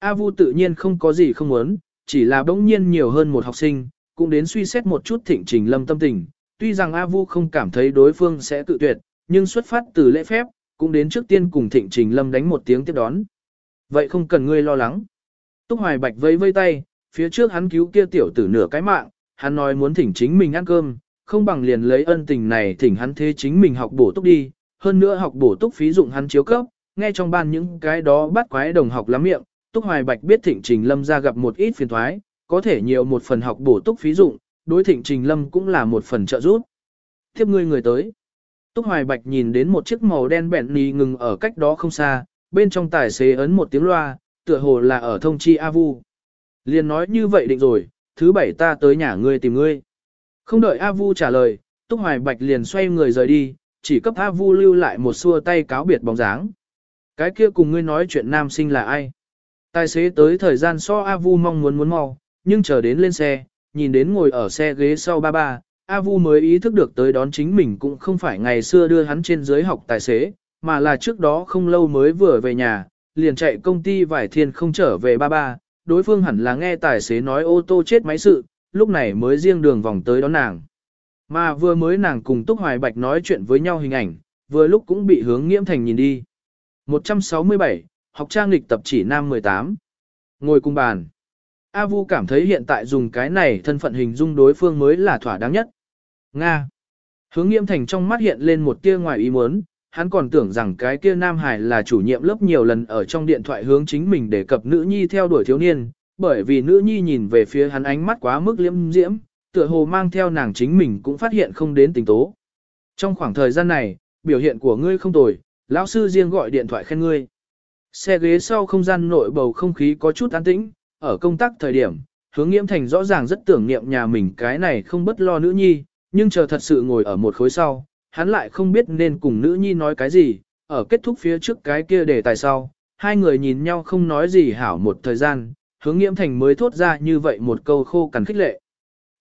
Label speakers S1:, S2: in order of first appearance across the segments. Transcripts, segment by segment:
S1: A Vu tự nhiên không có gì không muốn, chỉ là bỗng nhiên nhiều hơn một học sinh, cũng đến suy xét một chút thịnh trình lâm tâm tình. Tuy rằng A Vu không cảm thấy đối phương sẽ tự tuyệt, nhưng xuất phát từ lễ phép, cũng đến trước tiên cùng thịnh trình lâm đánh một tiếng tiếp đón. Vậy không cần ngươi lo lắng. Túc Hoài Bạch vẫy vây tay, phía trước hắn cứu kia tiểu tử nửa cái mạng, hắn nói muốn thỉnh chính mình ăn cơm, không bằng liền lấy ân tình này thỉnh hắn thế chính mình học bổ túc đi, hơn nữa học bổ túc phí dụng hắn chiếu cấp, nghe trong ban những cái đó bắt quái đồng học lắm miệng, Túc Hoài Bạch biết Thịnh Trình Lâm ra gặp một ít phiền thoái, có thể nhiều một phần học bổ túc phí dụng, đối Thịnh Trình Lâm cũng là một phần trợ giúp. Tiếp ngươi người tới. Túc Hoài Bạch nhìn đến một chiếc màu đen bẹn nì ngừng ở cách đó không xa, bên trong tài xế ấn một tiếng loa, tựa hồ là ở thông chi A Vu. Liền nói như vậy định rồi, thứ bảy ta tới nhà ngươi tìm ngươi. Không đợi A Vu trả lời, Túc Hoài Bạch liền xoay người rời đi, chỉ cấp A Vu lưu lại một xua tay cáo biệt bóng dáng. Cái kia cùng ngươi nói chuyện nam sinh là ai? Tài xế tới thời gian so A Vu mong muốn muốn mau, nhưng chờ đến lên xe, nhìn đến ngồi ở xe ghế sau ba ba, A Vu mới ý thức được tới đón chính mình cũng không phải ngày xưa đưa hắn trên dưới học tài xế, mà là trước đó không lâu mới vừa về nhà, liền chạy công ty vải thiên không trở về ba ba, đối phương hẳn là nghe tài xế nói ô tô chết máy sự, lúc này mới riêng đường vòng tới đón nàng. Mà vừa mới nàng cùng Túc Hoài Bạch nói chuyện với nhau hình ảnh, vừa lúc cũng bị hướng nghiễm thành nhìn đi. 167, học trang lịch tập chỉ nam 18. Ngồi cùng bàn. A Vu cảm thấy hiện tại dùng cái này thân phận hình dung đối phương mới là thỏa đáng nhất. Nga. Hướng nghiêm thành trong mắt hiện lên một tia ngoài ý muốn, hắn còn tưởng rằng cái kia Nam Hải là chủ nhiệm lớp nhiều lần ở trong điện thoại hướng chính mình để cập nữ nhi theo đuổi thiếu niên, bởi vì nữ nhi nhìn về phía hắn ánh mắt quá mức liễm diễm, tựa hồ mang theo nàng chính mình cũng phát hiện không đến tình tố. Trong khoảng thời gian này, biểu hiện của ngươi không tồi, lão sư riêng gọi điện thoại khen ngươi. Xe ghế sau không gian nội bầu không khí có chút an tĩnh, ở công tác thời điểm, hướng nghiễm thành rõ ràng rất tưởng niệm nhà mình cái này không bất lo nữ nhi, nhưng chờ thật sự ngồi ở một khối sau, hắn lại không biết nên cùng nữ nhi nói cái gì, ở kết thúc phía trước cái kia để tài sau, hai người nhìn nhau không nói gì hảo một thời gian, hướng nghiễm thành mới thốt ra như vậy một câu khô cằn khích lệ.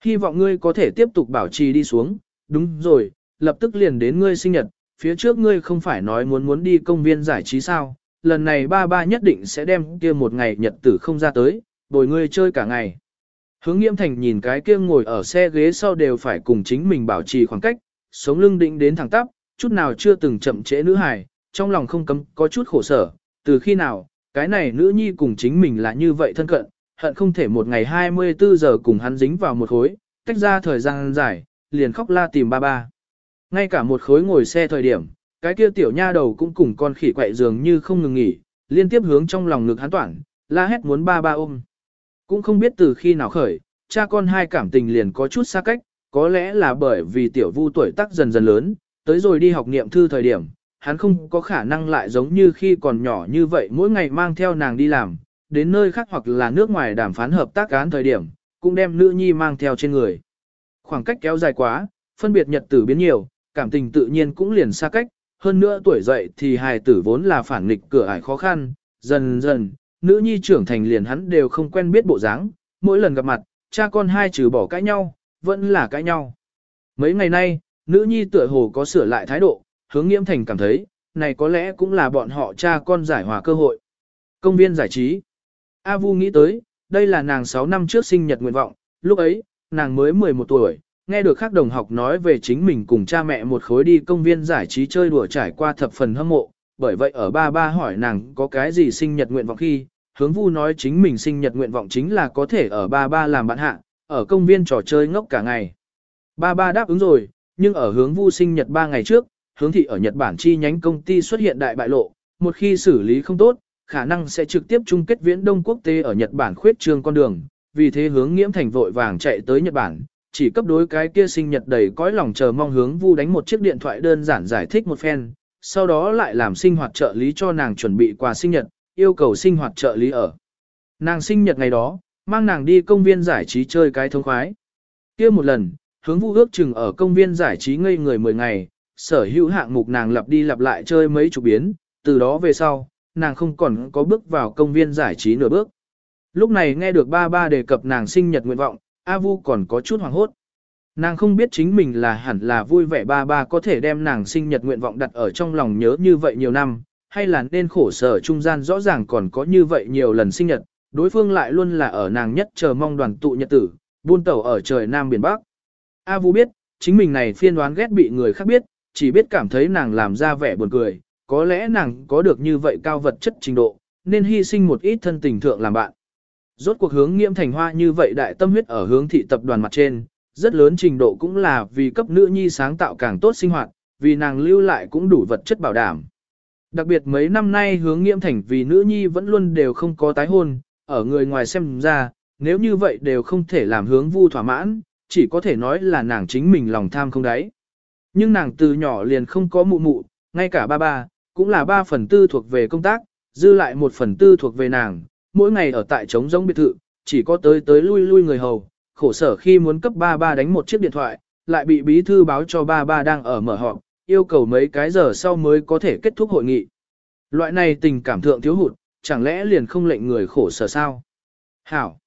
S1: Hy vọng ngươi có thể tiếp tục bảo trì đi xuống, đúng rồi, lập tức liền đến ngươi sinh nhật, phía trước ngươi không phải nói muốn muốn đi công viên giải trí sao, lần này ba ba nhất định sẽ đem kia một ngày nhật tử không ra tới, bồi ngươi chơi cả ngày. Hướng nghiêm thành nhìn cái kia ngồi ở xe ghế sau đều phải cùng chính mình bảo trì khoảng cách, sống lưng định đến thẳng tắp, chút nào chưa từng chậm trễ nữ hài, trong lòng không cấm có chút khổ sở, từ khi nào, cái này nữ nhi cùng chính mình là như vậy thân cận, hận không thể một ngày 24 giờ cùng hắn dính vào một khối, tách ra thời gian dài, liền khóc la tìm ba ba. Ngay cả một khối ngồi xe thời điểm, cái kia tiểu nha đầu cũng cùng con khỉ quậy dường như không ngừng nghỉ, liên tiếp hướng trong lòng ngực hắn toản, la hét muốn ba ba ôm. Cũng không biết từ khi nào khởi, cha con hai cảm tình liền có chút xa cách, có lẽ là bởi vì tiểu vu tuổi tác dần dần lớn, tới rồi đi học niệm thư thời điểm, hắn không có khả năng lại giống như khi còn nhỏ như vậy mỗi ngày mang theo nàng đi làm, đến nơi khác hoặc là nước ngoài đàm phán hợp tác án thời điểm, cũng đem nữ nhi mang theo trên người. Khoảng cách kéo dài quá, phân biệt nhật tử biến nhiều, cảm tình tự nhiên cũng liền xa cách, hơn nữa tuổi dậy thì hài tử vốn là phản nghịch cửa ải khó khăn, dần dần, nữ nhi trưởng thành liền hắn đều không quen biết bộ dáng, mỗi lần gặp mặt, cha con hai trừ bỏ cãi nhau, vẫn là cãi nhau. Mấy ngày nay, nữ nhi tựa hồ có sửa lại thái độ, hướng nghiễm thành cảm thấy, này có lẽ cũng là bọn họ cha con giải hòa cơ hội. Công viên giải trí. A Vu nghĩ tới, đây là nàng 6 năm trước sinh nhật nguyện vọng, lúc ấy, nàng mới 11 tuổi, nghe được các đồng học nói về chính mình cùng cha mẹ một khối đi công viên giải trí chơi đùa trải qua thập phần hâm mộ, bởi vậy ở ba ba hỏi nàng có cái gì sinh nhật nguyện vọng khi, hướng vu nói chính mình sinh nhật nguyện vọng chính là có thể ở ba ba làm bạn hạ, ở công viên trò chơi ngốc cả ngày. Ba ba đáp ứng rồi, nhưng ở hướng vu sinh nhật 3 ngày trước, hướng thị ở Nhật Bản chi nhánh công ty xuất hiện đại bại lộ, một khi xử lý không tốt, khả năng sẽ trực tiếp chung kết viễn đông quốc tế ở Nhật Bản khuyết trương con đường, vì thế hướng nghiễm thành vội vàng chạy tới Nhật Bản, chỉ cấp đối cái kia sinh nhật đầy cõi lòng chờ mong hướng vu đánh một chiếc điện thoại đơn giản giải thích một phen, sau đó lại làm sinh hoạt trợ lý cho nàng chuẩn bị quà sinh nhật, yêu cầu sinh hoạt trợ lý ở. Nàng sinh nhật ngày đó, mang nàng đi công viên giải trí chơi cái thông khoái. kia một lần, hướng vu ước chừng ở công viên giải trí ngây người 10 ngày, sở hữu hạng mục nàng lặp đi lặp lại chơi mấy chục biến, từ đó về sau, nàng không còn có bước vào công viên giải trí nửa bước. Lúc này nghe được ba ba đề cập nàng sinh nhật nguyện vọng, A Vu còn có chút hoảng hốt. Nàng không biết chính mình là hẳn là vui vẻ ba ba có thể đem nàng sinh nhật nguyện vọng đặt ở trong lòng nhớ như vậy nhiều năm, hay là nên khổ sở trung gian rõ ràng còn có như vậy nhiều lần sinh nhật, đối phương lại luôn là ở nàng nhất chờ mong đoàn tụ nhật tử, buôn tẩu ở trời Nam Biển Bắc. A Vu biết, chính mình này phiên đoán ghét bị người khác biết, chỉ biết cảm thấy nàng làm ra vẻ buồn cười, có lẽ nàng có được như vậy cao vật chất trình độ, nên hy sinh một ít thân tình thượng làm bạn. Rốt cuộc hướng nghiễm thành hoa như vậy đại tâm huyết ở hướng thị tập đoàn mặt trên, rất lớn trình độ cũng là vì cấp nữ nhi sáng tạo càng tốt sinh hoạt, vì nàng lưu lại cũng đủ vật chất bảo đảm. Đặc biệt mấy năm nay hướng nghiễm thành vì nữ nhi vẫn luôn đều không có tái hôn, ở người ngoài xem ra, nếu như vậy đều không thể làm hướng vu thỏa mãn, chỉ có thể nói là nàng chính mình lòng tham không đáy. Nhưng nàng từ nhỏ liền không có mụ mụ, ngay cả ba ba, cũng là ba phần tư thuộc về công tác, dư lại một phần tư thuộc về nàng, mỗi ngày ở tại trống rỗng biệt thự, chỉ có tới tới lui lui người hầu, khổ sở khi muốn cấp ba ba đánh một chiếc điện thoại, lại bị bí thư báo cho ba ba đang ở mở họp, yêu cầu mấy cái giờ sau mới có thể kết thúc hội nghị. Loại này tình cảm thượng thiếu hụt, chẳng lẽ liền không lệnh người khổ sở sao? Hảo!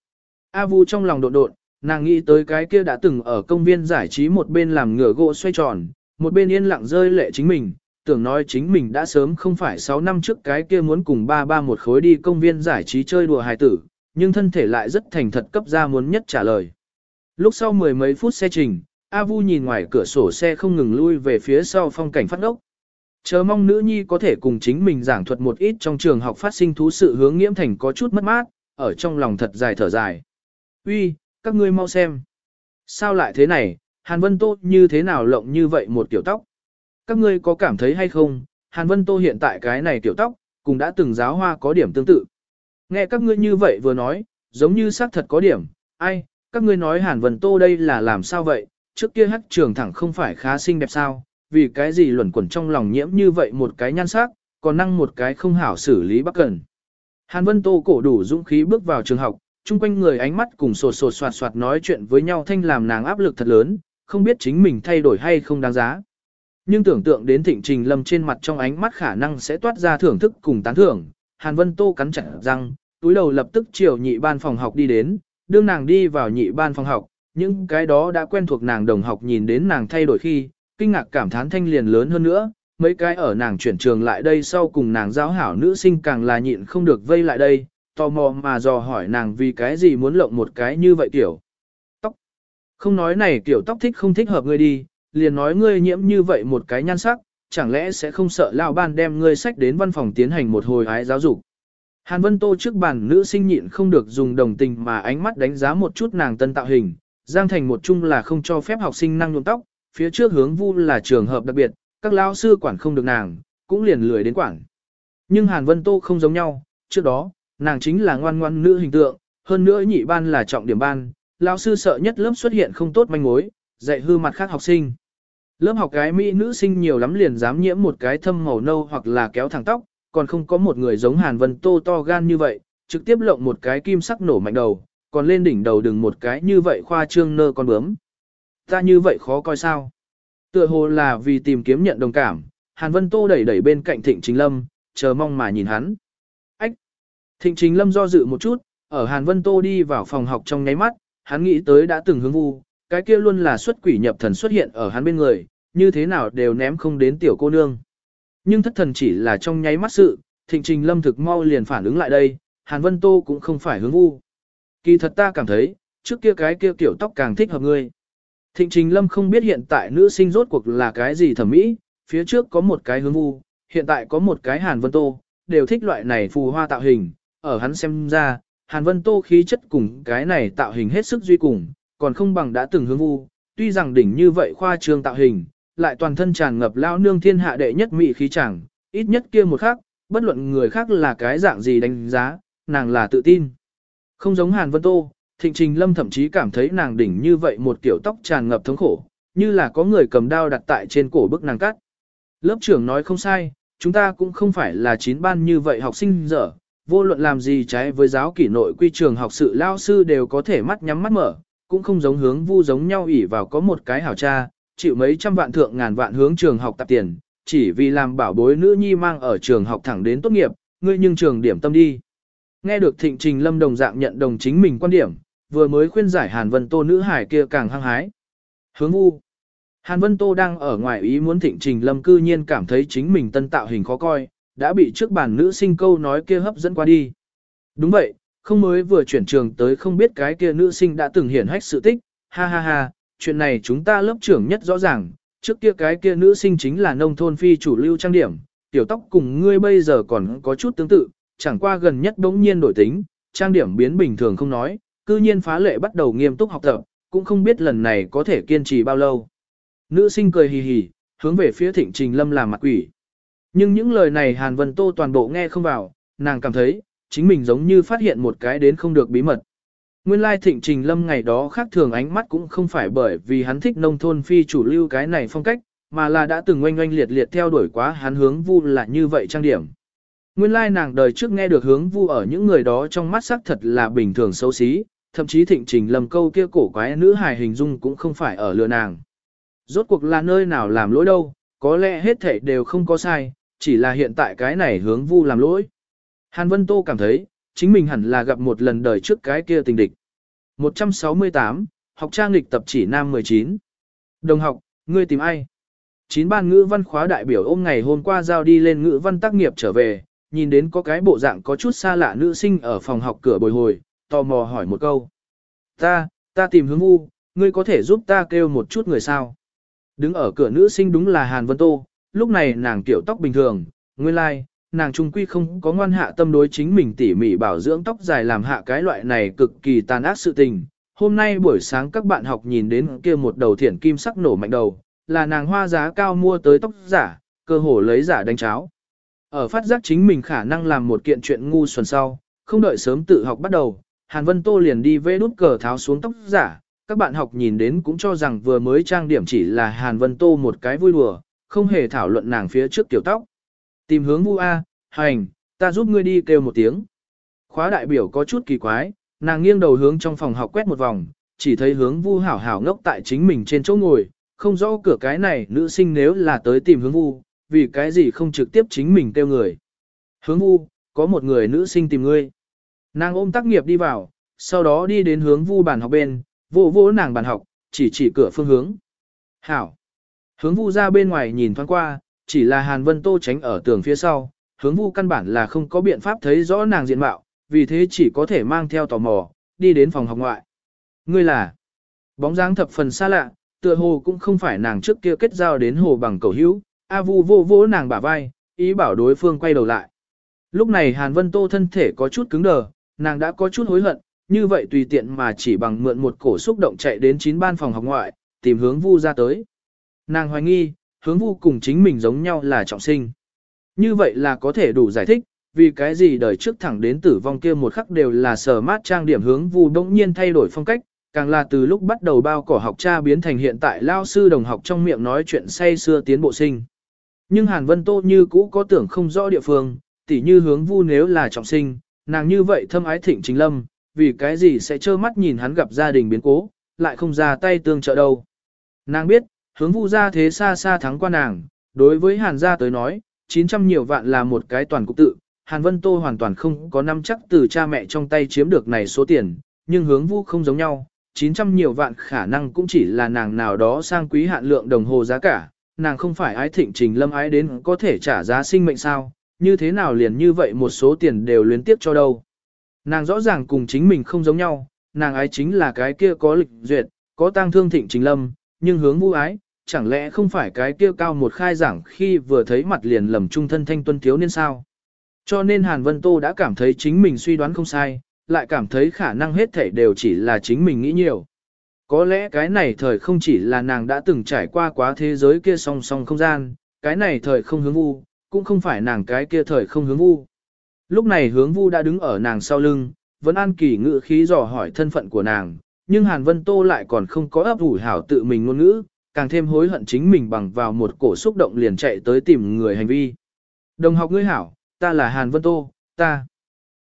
S1: A Vu trong lòng đột đột, nàng nghĩ tới cái kia đã từng ở công viên giải trí một bên làm ngửa gỗ xoay tròn, một bên yên lặng rơi lệ chính mình, tưởng nói chính mình đã sớm không phải 6 năm trước cái kia muốn cùng ba ba một khối đi công viên giải trí chơi đùa hài tử, nhưng thân thể lại rất thành thật cấp ra muốn nhất trả lời. Lúc sau mười mấy phút xe trình, A Vu nhìn ngoài cửa sổ xe không ngừng lui về phía sau phong cảnh phát ốc. Chờ mong nữ nhi có thể cùng chính mình giảng thuật một ít trong trường học phát sinh thú sự hướng nghiễm thành có chút mất mát, ở trong lòng thật dài thở dài. Uy, các ngươi mau xem. Sao lại thế này, Hàn Vân Tô như thế nào lộng như vậy một tiểu tóc? Các ngươi có cảm thấy hay không, Hàn Vân Tô hiện tại cái này tiểu tóc, cũng đã từng giáo hoa có điểm tương tự. Nghe các ngươi như vậy vừa nói, giống như xác thật có điểm, ai, các ngươi nói Hàn Vân Tô đây là làm sao vậy, trước kia hắc trường thẳng không phải khá xinh đẹp sao, vì cái gì luẩn quẩn trong lòng nhiễm như vậy một cái nhan sắc, còn năng một cái không hảo xử lý bắc cần. Hàn Vân Tô cổ đủ dũng khí bước vào trường học, chung quanh người ánh mắt cùng sột sột soạt soạt nói chuyện với nhau thanh làm nàng áp lực thật lớn, không biết chính mình thay đổi hay không đáng giá. Nhưng tưởng tượng đến thịnh trình lâm trên mặt trong ánh mắt khả năng sẽ toát ra thưởng thức cùng tán thưởng, Hàn Vân Tô cắn chặt răng, túi đầu lập tức chiều nhị ban phòng học đi đến, đương nàng đi vào nhị ban phòng học, những cái đó đã quen thuộc nàng đồng học nhìn đến nàng thay đổi khi, kinh ngạc cảm thán thanh liền lớn hơn nữa, mấy cái ở nàng chuyển trường lại đây sau cùng nàng giáo hảo nữ sinh càng là nhịn không được vây lại đây, tò mò mà dò hỏi nàng vì cái gì muốn lộng một cái như vậy kiểu. Tóc. Không nói này kiểu tóc thích không thích hợp ngươi đi, liền nói ngươi nhiễm như vậy một cái nhan sắc, chẳng lẽ sẽ không sợ lao ban đem ngươi sách đến văn phòng tiến hành một hồi ái giáo dục. Hàn Vân Tô trước bàn nữ sinh nhịn không được dùng đồng tình mà ánh mắt đánh giá một chút nàng tân tạo hình, Giang Thành một chung là không cho phép học sinh năng nhuộm tóc, phía trước hướng vu là trường hợp đặc biệt, các lao sư quản không được nàng, cũng liền lười đến quản. Nhưng Hàn Vân Tô không giống nhau, trước đó, nàng chính là ngoan ngoan nữ hình tượng, hơn nữa nhị ban là trọng điểm ban, lao sư sợ nhất lớp xuất hiện không tốt manh mối, dạy hư mặt khác học sinh. Lớp học gái Mỹ nữ sinh nhiều lắm liền dám nhiễm một cái thâm màu nâu hoặc là kéo thẳng tóc, còn không có một người giống Hàn Vân Tô to gan như vậy, trực tiếp lộng một cái kim sắc nổ mạnh đầu, còn lên đỉnh đầu đừng một cái như vậy khoa trương nơ con bướm. Ta như vậy khó coi sao? Tựa hồ là vì tìm kiếm nhận đồng cảm, Hàn Vân Tô đẩy đẩy bên cạnh Thịnh Chính Lâm, chờ mong mà nhìn hắn. Ách! Thịnh Chính Lâm do dự một chút, ở Hàn Vân Tô đi vào phòng học trong nháy mắt, hắn nghĩ tới đã từng hướng vu, cái kia luôn là xuất quỷ nhập thần xuất hiện ở hắn bên người, như thế nào đều ném không đến tiểu cô nương. Nhưng thất thần chỉ là trong nháy mắt sự, Thịnh Trình Lâm thực mau liền phản ứng lại đây, Hàn Vân Tô cũng không phải hướng vu. Kỳ thật ta cảm thấy, trước kia cái kia kiểu tóc càng thích hợp ngươi. Thịnh Trình Lâm không biết hiện tại nữ sinh rốt cuộc là cái gì thẩm mỹ, phía trước có một cái hướng vu, hiện tại có một cái Hàn Vân Tô, đều thích loại này phù hoa tạo hình, ở hắn xem ra, Hàn Vân Tô khí chất cùng cái này tạo hình hết sức duy cùng, còn không bằng đã từng hướng vu, tuy rằng đỉnh như vậy khoa trương tạo hình, lại toàn thân tràn ngập lao nương thiên hạ đệ nhất mỹ khí chẳng, ít nhất kia một khắc bất luận người khác là cái dạng gì đánh giá, nàng là tự tin. Không giống Hàn Vân Tô, Thịnh Trình Lâm thậm chí cảm thấy nàng đỉnh như vậy một kiểu tóc tràn ngập thống khổ, như là có người cầm đao đặt tại trên cổ bức nàng cắt. Lớp trưởng nói không sai, chúng ta cũng không phải là chín ban như vậy học sinh dở, vô luận làm gì trái với giáo kỷ nội quy trường học sự lao sư đều có thể mắt nhắm mắt mở, cũng không giống hướng vu giống nhau ỉ vào có một cái hảo cha, chịu mấy trăm vạn thượng ngàn vạn hướng trường học tạp tiền, chỉ vì làm bảo bối nữ nhi mang ở trường học thẳng đến tốt nghiệp, ngươi nhưng trường điểm tâm đi. Nghe được thịnh trình lâm đồng dạng nhận đồng chính mình quan điểm, vừa mới khuyên giải Hàn Vân Tô nữ hải kia càng hăng hái. Hướng u Hàn Vân Tô đang ở ngoài ý muốn thịnh trình lâm cư nhiên cảm thấy chính mình tân tạo hình khó coi, đã bị trước bàn nữ sinh câu nói kia hấp dẫn qua đi. Đúng vậy, không mới vừa chuyển trường tới không biết cái kia nữ sinh đã từng hiển hách sự tích, ha ha ha, chuyện này chúng ta lớp trưởng nhất rõ ràng, trước kia cái kia nữ sinh chính là nông thôn phi chủ lưu trang điểm, tiểu tóc cùng ngươi bây giờ còn có chút tương tự, chẳng qua gần nhất đống nhiên đổi tính, trang điểm biến bình thường không nói, cư nhiên phá lệ bắt đầu nghiêm túc học tập, cũng không biết lần này có thể kiên trì bao lâu. Nữ sinh cười hì hì, hướng về phía thịnh trình lâm làm mặt quỷ. Nhưng những lời này Hàn Vân Tô toàn bộ nghe không vào, nàng cảm thấy, chính mình giống như phát hiện một cái đến không được bí mật. Nguyên lai thịnh trình lâm ngày đó khác thường ánh mắt cũng không phải bởi vì hắn thích nông thôn phi chủ lưu cái này phong cách, mà là đã từng oanh oanh liệt liệt theo đuổi quá hắn hướng vu là như vậy trang điểm. Nguyên lai nàng đời trước nghe được hướng vu ở những người đó trong mắt sắc thật là bình thường xấu xí, thậm chí thịnh trình lầm câu kia cổ quái nữ hài hình dung cũng không phải ở lừa nàng. Rốt cuộc là nơi nào làm lỗi đâu, có lẽ hết thảy đều không có sai, chỉ là hiện tại cái này hướng vu làm lỗi. Hàn Vân Tô cảm thấy, chính mình hẳn là gặp một lần đời trước cái kia tình địch. 168, học trang lịch tập chỉ nam 19. Đồng học, ngươi tìm ai? Chín ban ngữ văn khóa đại biểu ôm ngày hôm qua giao đi lên ngữ văn tác nghiệp trở về, nhìn đến có cái bộ dạng có chút xa lạ nữ sinh ở phòng học cửa bồi hồi, tò mò hỏi một câu. Ta, ta tìm hướng U, ngươi có thể giúp ta kêu một chút người sao? Đứng ở cửa nữ sinh đúng là Hàn Vân Tô, lúc này nàng tiểu tóc bình thường, nguyên lai, like, nàng trung quy không có ngoan hạ tâm đối chính mình tỉ mỉ bảo dưỡng tóc dài làm hạ cái loại này cực kỳ tàn ác sự tình. Hôm nay buổi sáng các bạn học nhìn đến kia một đầu thiển kim sắc nổ mạnh đầu, là nàng hoa giá cao mua tới tóc giả, cơ hồ lấy giả đánh cháo. Ở phát giác chính mình khả năng làm một kiện chuyện ngu xuẩn sau, không đợi sớm tự học bắt đầu, Hàn Vân Tô liền đi vê nút cờ tháo xuống tóc giả, các bạn học nhìn đến cũng cho rằng vừa mới trang điểm chỉ là Hàn Vân Tô một cái vui đùa, không hề thảo luận nàng phía trước tiểu tóc. Tìm hướng vu A, hành, ta giúp ngươi đi kêu một tiếng. Khóa đại biểu có chút kỳ quái, nàng nghiêng đầu hướng trong phòng học quét một vòng, chỉ thấy hướng vu hảo hảo ngốc tại chính mình trên chỗ ngồi, không rõ cửa cái này nữ sinh nếu là tới tìm hướng vu, vì cái gì không trực tiếp chính mình kêu người. Hướng vu, có một người nữ sinh tìm ngươi. Nàng ôm tác nghiệp đi vào, sau đó đi đến hướng vu bàn học bên, vô vô nàng bàn học, chỉ chỉ cửa phương hướng. Hảo. Hướng vu ra bên ngoài nhìn thoáng qua, chỉ là Hàn Vân Tô tránh ở tường phía sau, hướng vu căn bản là không có biện pháp thấy rõ nàng diện mạo, vì thế chỉ có thể mang theo tò mò, đi đến phòng học ngoại. Ngươi là, bóng dáng thập phần xa lạ, tựa hồ cũng không phải nàng trước kia kết giao đến hồ bằng cầu hữu, A vu vô vô nàng bả vai, ý bảo đối phương quay đầu lại. Lúc này Hàn Vân Tô thân thể có chút cứng đờ, nàng đã có chút hối hận, như vậy tùy tiện mà chỉ bằng mượn một cổ xúc động chạy đến chín ban phòng học ngoại, tìm hướng vu ra tới. Nàng hoài nghi, hướng vu cùng chính mình giống nhau là trọng sinh. Như vậy là có thể đủ giải thích, vì cái gì đời trước thẳng đến tử vong kia một khắc đều là sở mát trang điểm hướng vu đông nhiên thay đổi phong cách, càng là từ lúc bắt đầu bao cỏ học cha biến thành hiện tại lao sư đồng học trong miệng nói chuyện say xưa tiến bộ sinh. Nhưng Hàn Vân Tô như cũ có tưởng không rõ địa phương, tỉ như hướng vu nếu là trọng sinh, nàng như vậy thâm ái thịnh chính lâm, vì cái gì sẽ trơ mắt nhìn hắn gặp gia đình biến cố, lại không ra tay tương trợ đâu. Nàng biết, hướng vu ra thế xa xa thắng qua nàng, đối với Hàn gia tới nói, 900 nhiều vạn là một cái toàn cục tự, Hàn Vân Tô hoàn toàn không có năm chắc từ cha mẹ trong tay chiếm được này số tiền, nhưng hướng vu không giống nhau, 900 nhiều vạn khả năng cũng chỉ là nàng nào đó sang quý hạn lượng đồng hồ giá cả, nàng không phải ái thịnh trình lâm ái đến có thể trả giá sinh mệnh sao, như thế nào liền như vậy một số tiền đều luyến tiếp cho đâu. Nàng rõ ràng cùng chính mình không giống nhau, nàng ái chính là cái kia có lịch duyệt, có tang thương thịnh trình lâm, nhưng hướng vu ái, chẳng lẽ không phải cái kia cao một khai giảng khi vừa thấy mặt liền lầm trung thân thanh tuân thiếu nên sao? Cho nên Hàn Vân Tô đã cảm thấy chính mình suy đoán không sai, lại cảm thấy khả năng hết thảy đều chỉ là chính mình nghĩ nhiều. Có lẽ cái này thời không chỉ là nàng đã từng trải qua quá thế giới kia song song không gian, cái này thời không hướng vu, cũng không phải nàng cái kia thời không hướng vu. Lúc này hướng vu đã đứng ở nàng sau lưng, vẫn an kỳ ngự khí dò hỏi thân phận của nàng, nhưng Hàn Vân Tô lại còn không có ấp ủ hảo tự mình ngôn ngữ, càng thêm hối hận chính mình bằng vào một cổ xúc động liền chạy tới tìm người hành vi. Đồng học ngươi hảo, ta là Hàn Vân Tô, ta.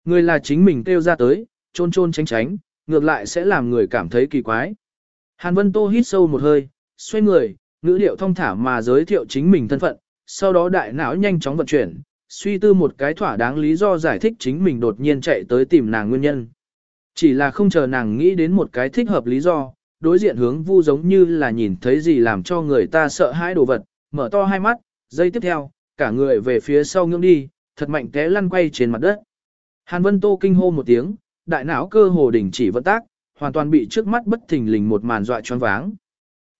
S1: ngươi là chính mình kêu ra tới, trôn trôn tránh tránh, ngược lại sẽ làm người cảm thấy kỳ quái. Hàn Vân Tô hít sâu một hơi, xoay người, ngữ điệu thông thả mà giới thiệu chính mình thân phận, sau đó đại não nhanh chóng vận chuyển, suy tư một cái thỏa đáng lý do giải thích chính mình đột nhiên chạy tới tìm nàng nguyên nhân. Chỉ là không chờ nàng nghĩ đến một cái thích hợp lý do, đối diện hướng vu giống như là nhìn thấy gì làm cho người ta sợ hãi đồ vật, mở to hai mắt, giây tiếp theo, cả người về phía sau ngưỡng đi, thật mạnh té lăn quay trên mặt đất. Hàn Vân Tô kinh hô một tiếng, đại não cơ hồ đình chỉ vận tác, hoàn toàn bị trước mắt bất thình lình một màn dọa choáng váng.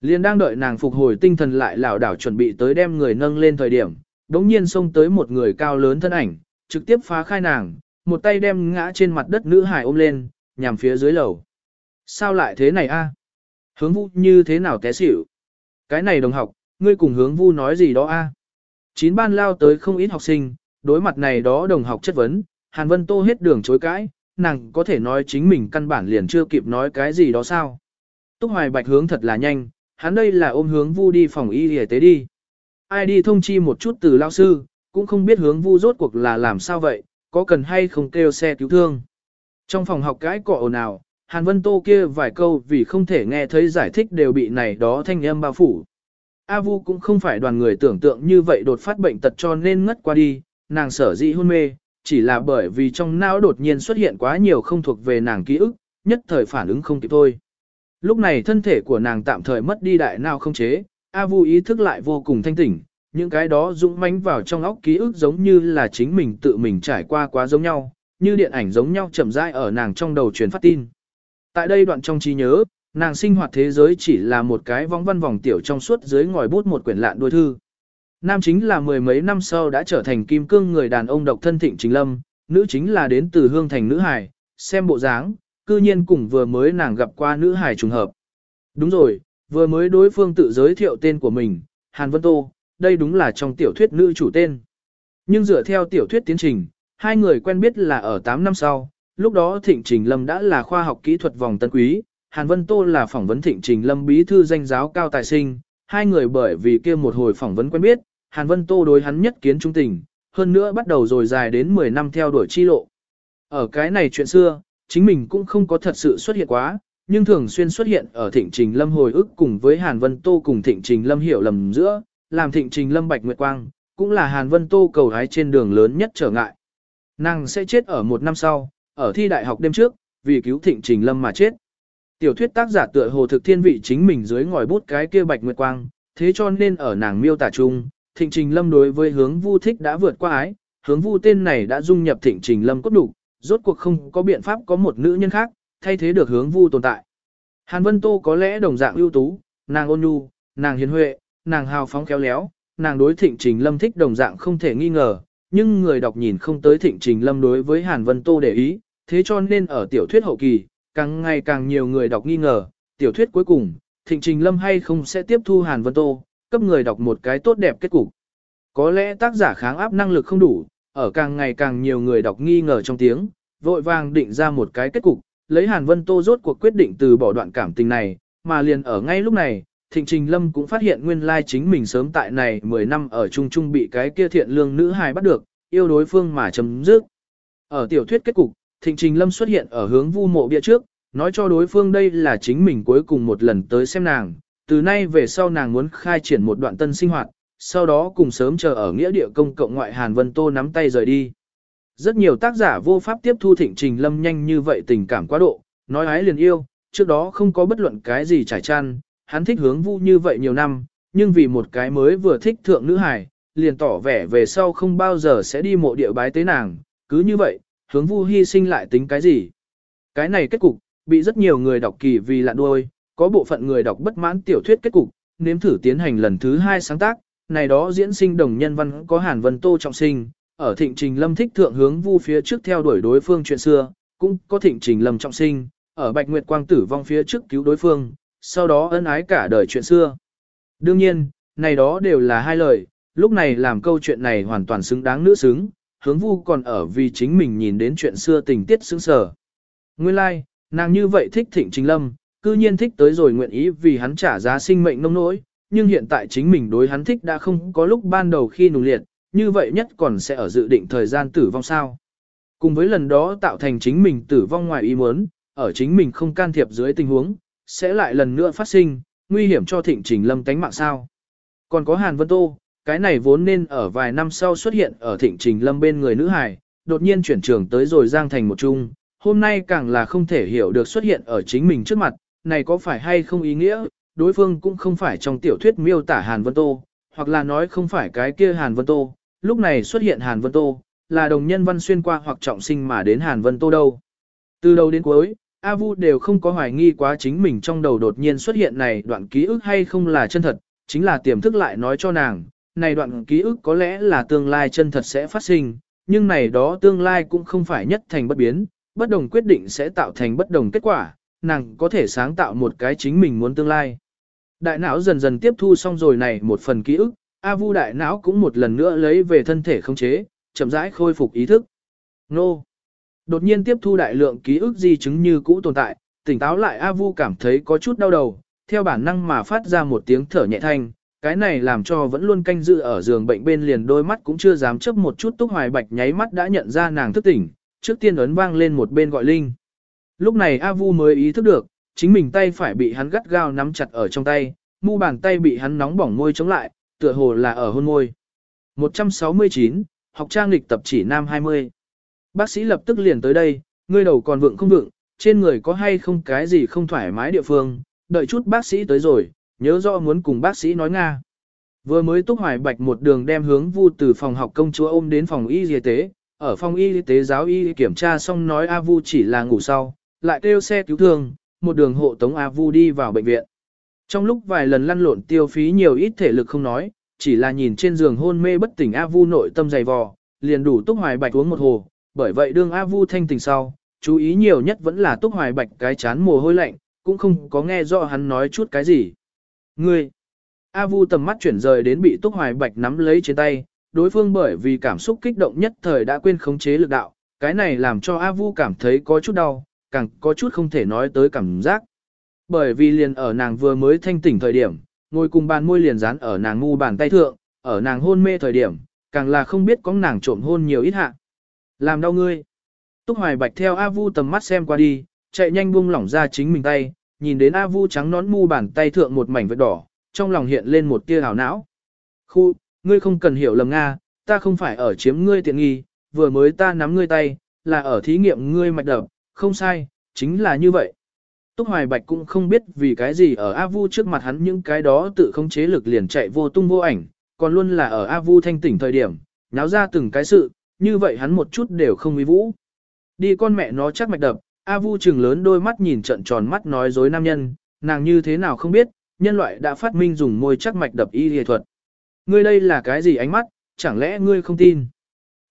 S1: Liên đang đợi nàng phục hồi tinh thần lại lảo đảo chuẩn bị tới đem người nâng lên thời điểm, đống nhiên xông tới một người cao lớn thân ảnh, trực tiếp phá khai nàng, một tay đem ngã trên mặt đất nữ hải ôm lên, nhằm phía dưới lầu. Sao lại thế này a? Hướng vu như thế nào té xỉu? Cái này đồng học, ngươi cùng hướng vu nói gì đó a? Chín ban lao tới không ít học sinh, đối mặt này đó đồng học chất vấn, Hàn Vân Tô hết đường chối cãi, nàng có thể nói chính mình căn bản liền chưa kịp nói cái gì đó sao. Túc Hoài Bạch hướng thật là nhanh, hắn đây là ôm hướng vu đi phòng y y tế đi. Ai đi thông chi một chút từ lao sư, cũng không biết hướng vu rốt cuộc là làm sao vậy, có cần hay không kêu xe cứu thương. Trong phòng học cái cọ ồn ào, Hàn Vân Tô kia vài câu vì không thể nghe thấy giải thích đều bị này đó thanh âm bao phủ. A Vu cũng không phải đoàn người tưởng tượng như vậy đột phát bệnh tật cho nên ngất qua đi, nàng sở dĩ hôn mê, chỉ là bởi vì trong não đột nhiên xuất hiện quá nhiều không thuộc về nàng ký ức, nhất thời phản ứng không kịp thôi. Lúc này thân thể của nàng tạm thời mất đi đại nào không chế, A Vu ý thức lại vô cùng thanh tỉnh, những cái đó dũng mãnh vào trong óc ký ức giống như là chính mình tự mình trải qua quá giống nhau, như điện ảnh giống nhau chậm rãi ở nàng trong đầu truyền phát tin. Tại đây đoạn trong trí nhớ, nàng sinh hoạt thế giới chỉ là một cái vong văn vòng tiểu trong suốt dưới ngòi bút một quyển lạn đuôi thư. Nam chính là mười mấy năm sau đã trở thành kim cương người đàn ông độc thân thịnh chính lâm, nữ chính là đến từ hương thành nữ hải, xem bộ dáng, cư nhiên cùng vừa mới nàng gặp qua nữ hải trùng hợp. Đúng rồi, vừa mới đối phương tự giới thiệu tên của mình, Hàn Vân Tô, đây đúng là trong tiểu thuyết nữ chủ tên. Nhưng dựa theo tiểu thuyết tiến trình, hai người quen biết là ở 8 năm sau, lúc đó Thịnh Trình Lâm đã là khoa học kỹ thuật vòng tân quý, Hàn Vân Tô là phỏng vấn Thịnh Trình Lâm bí thư danh giáo cao tài sinh, hai người bởi vì kia một hồi phỏng vấn quen biết, Hàn Vân Tô đối hắn nhất kiến trung tình, hơn nữa bắt đầu rồi dài đến 10 năm theo đuổi chi lộ. Ở cái này chuyện xưa, chính mình cũng không có thật sự xuất hiện quá, nhưng thường xuyên xuất hiện ở Thịnh Trình Lâm hồi ức cùng với Hàn Vân Tô cùng Thịnh Trình Lâm hiểu lầm giữa, làm Thịnh Trình Lâm bạch nguyệt quang, cũng là Hàn Vân Tô cầu hái trên đường lớn nhất trở ngại. Nàng sẽ chết ở một năm sau, ở thi đại học đêm trước, vì cứu Thịnh Trình Lâm mà chết. Tiểu thuyết tác giả tựa hồ thực thiên vị chính mình dưới ngòi bút cái kia bạch nguyệt quang, thế cho nên ở nàng miêu tả chung, Thịnh Trình Lâm đối với hướng vu thích đã vượt qua ái, hướng vu tên này đã dung nhập Thịnh Trình Lâm cốt đủ, rốt cuộc không có biện pháp có một nữ nhân khác, thay thế được hướng vu tồn tại. Hàn Vân Tô có lẽ đồng dạng ưu tú, nàng ôn nhu, nàng hiền huệ, nàng hào phóng khéo léo, nàng đối Thịnh Trình Lâm thích đồng dạng không thể nghi ngờ, nhưng người đọc nhìn không tới Thịnh Trình Lâm đối với Hàn Vân Tô để ý, thế cho nên ở tiểu thuyết hậu kỳ, càng ngày càng nhiều người đọc nghi ngờ, tiểu thuyết cuối cùng, Thịnh Trình Lâm hay không sẽ tiếp thu Hàn Vân Tô, cấp người đọc một cái tốt đẹp kết cục. Có lẽ tác giả kháng áp năng lực không đủ, ở càng ngày càng nhiều người đọc nghi ngờ trong tiếng, vội vàng định ra một cái kết cục, lấy Hàn Vân Tô rốt cuộc quyết định từ bỏ đoạn cảm tình này, mà liền ở ngay lúc này, Thịnh Trình Lâm cũng phát hiện nguyên lai chính mình sớm tại này 10 năm ở chung chung bị cái kia thiện lương nữ hài bắt được, yêu đối phương mà chấm dứt. Ở tiểu thuyết kết cục, Thịnh Trình Lâm xuất hiện ở hướng vu mộ bia trước, nói cho đối phương đây là chính mình cuối cùng một lần tới xem nàng, từ nay về sau nàng muốn khai triển một đoạn tân sinh hoạt, sau đó cùng sớm chờ ở nghĩa địa công cộng ngoại Hàn Vân Tô nắm tay rời đi. Rất nhiều tác giả vô pháp tiếp thu Thịnh Trình Lâm nhanh như vậy tình cảm quá độ, nói ái liền yêu, trước đó không có bất luận cái gì trải chăn, hắn thích hướng vu như vậy nhiều năm, nhưng vì một cái mới vừa thích thượng nữ hài, liền tỏ vẻ về sau không bao giờ sẽ đi mộ địa bái tế nàng, cứ như vậy, hướng vu hy sinh lại tính cái gì. Cái này kết cục, bị rất nhiều người đọc kỳ vì lạ đuôi, có bộ phận người đọc bất mãn tiểu thuyết kết cục, nếm thử tiến hành lần thứ hai sáng tác, này đó diễn sinh đồng nhân văn có Hàn Vân Tô trọng sinh, ở thịnh trình lâm thích thượng hướng vu phía trước theo đuổi đối phương chuyện xưa, cũng có thịnh trình lâm trọng sinh, ở Bạch Nguyệt Quang tử vong phía trước cứu đối phương, sau đó ân ái cả đời chuyện xưa. Đương nhiên, này đó đều là hai lời, lúc này làm câu chuyện này hoàn toàn xứng đáng nữ xứng, hướng vu còn ở vì chính mình nhìn đến chuyện xưa tình tiết sững sở. Nguyên lai, like, nàng như vậy thích thịnh chính lâm, cư nhiên thích tới rồi nguyện ý vì hắn trả giá sinh mệnh nông nỗi, nhưng hiện tại chính mình đối hắn thích đã không có lúc ban đầu khi nùng liệt, như vậy nhất còn sẽ ở dự định thời gian tử vong sao. Cùng với lần đó tạo thành chính mình tử vong ngoài ý muốn, ở chính mình không can thiệp dưới tình huống, sẽ lại lần nữa phát sinh, nguy hiểm cho thịnh trình lâm tánh mạng sao. Còn có Hàn Vân Tô, cái này vốn nên ở vài năm sau xuất hiện ở thịnh trình lâm bên người nữ hải, đột nhiên chuyển trường tới rồi giang thành một chung, hôm nay càng là không thể hiểu được xuất hiện ở chính mình trước mặt, này có phải hay không ý nghĩa, đối phương cũng không phải trong tiểu thuyết miêu tả Hàn Vân Tô, hoặc là nói không phải cái kia Hàn Vân Tô, lúc này xuất hiện Hàn Vân Tô, là đồng nhân văn xuyên qua hoặc trọng sinh mà đến Hàn Vân Tô đâu. Từ đầu đến cuối, A Vu đều không có hoài nghi quá chính mình trong đầu đột nhiên xuất hiện này đoạn ký ức hay không là chân thật, chính là tiềm thức lại nói cho nàng, này đoạn ký ức có lẽ là tương lai chân thật sẽ phát sinh, nhưng này đó tương lai cũng không phải nhất thành bất biến, bất đồng quyết định sẽ tạo thành bất đồng kết quả, nàng có thể sáng tạo một cái chính mình muốn tương lai. Đại não dần dần tiếp thu xong rồi này một phần ký ức, A Vu đại não cũng một lần nữa lấy về thân thể không chế, chậm rãi khôi phục ý thức. Nô! Đột nhiên tiếp thu đại lượng ký ức di chứng như cũ tồn tại, tỉnh táo lại A Vu cảm thấy có chút đau đầu, theo bản năng mà phát ra một tiếng thở nhẹ thanh, cái này làm cho vẫn luôn canh dự ở giường bệnh bên liền đôi mắt cũng chưa dám chấp một chút túc hoài bạch nháy mắt đã nhận ra nàng thức tỉnh, trước tiên ấn vang lên một bên gọi Linh. Lúc này A Vu mới ý thức được, chính mình tay phải bị hắn gắt gao nắm chặt ở trong tay, mu bàn tay bị hắn nóng bỏng môi chống lại, tựa hồ là ở hôn môi. 169, học trang lịch tập chỉ nam 20. Bác sĩ lập tức liền tới đây, ngươi đầu còn vượng không vượng, trên người có hay không cái gì không thoải mái địa phương, đợi chút bác sĩ tới rồi, nhớ rõ muốn cùng bác sĩ nói Nga. Vừa mới túc hoài bạch một đường đem hướng vu từ phòng học công chúa ôm đến phòng y y tế, ở phòng y tế giáo y kiểm tra xong nói A Vu chỉ là ngủ sau, lại kêu xe cứu thương, một đường hộ tống A Vu đi vào bệnh viện. Trong lúc vài lần lăn lộn tiêu phí nhiều ít thể lực không nói, chỉ là nhìn trên giường hôn mê bất tỉnh A Vu nội tâm dày vò, liền đủ túc hoài bạch uống một hồ, bởi vậy đương A Vu thanh tỉnh sau, chú ý nhiều nhất vẫn là túc hoài bạch cái chán mồ hôi lạnh, cũng không có nghe rõ hắn nói chút cái gì. Ngươi! A Vu tầm mắt chuyển rời đến bị túc hoài bạch nắm lấy trên tay, đối phương bởi vì cảm xúc kích động nhất thời đã quên khống chế lực đạo, cái này làm cho A Vu cảm thấy có chút đau, càng có chút không thể nói tới cảm giác. Bởi vì liền ở nàng vừa mới thanh tỉnh thời điểm, ngồi cùng bàn môi liền dán ở nàng ngu bàn tay thượng, ở nàng hôn mê thời điểm, càng là không biết có nàng trộm hôn nhiều ít hạ. Làm đau ngươi. Túc Hoài Bạch theo A Vu tầm mắt xem qua đi, chạy nhanh buông lỏng ra chính mình tay, nhìn đến A Vu trắng nón mu bàn tay thượng một mảnh vết đỏ, trong lòng hiện lên một tia hào não. Khu, ngươi không cần hiểu lầm Nga, ta không phải ở chiếm ngươi tiện nghi, vừa mới ta nắm ngươi tay, là ở thí nghiệm ngươi mạch đập, không sai, chính là như vậy. Túc Hoài Bạch cũng không biết vì cái gì ở A Vu trước mặt hắn những cái đó tự không chế lực liền chạy vô tung vô ảnh, còn luôn là ở A Vu thanh tỉnh thời điểm, náo ra từng cái sự, như vậy hắn một chút đều không uy vũ. Đi con mẹ nó chắc mạch đập, A Vu trừng lớn đôi mắt nhìn trận tròn mắt nói dối nam nhân, nàng như thế nào không biết, nhân loại đã phát minh dùng môi chắc mạch đập y y thuật. Ngươi đây là cái gì ánh mắt, chẳng lẽ ngươi không tin?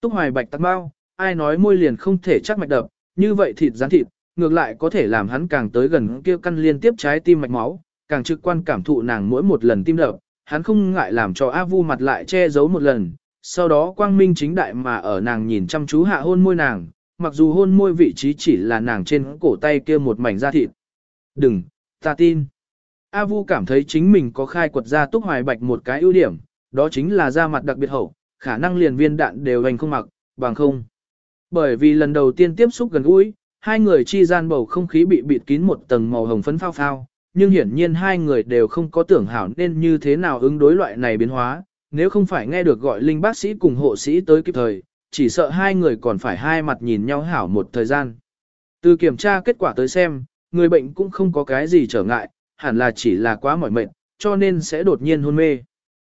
S1: Túc Hoài Bạch tắc bao, ai nói môi liền không thể chắc mạch đập, như vậy thịt rán thịt, ngược lại có thể làm hắn càng tới gần kia căn liên tiếp trái tim mạch máu, càng trực quan cảm thụ nàng mỗi một lần tim đập, hắn không ngại làm cho A Vu mặt lại che giấu một lần, sau đó quang minh chính đại mà ở nàng nhìn chăm chú hạ hôn môi nàng, mặc dù hôn môi vị trí chỉ là nàng trên cổ tay kia một mảnh da thịt. Đừng, ta tin. A Vu cảm thấy chính mình có khai quật ra túc hoài bạch một cái ưu điểm, đó chính là da mặt đặc biệt hậu, khả năng liền viên đạn đều hành không mặc, bằng không. Bởi vì lần đầu tiên tiếp xúc gần gũi, hai người chi gian bầu không khí bị bịt kín một tầng màu hồng phấn phao phao, nhưng hiển nhiên hai người đều không có tưởng hảo nên như thế nào ứng đối loại này biến hóa, nếu không phải nghe được gọi linh bác sĩ cùng hộ sĩ tới kịp thời, chỉ sợ hai người còn phải hai mặt nhìn nhau hảo một thời gian. Từ kiểm tra kết quả tới xem, người bệnh cũng không có cái gì trở ngại, hẳn là chỉ là quá mỏi mệt, cho nên sẽ đột nhiên hôn mê.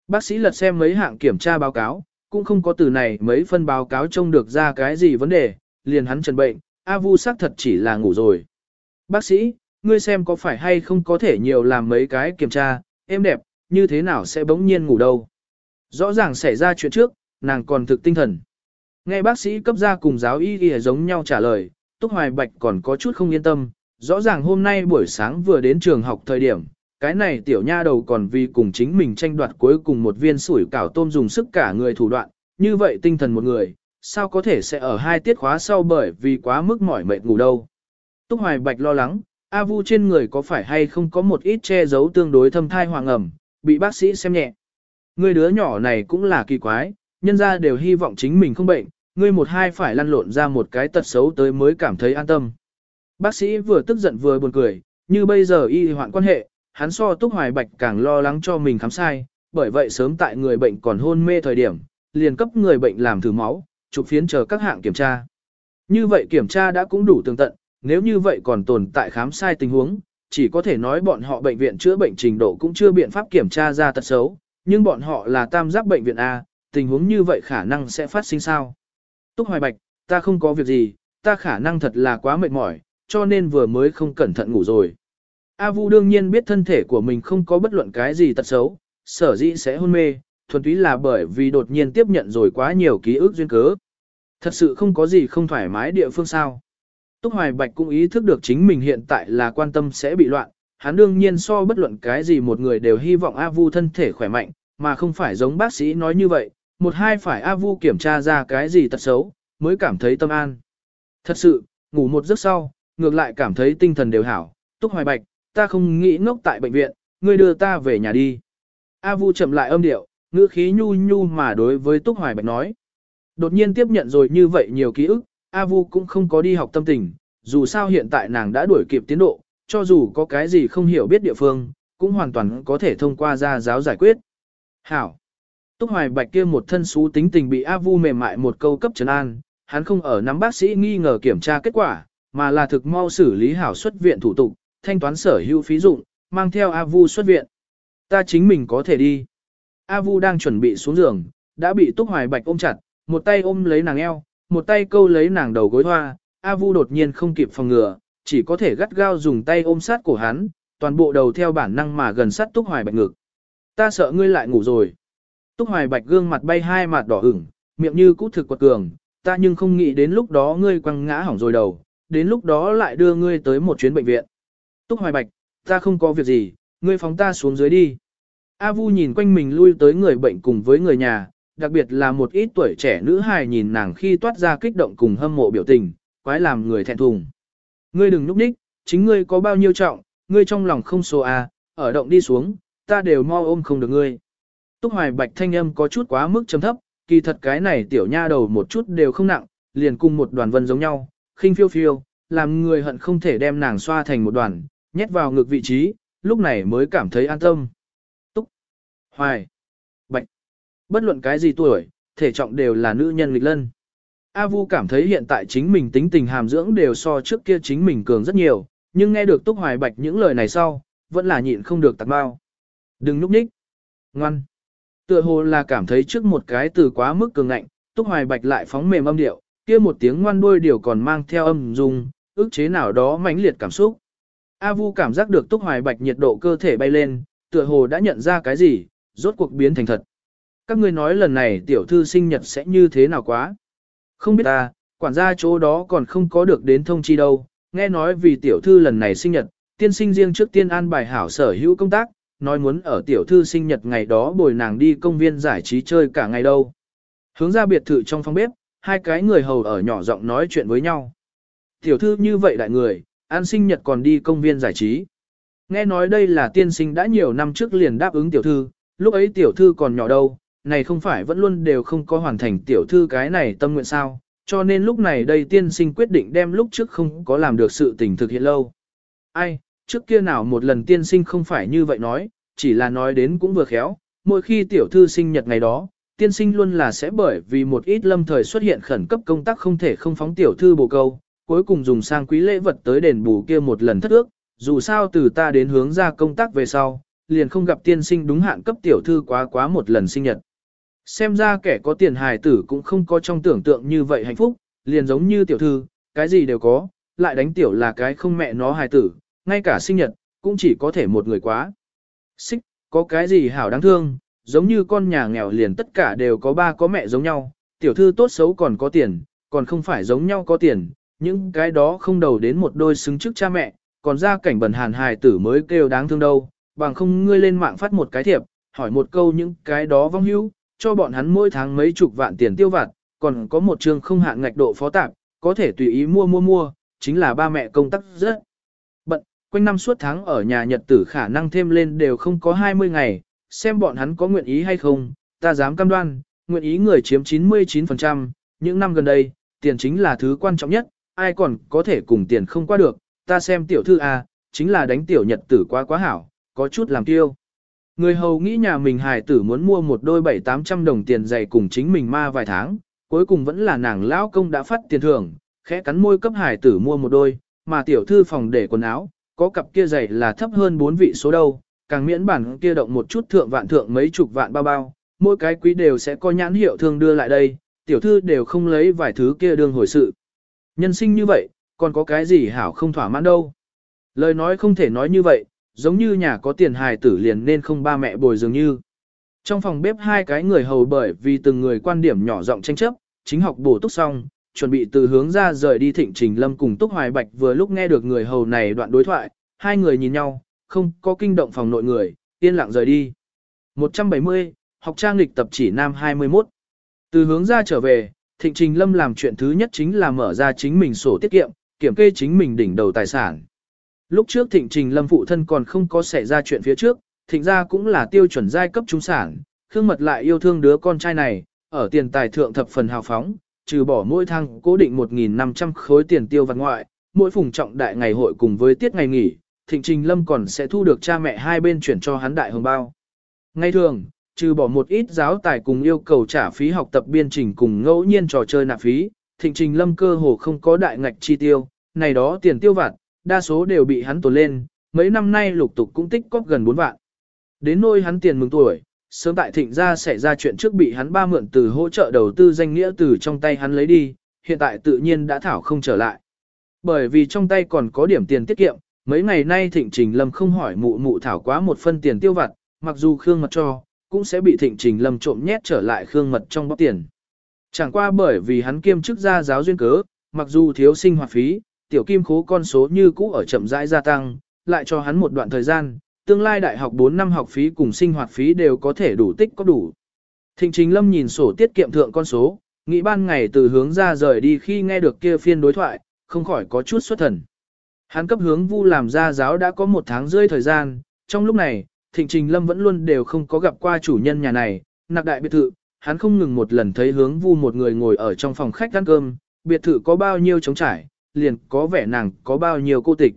S1: Bác sĩ lật xem mấy hạng kiểm tra báo cáo, cũng không có từ này mấy phân báo cáo trông được ra cái gì vấn đề, liền hắn trần bệnh, A Vu xác thật chỉ là ngủ rồi. Bác sĩ, ngươi xem có phải hay không có thể nhiều làm mấy cái kiểm tra, em đẹp, như thế nào sẽ bỗng nhiên ngủ đâu. Rõ ràng xảy ra chuyện trước, nàng còn thực tinh thần. Nghe bác sĩ cấp ra cùng giáo y y giống nhau trả lời, Túc Hoài Bạch còn có chút không yên tâm, rõ ràng hôm nay buổi sáng vừa đến trường học thời điểm, cái này tiểu nha đầu còn vì cùng chính mình tranh đoạt cuối cùng một viên sủi cảo tôm dùng sức cả người thủ đoạn, như vậy tinh thần một người, sao có thể sẽ ở hai tiết khóa sau bởi vì quá mức mỏi mệt ngủ đâu. Túc Hoài Bạch lo lắng, A Vu trên người có phải hay không có một ít che giấu tương đối thâm thai hoàng ẩm, bị bác sĩ xem nhẹ. Người đứa nhỏ này cũng là kỳ quái, nhân ra đều hy vọng chính mình không bệnh, ngươi một hai phải lăn lộn ra một cái tật xấu tới mới cảm thấy an tâm. Bác sĩ vừa tức giận vừa buồn cười, như bây giờ y hoạn quan hệ, hắn so Túc Hoài Bạch càng lo lắng cho mình khám sai, bởi vậy sớm tại người bệnh còn hôn mê thời điểm, liền cấp người bệnh làm thử máu, chụp phiến chờ các hạng kiểm tra. Như vậy kiểm tra đã cũng đủ tường tận, nếu như vậy còn tồn tại khám sai tình huống, chỉ có thể nói bọn họ bệnh viện chữa bệnh trình độ cũng chưa biện pháp kiểm tra ra tật xấu, nhưng bọn họ là tam giác bệnh viện A, tình huống như vậy khả năng sẽ phát sinh sao. Túc Hoài Bạch, ta không có việc gì, ta khả năng thật là quá mệt mỏi, cho nên vừa mới không cẩn thận ngủ rồi. A Vu đương nhiên biết thân thể của mình không có bất luận cái gì tật xấu, sở dĩ sẽ hôn mê, thuần túy là bởi vì đột nhiên tiếp nhận rồi quá nhiều ký ức duyên cớ. Thật sự không có gì không thoải mái địa phương sao. Túc Hoài Bạch cũng ý thức được chính mình hiện tại là quan tâm sẽ bị loạn, hắn đương nhiên so bất luận cái gì một người đều hy vọng A Vu thân thể khỏe mạnh, mà không phải giống bác sĩ nói như vậy, một hai phải A Vu kiểm tra ra cái gì tật xấu, mới cảm thấy tâm an. Thật sự, ngủ một giấc sau, ngược lại cảm thấy tinh thần đều hảo, Túc Hoài Bạch, ta không nghĩ ngốc tại bệnh viện, ngươi đưa ta về nhà đi. A Vu chậm lại âm điệu, ngữ khí nhu nhu mà đối với Túc Hoài Bạch nói. Đột nhiên tiếp nhận rồi như vậy nhiều ký ức, A Vu cũng không có đi học tâm tình, dù sao hiện tại nàng đã đuổi kịp tiến độ, cho dù có cái gì không hiểu biết địa phương, cũng hoàn toàn có thể thông qua ra giáo giải quyết. Hảo! Túc Hoài Bạch kia một thân xú tính tình bị A Vu mềm mại một câu cấp trấn an, hắn không ở nắm bác sĩ nghi ngờ kiểm tra kết quả, mà là thực mau xử lý hảo xuất viện thủ tục, thanh toán sở hữu phí dụng, mang theo A Vu xuất viện. Ta chính mình có thể đi. A Vu đang chuẩn bị xuống giường, đã bị Túc Hoài Bạch ôm chặt, một tay ôm lấy nàng eo, một tay câu lấy nàng đầu gối hoa. A Vu đột nhiên không kịp phòng ngừa, chỉ có thể gắt gao dùng tay ôm sát cổ hắn, toàn bộ đầu theo bản năng mà gần sát Túc Hoài Bạch ngực. Ta sợ ngươi lại ngủ rồi. Túc Hoài Bạch gương mặt bay hai mặt đỏ ửng, miệng như cũ thực quật cường, ta nhưng không nghĩ đến lúc đó ngươi quăng ngã hỏng rồi đầu, đến lúc đó lại đưa ngươi tới một chuyến bệnh viện. Túc Hoài Bạch, ta không có việc gì, ngươi phóng ta xuống dưới đi. A Vu nhìn quanh mình lui tới người bệnh cùng với người nhà, đặc biệt là một ít tuổi trẻ nữ hài nhìn nàng khi toát ra kích động cùng hâm mộ biểu tình, quái làm người thẹn thùng. Ngươi đừng núp đích, chính ngươi có bao nhiêu trọng, ngươi trong lòng không số A, ở động đi xuống, ta đều mo ôm không được ngươi. Túc Hoài Bạch thanh âm có chút quá mức trầm thấp, kỳ thật cái này tiểu nha đầu một chút đều không nặng, liền cùng một đoàn vân giống nhau, khinh phiêu phiêu, làm người hận không thể đem nàng xoa thành một đoàn, nhét vào ngực vị trí, lúc này mới cảm thấy an tâm. Túc, Hoài, Bạch, bất luận cái gì tuổi, thể trọng đều là nữ nhân nghịch lân. A Vu cảm thấy hiện tại chính mình tính tình hàm dưỡng đều so trước kia chính mình cường rất nhiều, nhưng nghe được Túc Hoài Bạch những lời này sau, vẫn là nhịn không được tạc bao. Đừng núp nhích. Ngoan. Tựa hồ là cảm thấy trước một cái từ quá mức cường ngạnh, Túc Hoài Bạch lại phóng mềm âm điệu, kia một tiếng ngoan đuôi điều còn mang theo âm dung, ức chế nào đó mãnh liệt cảm xúc. A Vu cảm giác được Túc Hoài Bạch nhiệt độ cơ thể bay lên, tựa hồ đã nhận ra cái gì, rốt cuộc biến thành thật. Các ngươi nói lần này tiểu thư sinh nhật sẽ như thế nào quá? Không biết ta, quản gia chỗ đó còn không có được đến thông chi đâu, nghe nói vì tiểu thư lần này sinh nhật, tiên sinh riêng trước tiên an bài hảo sở hữu công tác, nói muốn ở tiểu thư sinh nhật ngày đó bồi nàng đi công viên giải trí chơi cả ngày đâu. Hướng ra biệt thự trong phòng bếp, hai cái người hầu ở nhỏ giọng nói chuyện với nhau. Tiểu thư như vậy đại người, an sinh nhật còn đi công viên giải trí. Nghe nói đây là tiên sinh đã nhiều năm trước liền đáp ứng tiểu thư, lúc ấy tiểu thư còn nhỏ đâu, này không phải vẫn luôn đều không có hoàn thành tiểu thư cái này tâm nguyện sao, cho nên lúc này đây tiên sinh quyết định đem lúc trước không có làm được sự tình thực hiện lâu. Ai, trước kia nào một lần tiên sinh không phải như vậy nói, chỉ là nói đến cũng vừa khéo, mỗi khi tiểu thư sinh nhật ngày đó, tiên sinh luôn là sẽ bởi vì một ít lâm thời xuất hiện khẩn cấp công tác không thể không phóng tiểu thư bồ câu, cuối cùng dùng sang quý lễ vật tới đền bù kia một lần thất ước, dù sao từ ta đến hướng ra công tác về sau, liền không gặp tiên sinh đúng hạn cấp tiểu thư quá quá một lần sinh nhật. Xem ra kẻ có tiền hài tử cũng không có trong tưởng tượng như vậy hạnh phúc, liền giống như tiểu thư, cái gì đều có, lại đánh tiểu là cái không mẹ nó hài tử, ngay cả sinh nhật, cũng chỉ có thể một người quá. Xích, có cái gì hảo đáng thương, giống như con nhà nghèo liền tất cả đều có ba có mẹ giống nhau, tiểu thư tốt xấu còn có tiền, còn không phải giống nhau có tiền, những cái đó không đầu đến một đôi xứng trước cha mẹ, còn ra cảnh bẩn hàn hài tử mới kêu đáng thương đâu, bằng không ngươi lên mạng phát một cái thiệp, hỏi một câu những cái đó vong hữu, cho bọn hắn mỗi tháng mấy chục vạn tiền tiêu vặt, còn có một trường không hạn ngạch độ phó tạp, có thể tùy ý mua mua mua, chính là ba mẹ công tác rất quanh năm suốt tháng ở nhà nhật tử khả năng thêm lên đều không có 20 ngày, xem bọn hắn có nguyện ý hay không, ta dám cam đoan, nguyện ý người chiếm 99%, những năm gần đây, tiền chính là thứ quan trọng nhất, ai còn có thể cùng tiền không qua được, ta xem tiểu thư A, chính là đánh tiểu nhật tử quá quá hảo, có chút làm tiêu. Người hầu nghĩ nhà mình hài tử muốn mua một đôi bảy tám trăm đồng tiền giày cùng chính mình ma vài tháng, cuối cùng vẫn là nàng lão công đã phát tiền thưởng, khẽ cắn môi cấp hài tử mua một đôi, mà tiểu thư phòng để quần áo, có cặp kia giày là thấp hơn bốn vị số đâu, càng miễn bản kia động một chút thượng vạn thượng mấy chục vạn bao bao, mỗi cái quý đều sẽ có nhãn hiệu thương đưa lại đây, tiểu thư đều không lấy vài thứ kia đương hồi sự. Nhân sinh như vậy, còn có cái gì hảo không thỏa mãn đâu. Lời nói không thể nói như vậy, giống như nhà có tiền hài tử liền nên không ba mẹ bồi dường như. Trong phòng bếp hai cái người hầu bởi vì từng người quan điểm nhỏ giọng tranh chấp, chính học bổ túc xong, chuẩn bị từ hướng ra rời đi thịnh trình lâm cùng túc hoài bạch vừa lúc nghe được người hầu này đoạn đối thoại, hai người nhìn nhau, không có kinh động phòng nội người, yên lặng rời đi. 170, học trang lịch tập chỉ nam 21. Từ hướng ra trở về, Thịnh Trình Lâm làm chuyện thứ nhất chính là mở ra chính mình sổ tiết kiệm, kiểm kê chính mình đỉnh đầu tài sản. Lúc trước Thịnh Trình Lâm phụ thân còn không có xảy ra chuyện phía trước, Thịnh gia cũng là tiêu chuẩn giai cấp trung sản, Khương Mật lại yêu thương đứa con trai này, ở tiền tài thượng thập phần hào phóng, trừ bỏ mỗi thang cố định 1.500 khối tiền tiêu vặt ngoại, mỗi phùng trọng đại ngày hội cùng với tiết ngày nghỉ, Thịnh Trình Lâm còn sẽ thu được cha mẹ hai bên chuyển cho hắn đại hồng bao. Ngay thường, trừ bỏ một ít giáo tài cùng yêu cầu trả phí học tập biên trình cùng ngẫu nhiên trò chơi nạp phí, Thịnh Trình Lâm cơ hồ không có đại ngạch chi tiêu, này đó tiền tiêu vặt, đa số đều bị hắn tồn lên, mấy năm nay lục tục cũng tích cóp gần 4 vạn. Đến nôi hắn tiền mừng tuổi, sớm tại thịnh gia xảy ra chuyện trước bị hắn ba mượn từ hỗ trợ đầu tư danh nghĩa từ trong tay hắn lấy đi, hiện tại tự nhiên đã thảo không trở lại. Bởi vì trong tay còn có điểm tiền tiết kiệm, mấy ngày nay thịnh trình lâm không hỏi mụ mụ thảo quá một phân tiền tiêu vặt, mặc dù Khương Mật cho, cũng sẽ bị thịnh trình lâm trộm nhét trở lại Khương Mật trong bóc tiền. Chẳng qua bởi vì hắn kiêm chức gia giáo duyên cớ, mặc dù thiếu sinh hoạt phí, tiểu kim khố con số như cũ ở chậm rãi gia tăng, lại cho hắn một đoạn thời gian, tương lai đại học 4 năm học phí cùng sinh hoạt phí đều có thể đủ tích có đủ. Thịnh Trình Lâm nhìn sổ tiết kiệm thượng con số, nghĩ ban ngày từ hướng ra rời đi khi nghe được kia phiên đối thoại, không khỏi có chút xuất thần. Hắn cấp hướng vu làm gia giáo đã có một tháng rơi thời gian, trong lúc này, Thịnh Trình Lâm vẫn luôn đều không có gặp qua chủ nhân nhà này, nạc đại biệt thự, hắn không ngừng một lần thấy hướng vu một người ngồi ở trong phòng khách ăn cơm, biệt thự có bao nhiêu trống trải, liền có vẻ nàng có bao nhiêu cô tịch.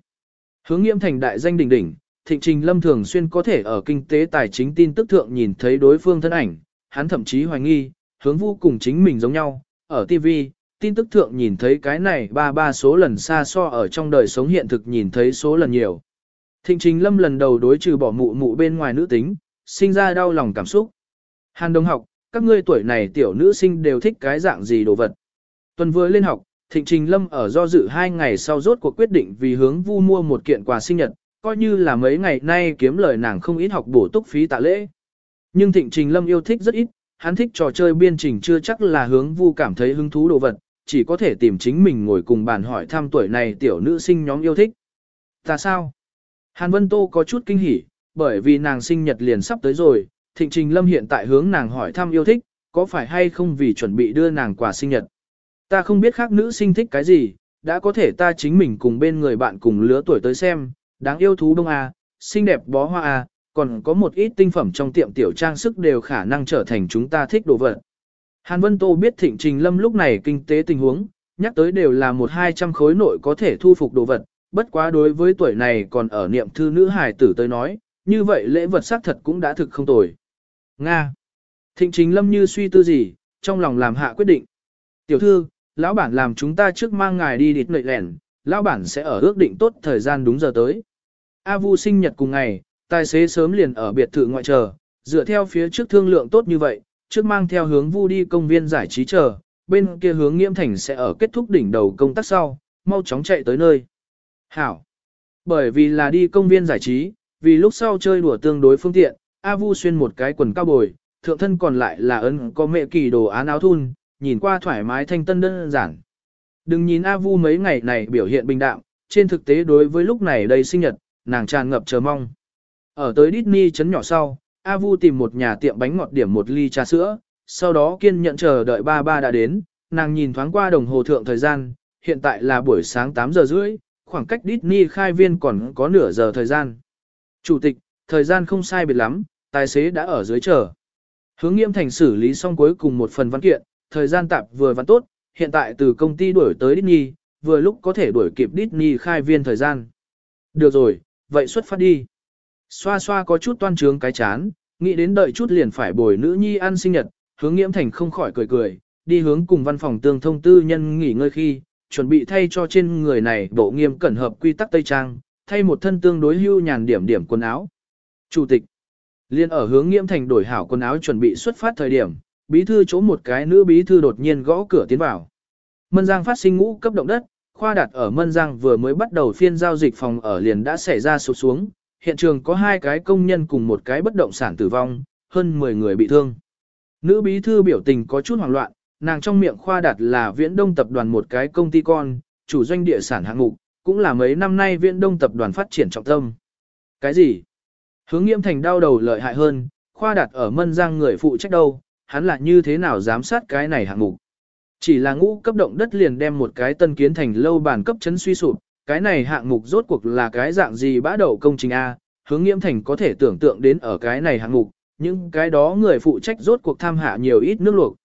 S1: Hướng nghiêm thành đại danh đỉnh đỉnh, thịnh trình lâm thường xuyên có thể ở kinh tế tài chính tin tức thượng nhìn thấy đối phương thân ảnh, hắn thậm chí hoài nghi, hướng vu cùng chính mình giống nhau, ở TV, tin tức thượng nhìn thấy cái này ba ba số lần xa so ở trong đời sống hiện thực nhìn thấy số lần nhiều. Thịnh trình lâm lần đầu đối trừ bỏ mụ mụ bên ngoài nữ tính, sinh ra đau lòng cảm xúc. Hàn đồng học, các ngươi tuổi này tiểu nữ sinh đều thích cái dạng gì đồ vật. Tuần vừa lên học, Thịnh Trình Lâm ở do dự hai ngày sau rốt cuộc quyết định vì hướng vu mua một kiện quà sinh nhật, coi như là mấy ngày nay kiếm lời nàng không ít học bổ túc phí tạ lễ. Nhưng Thịnh Trình Lâm yêu thích rất ít, hắn thích trò chơi biên trình chưa chắc là hướng vu cảm thấy hứng thú đồ vật, chỉ có thể tìm chính mình ngồi cùng bàn hỏi thăm tuổi này tiểu nữ sinh nhóm yêu thích. Ta sao? Hàn Vân Tô có chút kinh hỉ, bởi vì nàng sinh nhật liền sắp tới rồi, Thịnh Trình Lâm hiện tại hướng nàng hỏi thăm yêu thích, có phải hay không vì chuẩn bị đưa nàng quà sinh nhật. Ta không biết khác nữ sinh thích cái gì, đã có thể ta chính mình cùng bên người bạn cùng lứa tuổi tới xem, đáng yêu thú đông A, xinh đẹp bó hoa A, còn có một ít tinh phẩm trong tiệm tiểu trang sức đều khả năng trở thành chúng ta thích đồ vật. Hàn Vân Tô biết Thịnh Trình Lâm lúc này kinh tế tình huống, nhắc tới đều là một hai trăm khối nội có thể thu phục đồ vật, bất quá đối với tuổi này còn ở niệm thư nữ hài tử tới nói, như vậy lễ vật xác thật cũng đã thực không tồi. Nga. Thịnh Trình Lâm như suy tư gì, trong lòng làm hạ quyết định. Tiểu thư, lão bản làm chúng ta trước mang ngài đi địt nợi lẻn, lão bản sẽ ở ước định tốt thời gian đúng giờ tới. A Vu sinh nhật cùng ngày, tài xế sớm liền ở biệt thự ngoại chờ, dựa theo phía trước thương lượng tốt như vậy, trước mang theo hướng Vu đi công viên giải trí chờ, bên kia hướng Nghiễm Thành sẽ ở kết thúc đỉnh đầu công tác sau, mau chóng chạy tới nơi. Hảo. Bởi vì là đi công viên giải trí, vì lúc sau chơi đùa tương đối phương tiện, A Vu xuyên một cái quần cao bồi, thượng thân còn lại là ấn có mẹ kỳ đồ án áo thun, nhìn qua thoải mái thanh tân đơn giản. Đừng nhìn A Vu mấy ngày này biểu hiện bình đạm, trên thực tế đối với lúc này đây sinh nhật, nàng tràn ngập chờ mong. Ở tới Disney chấn nhỏ sau, A Vu tìm một nhà tiệm bánh ngọt điểm một ly trà sữa, sau đó kiên nhận chờ đợi ba ba đã đến, nàng nhìn thoáng qua đồng hồ thượng thời gian, hiện tại là buổi sáng 8 giờ rưỡi, khoảng cách Disney khai viên còn có nửa giờ thời gian. Chủ tịch, thời gian không sai biệt lắm, tài xế đã ở dưới chờ. Hướng nghiêm thành xử lý xong cuối cùng một phần văn kiện, thời gian tạp vừa văn tốt, hiện tại từ công ty đuổi tới Disney, vừa lúc có thể đuổi kịp Disney khai viên thời gian. Được rồi, vậy xuất phát đi. Xoa xoa có chút toan trướng cái chán, nghĩ đến đợi chút liền phải bồi nữ nhi ăn sinh nhật, hướng nghiễm thành không khỏi cười cười, đi hướng cùng văn phòng tương thông tư nhân nghỉ ngơi khi, chuẩn bị thay cho trên người này bộ nghiêm cẩn hợp quy tắc Tây Trang, thay một thân tương đối hưu nhàn điểm điểm quần áo. Chủ tịch, liên ở hướng nghiễm thành đổi hảo quần áo chuẩn bị xuất phát thời điểm, bí thư chỗ một cái nữ bí thư đột nhiên gõ cửa tiến vào. Mân Giang phát sinh ngũ cấp động đất, khoa đặt ở Mân Giang vừa mới bắt đầu phiên giao dịch phòng ở liền đã xảy ra sụp xuống, hiện trường có hai cái công nhân cùng một cái bất động sản tử vong, hơn 10 người bị thương. Nữ bí thư biểu tình có chút hoảng loạn, nàng trong miệng khoa đặt là viễn đông tập đoàn một cái công ty con, chủ doanh địa sản hạng mục, cũng là mấy năm nay viễn đông tập đoàn phát triển trọng tâm. Cái gì? Hướng nghiêm thành đau đầu lợi hại hơn, khoa đặt ở mân giang người phụ trách đâu, hắn là như thế nào giám sát cái này hạng mục. Chỉ là ngũ cấp động đất liền đem một cái tân kiến thành lâu bản cấp chấn suy sụp, cái này hạng mục rốt cuộc là cái dạng gì bã đậu công trình A, hướng nghiêm thành có thể tưởng tượng đến ở cái này hạng mục, những cái đó người phụ trách rốt cuộc tham hạ nhiều ít nước luộc.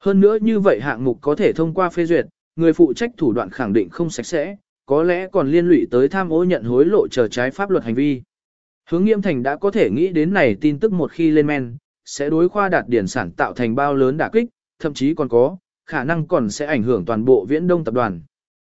S1: Hơn nữa như vậy hạng mục có thể thông qua phê duyệt, người phụ trách thủ đoạn khẳng định không sạch sẽ, có lẽ còn liên lụy tới tham ô nhận hối lộ chờ trái pháp luật hành vi. Hướng nghiêm thành đã có thể nghĩ đến này tin tức một khi lên men, sẽ đối khoa đạt điển sản tạo thành bao lớn đả kích, thậm chí còn có, khả năng còn sẽ ảnh hưởng toàn bộ viễn đông tập đoàn.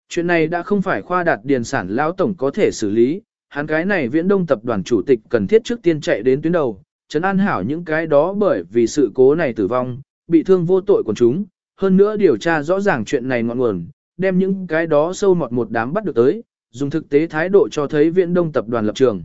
S1: Chuyện này đã không phải khoa đạt Điền sản lão tổng có thể xử lý, hắn cái này viễn đông tập đoàn chủ tịch cần thiết trước tiên chạy đến tuyến đầu, chấn an hảo những cái đó bởi vì sự cố này tử vong, bị thương vô tội của chúng, hơn nữa điều tra rõ ràng chuyện này ngọn nguồn, đem những cái đó sâu mọt một đám bắt được tới, dùng thực tế thái độ cho thấy viễn đông tập đoàn lập trường.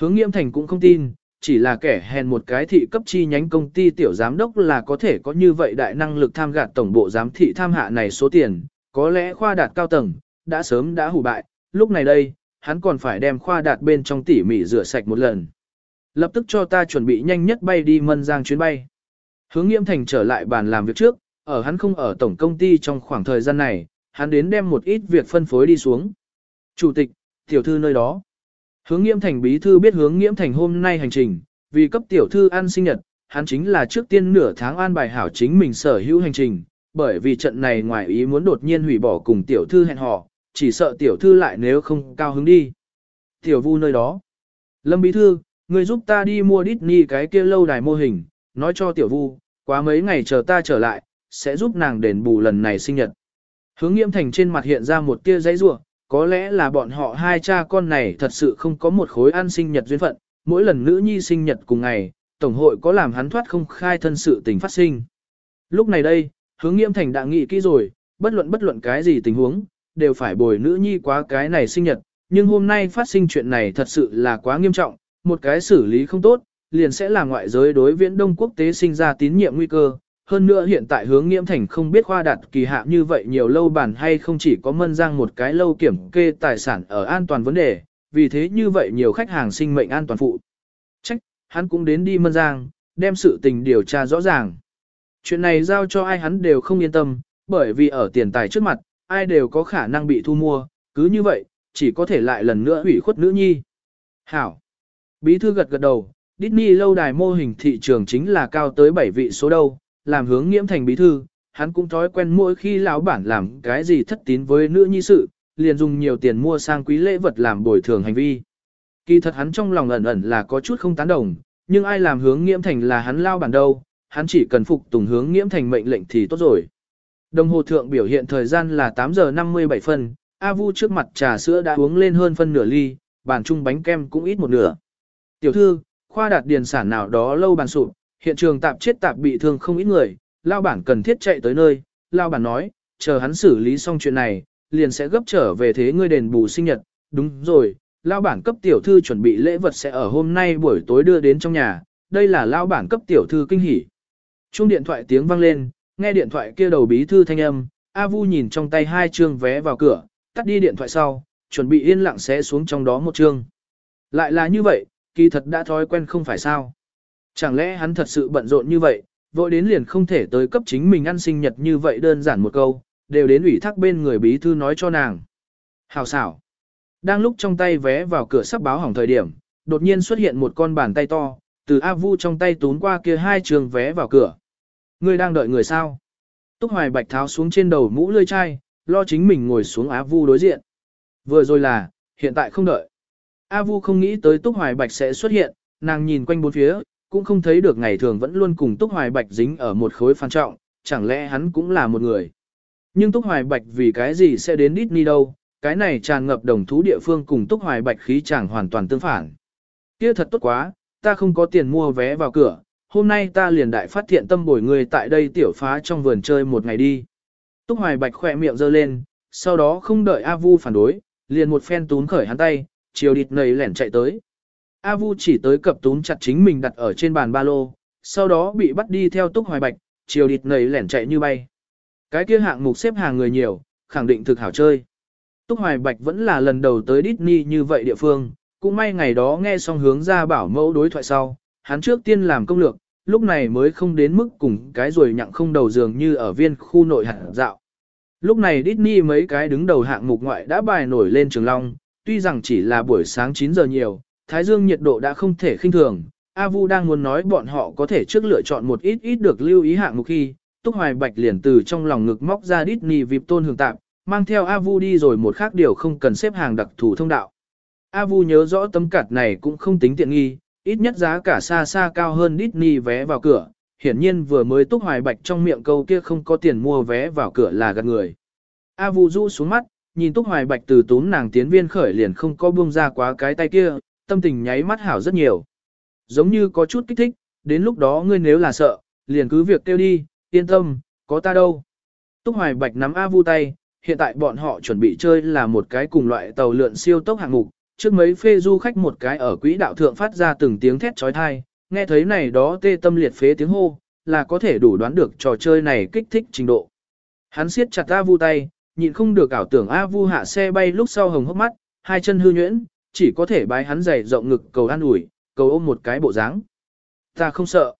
S1: Hướng nghiêm thành cũng không tin, chỉ là kẻ hèn một cái thị cấp chi nhánh công ty tiểu giám đốc là có thể có như vậy đại năng lực tham gạt tổng bộ giám thị tham hạ này số tiền, có lẽ khoa đạt cao tầng, đã sớm đã hủ bại, lúc này đây, hắn còn phải đem khoa đạt bên trong tỉ mỉ rửa sạch một lần. Lập tức cho ta chuẩn bị nhanh nhất bay đi mân giang chuyến bay. Hướng nghiêm thành trở lại bàn làm việc trước, ở hắn không ở tổng công ty trong khoảng thời gian này, hắn đến đem một ít việc phân phối đi xuống. Chủ tịch, tiểu thư nơi đó. Hướng nghiễm thành bí thư biết hướng nghiễm thành hôm nay hành trình, vì cấp tiểu thư ăn sinh nhật, hắn chính là trước tiên nửa tháng an bài hảo chính mình sở hữu hành trình, bởi vì trận này ngoài ý muốn đột nhiên hủy bỏ cùng tiểu thư hẹn hò, chỉ sợ tiểu thư lại nếu không cao hứng đi. Tiểu vu nơi đó. Lâm bí thư, người giúp ta đi mua Disney cái kia lâu đài mô hình, nói cho tiểu vu, quá mấy ngày chờ ta trở lại, sẽ giúp nàng đền bù lần này sinh nhật. Hướng nghiêm thành trên mặt hiện ra một tia giấy rủa có lẽ là bọn họ hai cha con này thật sự không có một khối ăn sinh nhật duyên phận, mỗi lần nữ nhi sinh nhật cùng ngày, Tổng hội có làm hắn thoát không khai thân sự tình phát sinh. Lúc này đây, hướng nghiêm thành đã nghĩ kỹ rồi, bất luận bất luận cái gì tình huống, đều phải bồi nữ nhi quá cái này sinh nhật, nhưng hôm nay phát sinh chuyện này thật sự là quá nghiêm trọng, một cái xử lý không tốt, liền sẽ là ngoại giới đối viễn đông quốc tế sinh ra tín nhiệm nguy cơ, hơn nữa hiện tại hướng nghiễm thành không biết khoa đạt kỳ hạ như vậy nhiều lâu bản hay không chỉ có mân giang một cái lâu kiểm kê tài sản ở an toàn vấn đề, vì thế như vậy nhiều khách hàng sinh mệnh an toàn phụ. Trách, hắn cũng đến đi mân giang, đem sự tình điều tra rõ ràng. Chuyện này giao cho ai hắn đều không yên tâm, bởi vì ở tiền tài trước mặt, ai đều có khả năng bị thu mua, cứ như vậy, chỉ có thể lại lần nữa hủy khuất nữ nhi. Hảo. Bí thư gật gật đầu, Disney lâu đài mô hình thị trường chính là cao tới 7 vị số đâu, làm hướng nghiễm thành bí thư, hắn cũng thói quen mỗi khi lão bản làm cái gì thất tín với nữ nhi sự, liền dùng nhiều tiền mua sang quý lễ vật làm bồi thường hành vi. Kỳ thật hắn trong lòng ẩn ẩn là có chút không tán đồng, nhưng ai làm hướng nghiễm thành là hắn lao bản đâu, hắn chỉ cần phục tùng hướng nghiễm thành mệnh lệnh thì tốt rồi. Đồng hồ thượng biểu hiện thời gian là 8 giờ 57 phân, A Vu trước mặt trà sữa đã uống lên hơn phân nửa ly, bàn chung bánh kem cũng ít một nửa. Tiểu thư, khoa đạt điền sản nào đó lâu bàn sụp, hiện trường tạp chết tạp bị thương không ít người, lao bản cần thiết chạy tới nơi, lao bản nói, chờ hắn xử lý xong chuyện này, liền sẽ gấp trở về thế ngươi đền bù sinh nhật, đúng rồi, lao bản cấp tiểu thư chuẩn bị lễ vật sẽ ở hôm nay buổi tối đưa đến trong nhà, đây là lao bản cấp tiểu thư kinh hỉ. Chuông điện thoại tiếng vang lên, nghe điện thoại kia đầu bí thư thanh âm, A Vu nhìn trong tay hai chương vé vào cửa, tắt đi điện thoại sau, chuẩn bị yên lặng sẽ xuống trong đó một chương. Lại là như vậy, kỳ thật đã thói quen không phải sao. Chẳng lẽ hắn thật sự bận rộn như vậy, vội đến liền không thể tới cấp chính mình ăn sinh nhật như vậy đơn giản một câu, đều đến ủy thác bên người bí thư nói cho nàng. Hào xảo. Đang lúc trong tay vé vào cửa sắp báo hỏng thời điểm, đột nhiên xuất hiện một con bàn tay to, từ A Vu trong tay tún qua kia hai trường vé vào cửa. Người đang đợi người sao? Túc Hoài Bạch tháo xuống trên đầu mũ lươi chai, lo chính mình ngồi xuống A Vu đối diện. Vừa rồi là, hiện tại không đợi. A Vu không nghĩ tới Túc Hoài Bạch sẽ xuất hiện, nàng nhìn quanh bốn phía, cũng không thấy được ngày thường vẫn luôn cùng Túc Hoài Bạch dính ở một khối phan trọng, chẳng lẽ hắn cũng là một người. Nhưng Túc Hoài Bạch vì cái gì sẽ đến Disney đâu, cái này tràn ngập đồng thú địa phương cùng Túc Hoài Bạch khí chẳng hoàn toàn tương phản. Kia thật tốt quá, ta không có tiền mua vé vào cửa, hôm nay ta liền đại phát thiện tâm bồi người tại đây tiểu phá trong vườn chơi một ngày đi. Túc Hoài Bạch khỏe miệng giơ lên, sau đó không đợi A Vu phản đối, liền một phen tún khởi hắn tay, chiều địt nầy lẻn chạy tới. A Vu chỉ tới cập tún chặt chính mình đặt ở trên bàn ba lô, sau đó bị bắt đi theo Túc Hoài Bạch, chiều địt nầy lẻn chạy như bay. Cái kia hạng mục xếp hàng người nhiều, khẳng định thực hảo chơi. Túc Hoài Bạch vẫn là lần đầu tới Disney như vậy địa phương, cũng may ngày đó nghe xong hướng ra bảo mẫu đối thoại sau, hắn trước tiên làm công lược, lúc này mới không đến mức cùng cái rồi nhặng không đầu dường như ở viên khu nội hạt dạo. Lúc này Disney mấy cái đứng đầu hạng mục ngoại đã bài nổi lên trường long, tuy rằng chỉ là buổi sáng 9 giờ nhiều, Thái Dương nhiệt độ đã không thể khinh thường. A Vu đang muốn nói bọn họ có thể trước lựa chọn một ít ít được lưu ý hạng mục khi, Túc Hoài Bạch liền từ trong lòng ngực móc ra Disney vip tôn hưởng tạm, mang theo A Vu đi rồi một khác điều không cần xếp hàng đặc thù thông đạo. A Vu nhớ rõ tấm cạt này cũng không tính tiện nghi, ít nhất giá cả xa xa cao hơn Disney vé vào cửa, hiển nhiên vừa mới túc hoài bạch trong miệng câu kia không có tiền mua vé vào cửa là gạt người. A Vu du xuống mắt, nhìn túc hoài bạch từ tốn nàng tiến viên khởi liền không có buông ra quá cái tay kia, tâm tình nháy mắt hảo rất nhiều. Giống như có chút kích thích, đến lúc đó ngươi nếu là sợ, liền cứ việc kêu đi, yên tâm, có ta đâu. Túc hoài bạch nắm A Vu tay, hiện tại bọn họ chuẩn bị chơi là một cái cùng loại tàu lượn siêu tốc hạng mục, trước mấy phê du khách một cái ở quỹ đạo thượng phát ra từng tiếng thét trói thai, nghe thấy này đó tê tâm liệt phế tiếng hô, là có thể đủ đoán được trò chơi này kích thích trình độ. Hắn siết chặt A Vu tay, nhịn không được ảo tưởng A Vu hạ xe bay lúc sau hồng hốc mắt, hai chân hư nhuyễn, chỉ có thể bái hắn dày rộng ngực cầu an ủi, cầu ôm một cái bộ dáng. Ta không sợ.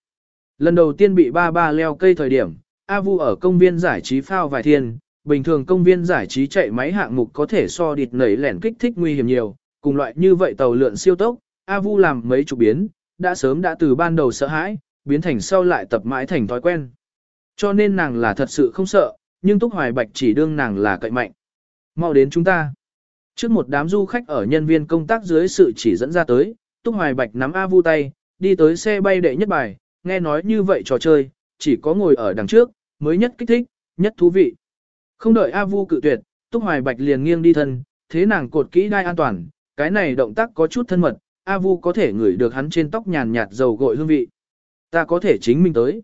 S1: Lần đầu tiên bị ba ba leo cây thời điểm, A Vu ở công viên giải trí phao vài thiên, bình thường công viên giải trí chạy máy hạng mục có thể so địt nảy lẻn kích thích nguy hiểm nhiều, cùng loại như vậy tàu lượn siêu tốc, A Vu làm mấy chục biến, đã sớm đã từ ban đầu sợ hãi, biến thành sau lại tập mãi thành thói quen. Cho nên nàng là thật sự không sợ, nhưng Túc Hoài Bạch chỉ đương nàng là cậy mạnh. Mau đến chúng ta. Trước một đám du khách ở nhân viên công tác dưới sự chỉ dẫn ra tới, Túc Hoài Bạch nắm A Vu tay, đi tới xe bay đệ nhất bài, nghe nói như vậy trò chơi, chỉ có ngồi ở đằng trước, mới nhất kích thích, nhất thú vị. Không đợi A Vu cự tuyệt, Túc Hoài Bạch liền nghiêng đi thân, thế nàng cột kỹ đai an toàn, cái này động tác có chút thân mật, A Vu có thể ngửi được hắn trên tóc nhàn nhạt dầu gội hương vị. Ta có thể chính mình tới.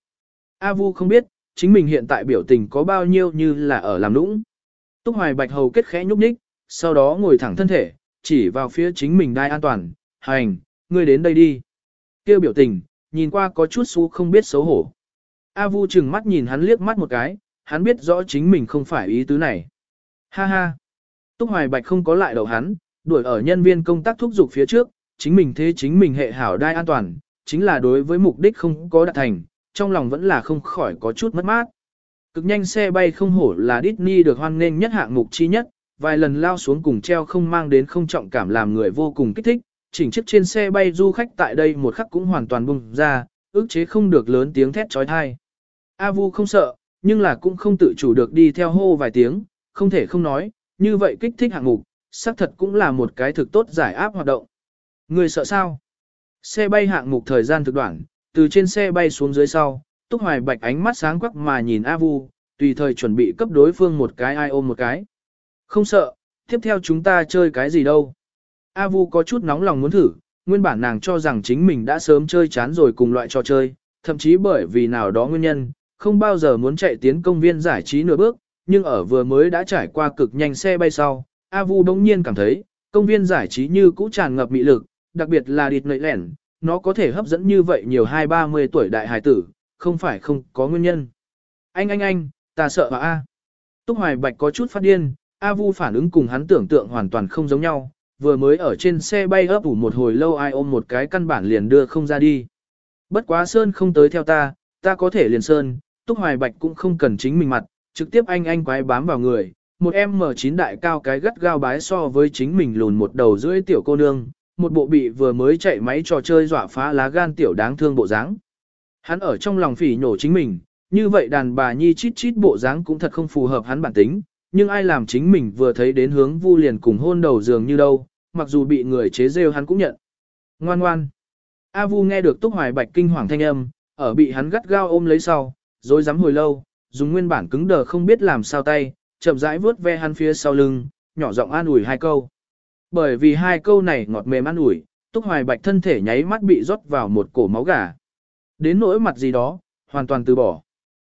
S1: A Vu không biết, chính mình hiện tại biểu tình có bao nhiêu như là ở làm nũng. Túc Hoài Bạch hầu kết khẽ nhúc nhích, sau đó ngồi thẳng thân thể, chỉ vào phía chính mình đai an toàn, hành, ngươi đến đây đi. Kêu biểu tình, nhìn qua có chút xú không biết xấu hổ. A Vu chừng mắt nhìn hắn liếc mắt một cái, hắn biết rõ chính mình không phải ý tứ này. Ha ha. Túc Hoài Bạch không có lại đầu hắn, đuổi ở nhân viên công tác thúc giục phía trước, chính mình thế chính mình hệ hảo đai an toàn, chính là đối với mục đích không có đạt thành, trong lòng vẫn là không khỏi có chút mất mát. Cực nhanh xe bay không hổ là Disney được hoan nghênh nhất hạng mục chi nhất, vài lần lao xuống cùng treo không mang đến không trọng cảm làm người vô cùng kích thích, chỉnh chiếc trên xe bay du khách tại đây một khắc cũng hoàn toàn bùng ra, ước chế không được lớn tiếng thét trói thai. A Vu không sợ, nhưng là cũng không tự chủ được đi theo hô vài tiếng, không thể không nói, như vậy kích thích hạng mục, xác thật cũng là một cái thực tốt giải áp hoạt động. Người sợ sao? Xe bay hạng mục thời gian thực đoạn, từ trên xe bay xuống dưới sau, Túc Hoài Bạch ánh mắt sáng quắc mà nhìn A Vu, tùy thời chuẩn bị cấp đối phương một cái ai ôm một cái. Không sợ, tiếp theo chúng ta chơi cái gì đâu. A Vu có chút nóng lòng muốn thử, nguyên bản nàng cho rằng chính mình đã sớm chơi chán rồi cùng loại trò chơi, thậm chí bởi vì nào đó nguyên nhân, không bao giờ muốn chạy tiến công viên giải trí nửa bước, nhưng ở vừa mới đã trải qua cực nhanh xe bay sau, A Vu bỗng nhiên cảm thấy, công viên giải trí như cũ tràn ngập mị lực, đặc biệt là địt nợi lẻn, nó có thể hấp dẫn như vậy nhiều hai ba mươi tuổi đại hài tử, không phải không có nguyên nhân. Anh anh anh, ta sợ mà A. Túc Hoài Bạch có chút phát điên, A Vu phản ứng cùng hắn tưởng tượng hoàn toàn không giống nhau, vừa mới ở trên xe bay ấp ủ một hồi lâu ai ôm một cái căn bản liền đưa không ra đi. Bất quá Sơn không tới theo ta, ta có thể liền Sơn, Túc Hoài Bạch cũng không cần chính mình mặt, trực tiếp anh anh quái bám vào người, một em M9 đại cao cái gắt gao bái so với chính mình lùn một đầu rưỡi tiểu cô nương, một bộ bị vừa mới chạy máy trò chơi dọa phá lá gan tiểu đáng thương bộ dáng. Hắn ở trong lòng phỉ nhổ chính mình, như vậy đàn bà nhi chít chít bộ dáng cũng thật không phù hợp hắn bản tính, nhưng ai làm chính mình vừa thấy đến hướng vu liền cùng hôn đầu giường như đâu, mặc dù bị người chế rêu hắn cũng nhận. Ngoan ngoan. A vu nghe được túc hoài bạch kinh hoàng thanh âm, ở bị hắn gắt gao ôm lấy sau, rồi dám hồi lâu, dùng nguyên bản cứng đờ không biết làm sao tay, chậm rãi vuốt ve hắn phía sau lưng, nhỏ giọng an ủi hai câu. Bởi vì hai câu này ngọt mềm an ủi, Túc Hoài Bạch thân thể nháy mắt bị rót vào một cổ máu gà. Đến nỗi mặt gì đó, hoàn toàn từ bỏ.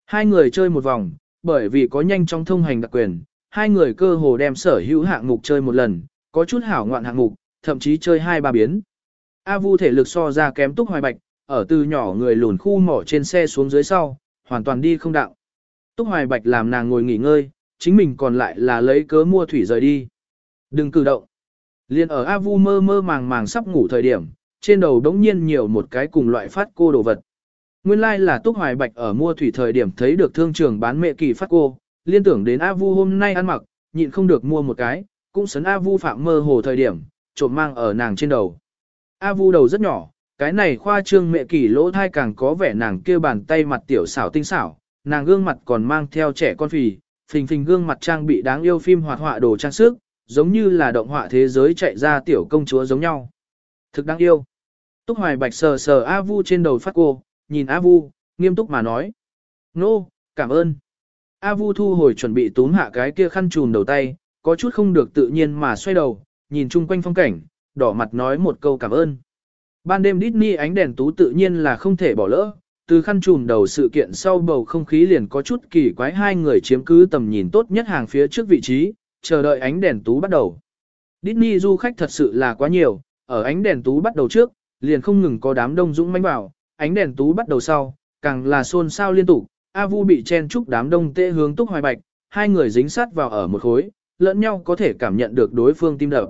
S1: Hai người chơi một vòng, bởi vì có nhanh chóng thông hành đặc quyền, hai người cơ hồ đem sở hữu hạng mục chơi một lần, có chút hảo ngoạn hạng mục, thậm chí chơi hai ba biến. A Vu thể lực so ra kém Túc Hoài Bạch, ở từ nhỏ người lùn khu mỏ trên xe xuống dưới sau, hoàn toàn đi không đạo. Túc Hoài Bạch làm nàng ngồi nghỉ ngơi, chính mình còn lại là lấy cớ mua thủy rời đi. Đừng cử động. Liên ở A Vu mơ mơ màng màng sắp ngủ thời điểm, trên đầu đống nhiên nhiều một cái cùng loại phát cô đồ vật. Nguyên lai like là Túc Hoài Bạch ở mua thủy thời điểm thấy được thương trường bán mẹ kỳ phát cô, liên tưởng đến A Vu hôm nay ăn mặc, nhịn không được mua một cái, cũng sấn A Vu phạm mơ hồ thời điểm, trộm mang ở nàng trên đầu. A Vu đầu rất nhỏ, cái này khoa trương mẹ kỳ lỗ thai càng có vẻ nàng kia bàn tay mặt tiểu xảo tinh xảo, nàng gương mặt còn mang theo trẻ con phì, phình phình gương mặt trang bị đáng yêu phim hoạt họa đồ trang sức, giống như là động họa thế giới chạy ra tiểu công chúa giống nhau. Thực đáng yêu. Túc Hoài Bạch sờ sờ A Vu trên đầu phát cô, nhìn A Vu, nghiêm túc mà nói. Nô, no, cảm ơn. A Vu thu hồi chuẩn bị túm hạ cái kia khăn trùm đầu tay, có chút không được tự nhiên mà xoay đầu, nhìn chung quanh phong cảnh, đỏ mặt nói một câu cảm ơn. Ban đêm Disney ánh đèn tú tự nhiên là không thể bỏ lỡ, từ khăn trùm đầu sự kiện sau bầu không khí liền có chút kỳ quái hai người chiếm cứ tầm nhìn tốt nhất hàng phía trước vị trí, chờ đợi ánh đèn tú bắt đầu. Disney du khách thật sự là quá nhiều, ở ánh đèn tú bắt đầu trước, liền không ngừng có đám đông dũng mãnh vào, ánh đèn tú bắt đầu sau, càng là xôn xao liên tục, A Vu bị chen chúc đám đông tê hướng Túc Hoài Bạch, hai người dính sát vào ở một khối, lẫn nhau có thể cảm nhận được đối phương tim đập.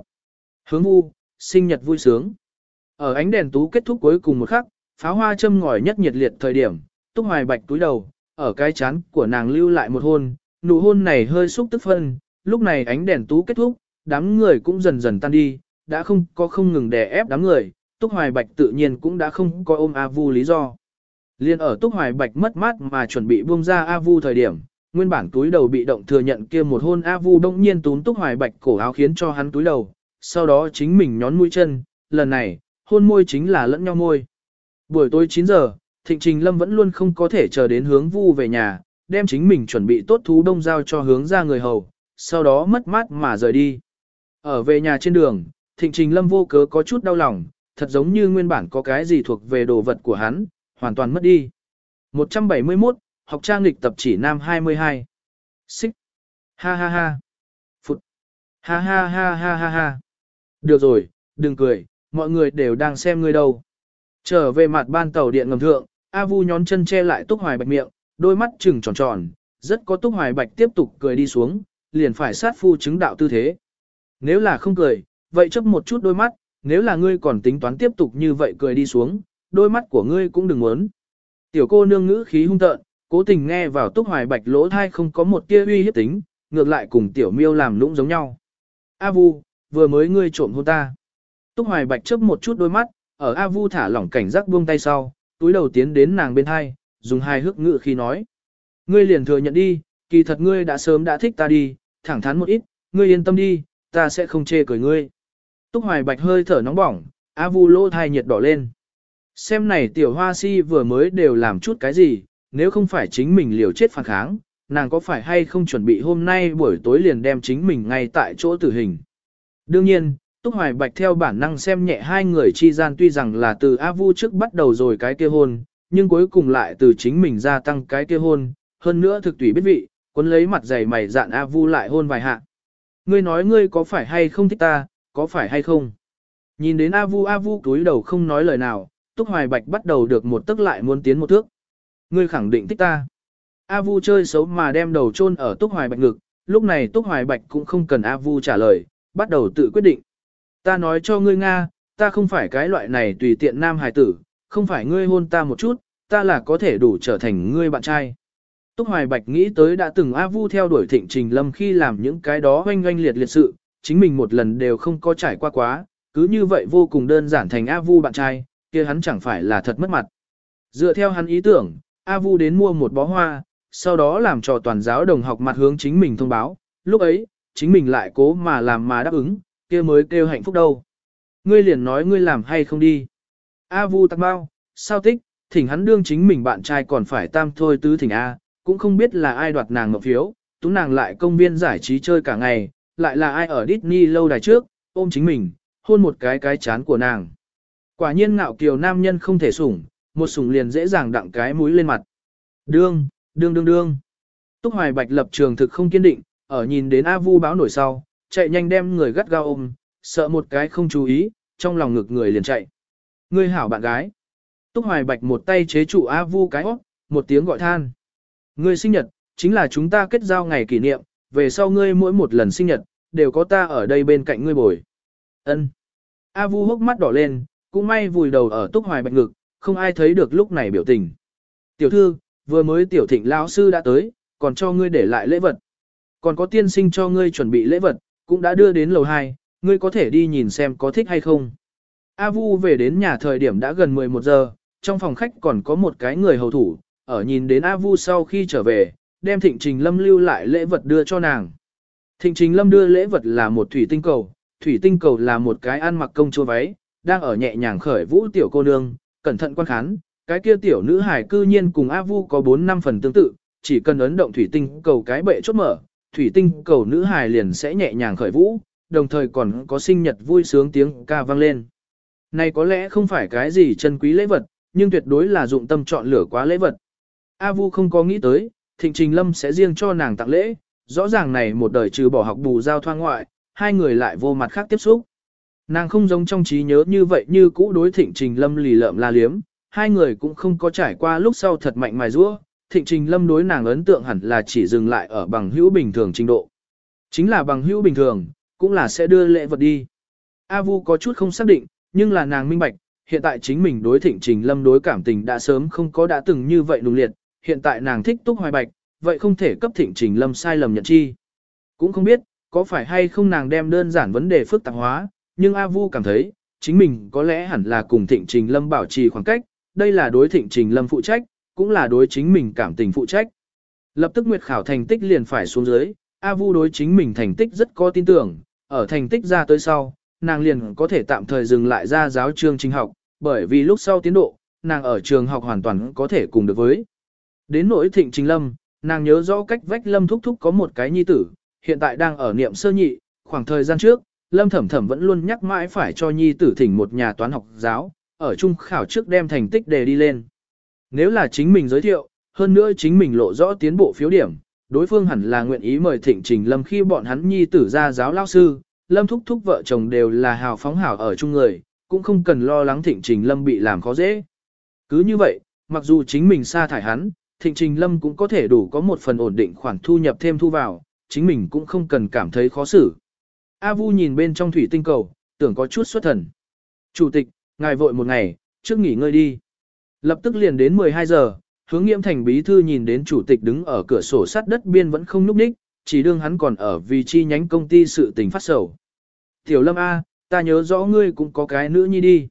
S1: Hướng Vu, sinh nhật vui sướng. Ở ánh đèn tú kết thúc cuối cùng một khắc, pháo hoa châm ngòi nhất nhiệt liệt thời điểm, Túc Hoài Bạch túi đầu, ở cái chán của nàng lưu lại một hôn, nụ hôn này hơi xúc tức phân, lúc này ánh đèn tú kết thúc, đám người cũng dần dần tan đi, đã không có không ngừng đè ép đám người, Túc Hoài Bạch tự nhiên cũng đã không có ôm A Vu lý do. Liên ở Túc Hoài Bạch mất mát mà chuẩn bị buông ra A Vu thời điểm, nguyên bản túi đầu bị động thừa nhận kia một hôn A Vu đông nhiên túm Túc Hoài Bạch cổ áo khiến cho hắn túi đầu, sau đó chính mình nhón mũi chân, lần này, hôn môi chính là lẫn nhau môi. Buổi tối 9 giờ, Thịnh Trình Lâm vẫn luôn không có thể chờ đến hướng Vu về nhà, đem chính mình chuẩn bị tốt thú đông giao cho hướng ra người hầu, sau đó mất mát mà rời đi. Ở về nhà trên đường, Thịnh Trình Lâm vô cớ có chút đau lòng, thật giống như nguyên bản có cái gì thuộc về đồ vật của hắn, hoàn toàn mất đi. 171, học trang lịch tập chỉ nam 22. Xích. Ha ha ha. Phụt. Ha ha ha ha ha ha. Được rồi, đừng cười, mọi người đều đang xem ngươi đâu. Trở về mặt ban tàu điện ngầm thượng, A Vu nhón chân che lại Túc Hoài Bạch miệng, đôi mắt trừng tròn tròn, rất có Túc Hoài Bạch tiếp tục cười đi xuống, liền phải sát phu chứng đạo tư thế. Nếu là không cười, vậy chấp một chút đôi mắt, nếu là ngươi còn tính toán tiếp tục như vậy cười đi xuống, đôi mắt của ngươi cũng đừng muốn. Tiểu cô nương ngữ khí hung tợn, cố tình nghe vào túc hoài bạch lỗ thai không có một tia uy hiếp tính, ngược lại cùng tiểu miêu làm lũng giống nhau. A vu, vừa mới ngươi trộm hôn ta. Túc hoài bạch chớp một chút đôi mắt, ở A vu thả lỏng cảnh giác buông tay sau, túi đầu tiến đến nàng bên hai, dùng hai hước ngữ khi nói. Ngươi liền thừa nhận đi, kỳ thật ngươi đã sớm đã thích ta đi, thẳng thắn một ít, ngươi yên tâm đi, ta sẽ không chê cười ngươi. Túc hoài bạch hơi thở nóng bỏng, A vu lỗ thai nhiệt đỏ lên. Xem này tiểu hoa si vừa mới đều làm chút cái gì, nếu không phải chính mình liều chết phản kháng, nàng có phải hay không chuẩn bị hôm nay buổi tối liền đem chính mình ngay tại chỗ tử hình. Đương nhiên, Túc Hoài Bạch theo bản năng xem nhẹ hai người chi gian tuy rằng là từ A Vu trước bắt đầu rồi cái kia hôn, nhưng cuối cùng lại từ chính mình gia tăng cái kia hôn, hơn nữa thực tùy biết vị, cuốn lấy mặt dày mày dạn A Vu lại hôn vài hạ. Ngươi nói ngươi có phải hay không thích ta, có phải hay không? Nhìn đến A Vu A Vu túi đầu không nói lời nào, Túc Hoài Bạch bắt đầu được một tức lại muốn tiến một thước. Ngươi khẳng định thích ta. A Vu chơi xấu mà đem đầu chôn ở Túc Hoài Bạch ngực, lúc này Túc Hoài Bạch cũng không cần A Vu trả lời, bắt đầu tự quyết định. Ta nói cho ngươi Nga, ta không phải cái loại này tùy tiện nam hài tử, không phải ngươi hôn ta một chút, ta là có thể đủ trở thành ngươi bạn trai. Túc Hoài Bạch nghĩ tới đã từng A Vu theo đuổi Thịnh Trình Lâm khi làm những cái đó oanh oanh liệt liệt sự, chính mình một lần đều không có trải qua quá, cứ như vậy vô cùng đơn giản thành A Vu bạn trai, kia hắn chẳng phải là thật mất mặt. Dựa theo hắn ý tưởng, A Vu đến mua một bó hoa, sau đó làm cho toàn giáo đồng học mặt hướng chính mình thông báo, lúc ấy, chính mình lại cố mà làm mà đáp ứng, kia mới kêu hạnh phúc đâu. Ngươi liền nói ngươi làm hay không đi. A Vu tắc bao, sao tích, thỉnh hắn đương chính mình bạn trai còn phải tam thôi tứ thỉnh A, cũng không biết là ai đoạt nàng ngọc phiếu, tú nàng lại công viên giải trí chơi cả ngày, lại là ai ở Disney lâu đài trước, ôm chính mình, hôn một cái cái chán của nàng. Quả nhiên ngạo kiều nam nhân không thể sủng, một sủng liền dễ dàng đặng cái mũi lên mặt. Đương, đương đương đương. Túc Hoài Bạch lập trường thực không kiên định, ở nhìn đến A Vu báo nổi sau, chạy nhanh đem người gắt gao ôm, sợ một cái không chú ý, trong lòng ngực người liền chạy. Ngươi hảo bạn gái. Túc Hoài Bạch một tay chế trụ A Vu cái óc, một tiếng gọi than. Ngươi sinh nhật, chính là chúng ta kết giao ngày kỷ niệm, về sau ngươi mỗi một lần sinh nhật, đều có ta ở đây bên cạnh ngươi bồi. Ân. A Vu hốc mắt đỏ lên, cũng may vùi đầu ở Túc Hoài Bạch ngực, không ai thấy được lúc này biểu tình. Tiểu thư, vừa mới tiểu thịnh lão sư đã tới, còn cho ngươi để lại lễ vật. Còn có tiên sinh cho ngươi chuẩn bị lễ vật, cũng đã đưa đến lầu 2, ngươi có thể đi nhìn xem có thích hay không. A Vu về đến nhà thời điểm đã gần 11 giờ, trong phòng khách còn có một cái người hầu thủ, ở nhìn đến A Vu sau khi trở về, đem Thịnh Trình Lâm lưu lại lễ vật đưa cho nàng. Thịnh Trình Lâm đưa lễ vật là một thủy tinh cầu, thủy tinh cầu là một cái ăn mặc công chúa váy, đang ở nhẹ nhàng khởi vũ tiểu cô nương, cẩn thận quan khán, cái kia tiểu nữ hải cư nhiên cùng A Vu có 4 năm phần tương tự, chỉ cần ấn động thủy tinh cầu cái bệ chốt mở, thủy tinh cầu nữ hải liền sẽ nhẹ nhàng khởi vũ, đồng thời còn có sinh nhật vui sướng tiếng ca vang lên. Này có lẽ không phải cái gì chân quý lễ vật, nhưng tuyệt đối là dụng tâm chọn lửa quá lễ vật. A Vu không có nghĩ tới, Thịnh Trình Lâm sẽ riêng cho nàng tặng lễ, rõ ràng này một đời trừ bỏ học bù giao thoa ngoại, hai người lại vô mặt khác tiếp xúc. Nàng không giống trong trí nhớ như vậy như cũ đối Thịnh Trình Lâm lì lợm la liếm, hai người cũng không có trải qua lúc sau thật mạnh mài rũa. Thịnh Trình Lâm đối nàng ấn tượng hẳn là chỉ dừng lại ở bằng hữu bình thường trình độ. Chính là bằng hữu bình thường, cũng là sẽ đưa lễ vật đi. A Vu có chút không xác định, nhưng là nàng minh bạch, hiện tại chính mình đối Thịnh Trình Lâm đối cảm tình đã sớm không có đã từng như vậy nùng liệt, hiện tại nàng thích Túc Hoài Bạch, vậy không thể cấp Thịnh Trình Lâm sai lầm nhận chi. Cũng không biết, có phải hay không nàng đem đơn giản vấn đề phức tạp hóa, nhưng A Vu cảm thấy, chính mình có lẽ hẳn là cùng Thịnh Trình Lâm bảo trì khoảng cách, đây là đối Thịnh Trình Lâm phụ trách, cũng là đối chính mình cảm tình phụ trách. Lập tức Nguyệt Khảo thành tích liền phải xuống dưới, A Vu đối chính mình thành tích rất có tin tưởng, ở thành tích ra tới sau, nàng liền có thể tạm thời dừng lại ra giáo trường trình học, bởi vì lúc sau tiến độ, nàng ở trường học hoàn toàn có thể cùng được với. Đến nỗi Thịnh Trình Lâm, nàng nhớ rõ cách vách Lâm Thúc Thúc có một cái nhi tử, hiện tại đang ở niệm sơ nhị, khoảng thời gian trước, Lâm Thẩm Thẩm vẫn luôn nhắc mãi phải cho nhi tử thỉnh một nhà toán học giáo, ở trung khảo trước đem thành tích đề đi lên. Nếu là chính mình giới thiệu, hơn nữa chính mình lộ rõ tiến bộ phiếu điểm, đối phương hẳn là nguyện ý mời Thịnh Trình Lâm khi bọn hắn nhi tử ra giáo lao sư, Lâm thúc thúc vợ chồng đều là hào phóng hảo ở chung người, cũng không cần lo lắng Thịnh Trình Lâm bị làm khó dễ. Cứ như vậy, mặc dù chính mình sa thải hắn, Thịnh Trình Lâm cũng có thể đủ có một phần ổn định khoản thu nhập thêm thu vào, chính mình cũng không cần cảm thấy khó xử. A Vu nhìn bên trong thủy tinh cầu, tưởng có chút xuất thần. Chủ tịch, ngài vội một ngày, trước nghỉ ngơi đi. Lập tức liền đến 12 giờ, hướng nghiệm thành bí thư nhìn đến chủ tịch đứng ở cửa sổ sắt đất biên vẫn không núp ních, chỉ đương hắn còn ở vì chi nhánh công ty sự tình phát sầu. Tiểu Lâm A, ta nhớ rõ ngươi cũng có cái nữ nhi đi.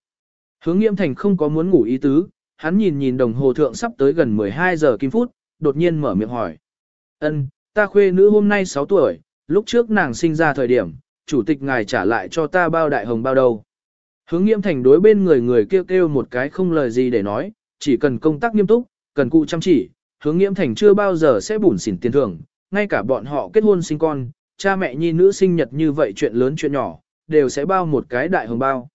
S1: Hướng nghiệm thành không có muốn ngủ ý tứ, hắn nhìn nhìn đồng hồ thượng sắp tới gần 12 giờ kim phút, đột nhiên mở miệng hỏi. Ân, ta khuê nữ hôm nay 6 tuổi, lúc trước nàng sinh ra thời điểm, chủ tịch ngài trả lại cho ta bao đại hồng bao đầu. Hướng nghiêm thành đối bên người người kêu kêu một cái không lời gì để nói, chỉ cần công tác nghiêm túc, cần cụ chăm chỉ, hướng nghiêm thành chưa bao giờ sẽ bủn xỉn tiền thưởng, ngay cả bọn họ kết hôn sinh con, cha mẹ nhi nữ sinh nhật như vậy chuyện lớn chuyện nhỏ, đều sẽ bao một cái đại hồng bao.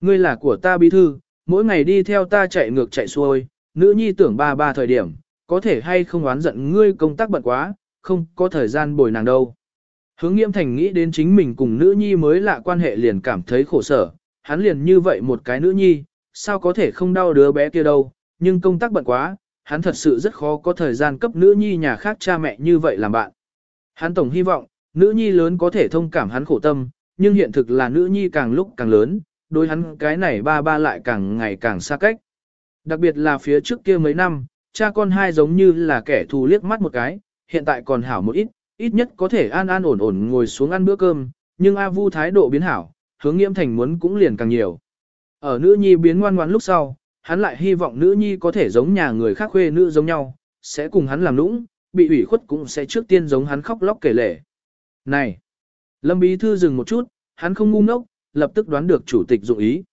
S1: Ngươi là của ta bí thư, mỗi ngày đi theo ta chạy ngược chạy xuôi, nữ nhi tưởng ba ba thời điểm, có thể hay không oán giận ngươi công tác bận quá, không có thời gian bồi nàng đâu. Hướng nghiêm thành nghĩ đến chính mình cùng nữ nhi mới lạ quan hệ liền cảm thấy khổ sở, hắn liền như vậy một cái nữ nhi, sao có thể không đau đứa bé kia đâu, nhưng công tác bận quá, hắn thật sự rất khó có thời gian cấp nữ nhi nhà khác cha mẹ như vậy làm bạn. Hắn tổng hy vọng, nữ nhi lớn có thể thông cảm hắn khổ tâm, nhưng hiện thực là nữ nhi càng lúc càng lớn, đối hắn cái này ba ba lại càng ngày càng xa cách. Đặc biệt là phía trước kia mấy năm, cha con hai giống như là kẻ thù liếc mắt một cái, hiện tại còn hảo một ít, ít nhất có thể an an ổn ổn ngồi xuống ăn bữa cơm, nhưng A Vu thái độ biến hảo, hướng nghiễm thành muốn cũng liền càng nhiều. Ở nữ nhi biến ngoan ngoãn lúc sau, hắn lại hy vọng nữ nhi có thể giống nhà người khác khuê nữ giống nhau, sẽ cùng hắn làm lũng, bị ủy khuất cũng sẽ trước tiên giống hắn khóc lóc kể lể. Này! Lâm Bí Thư dừng một chút, hắn không ngu ngốc, lập tức đoán được chủ tịch dụng ý.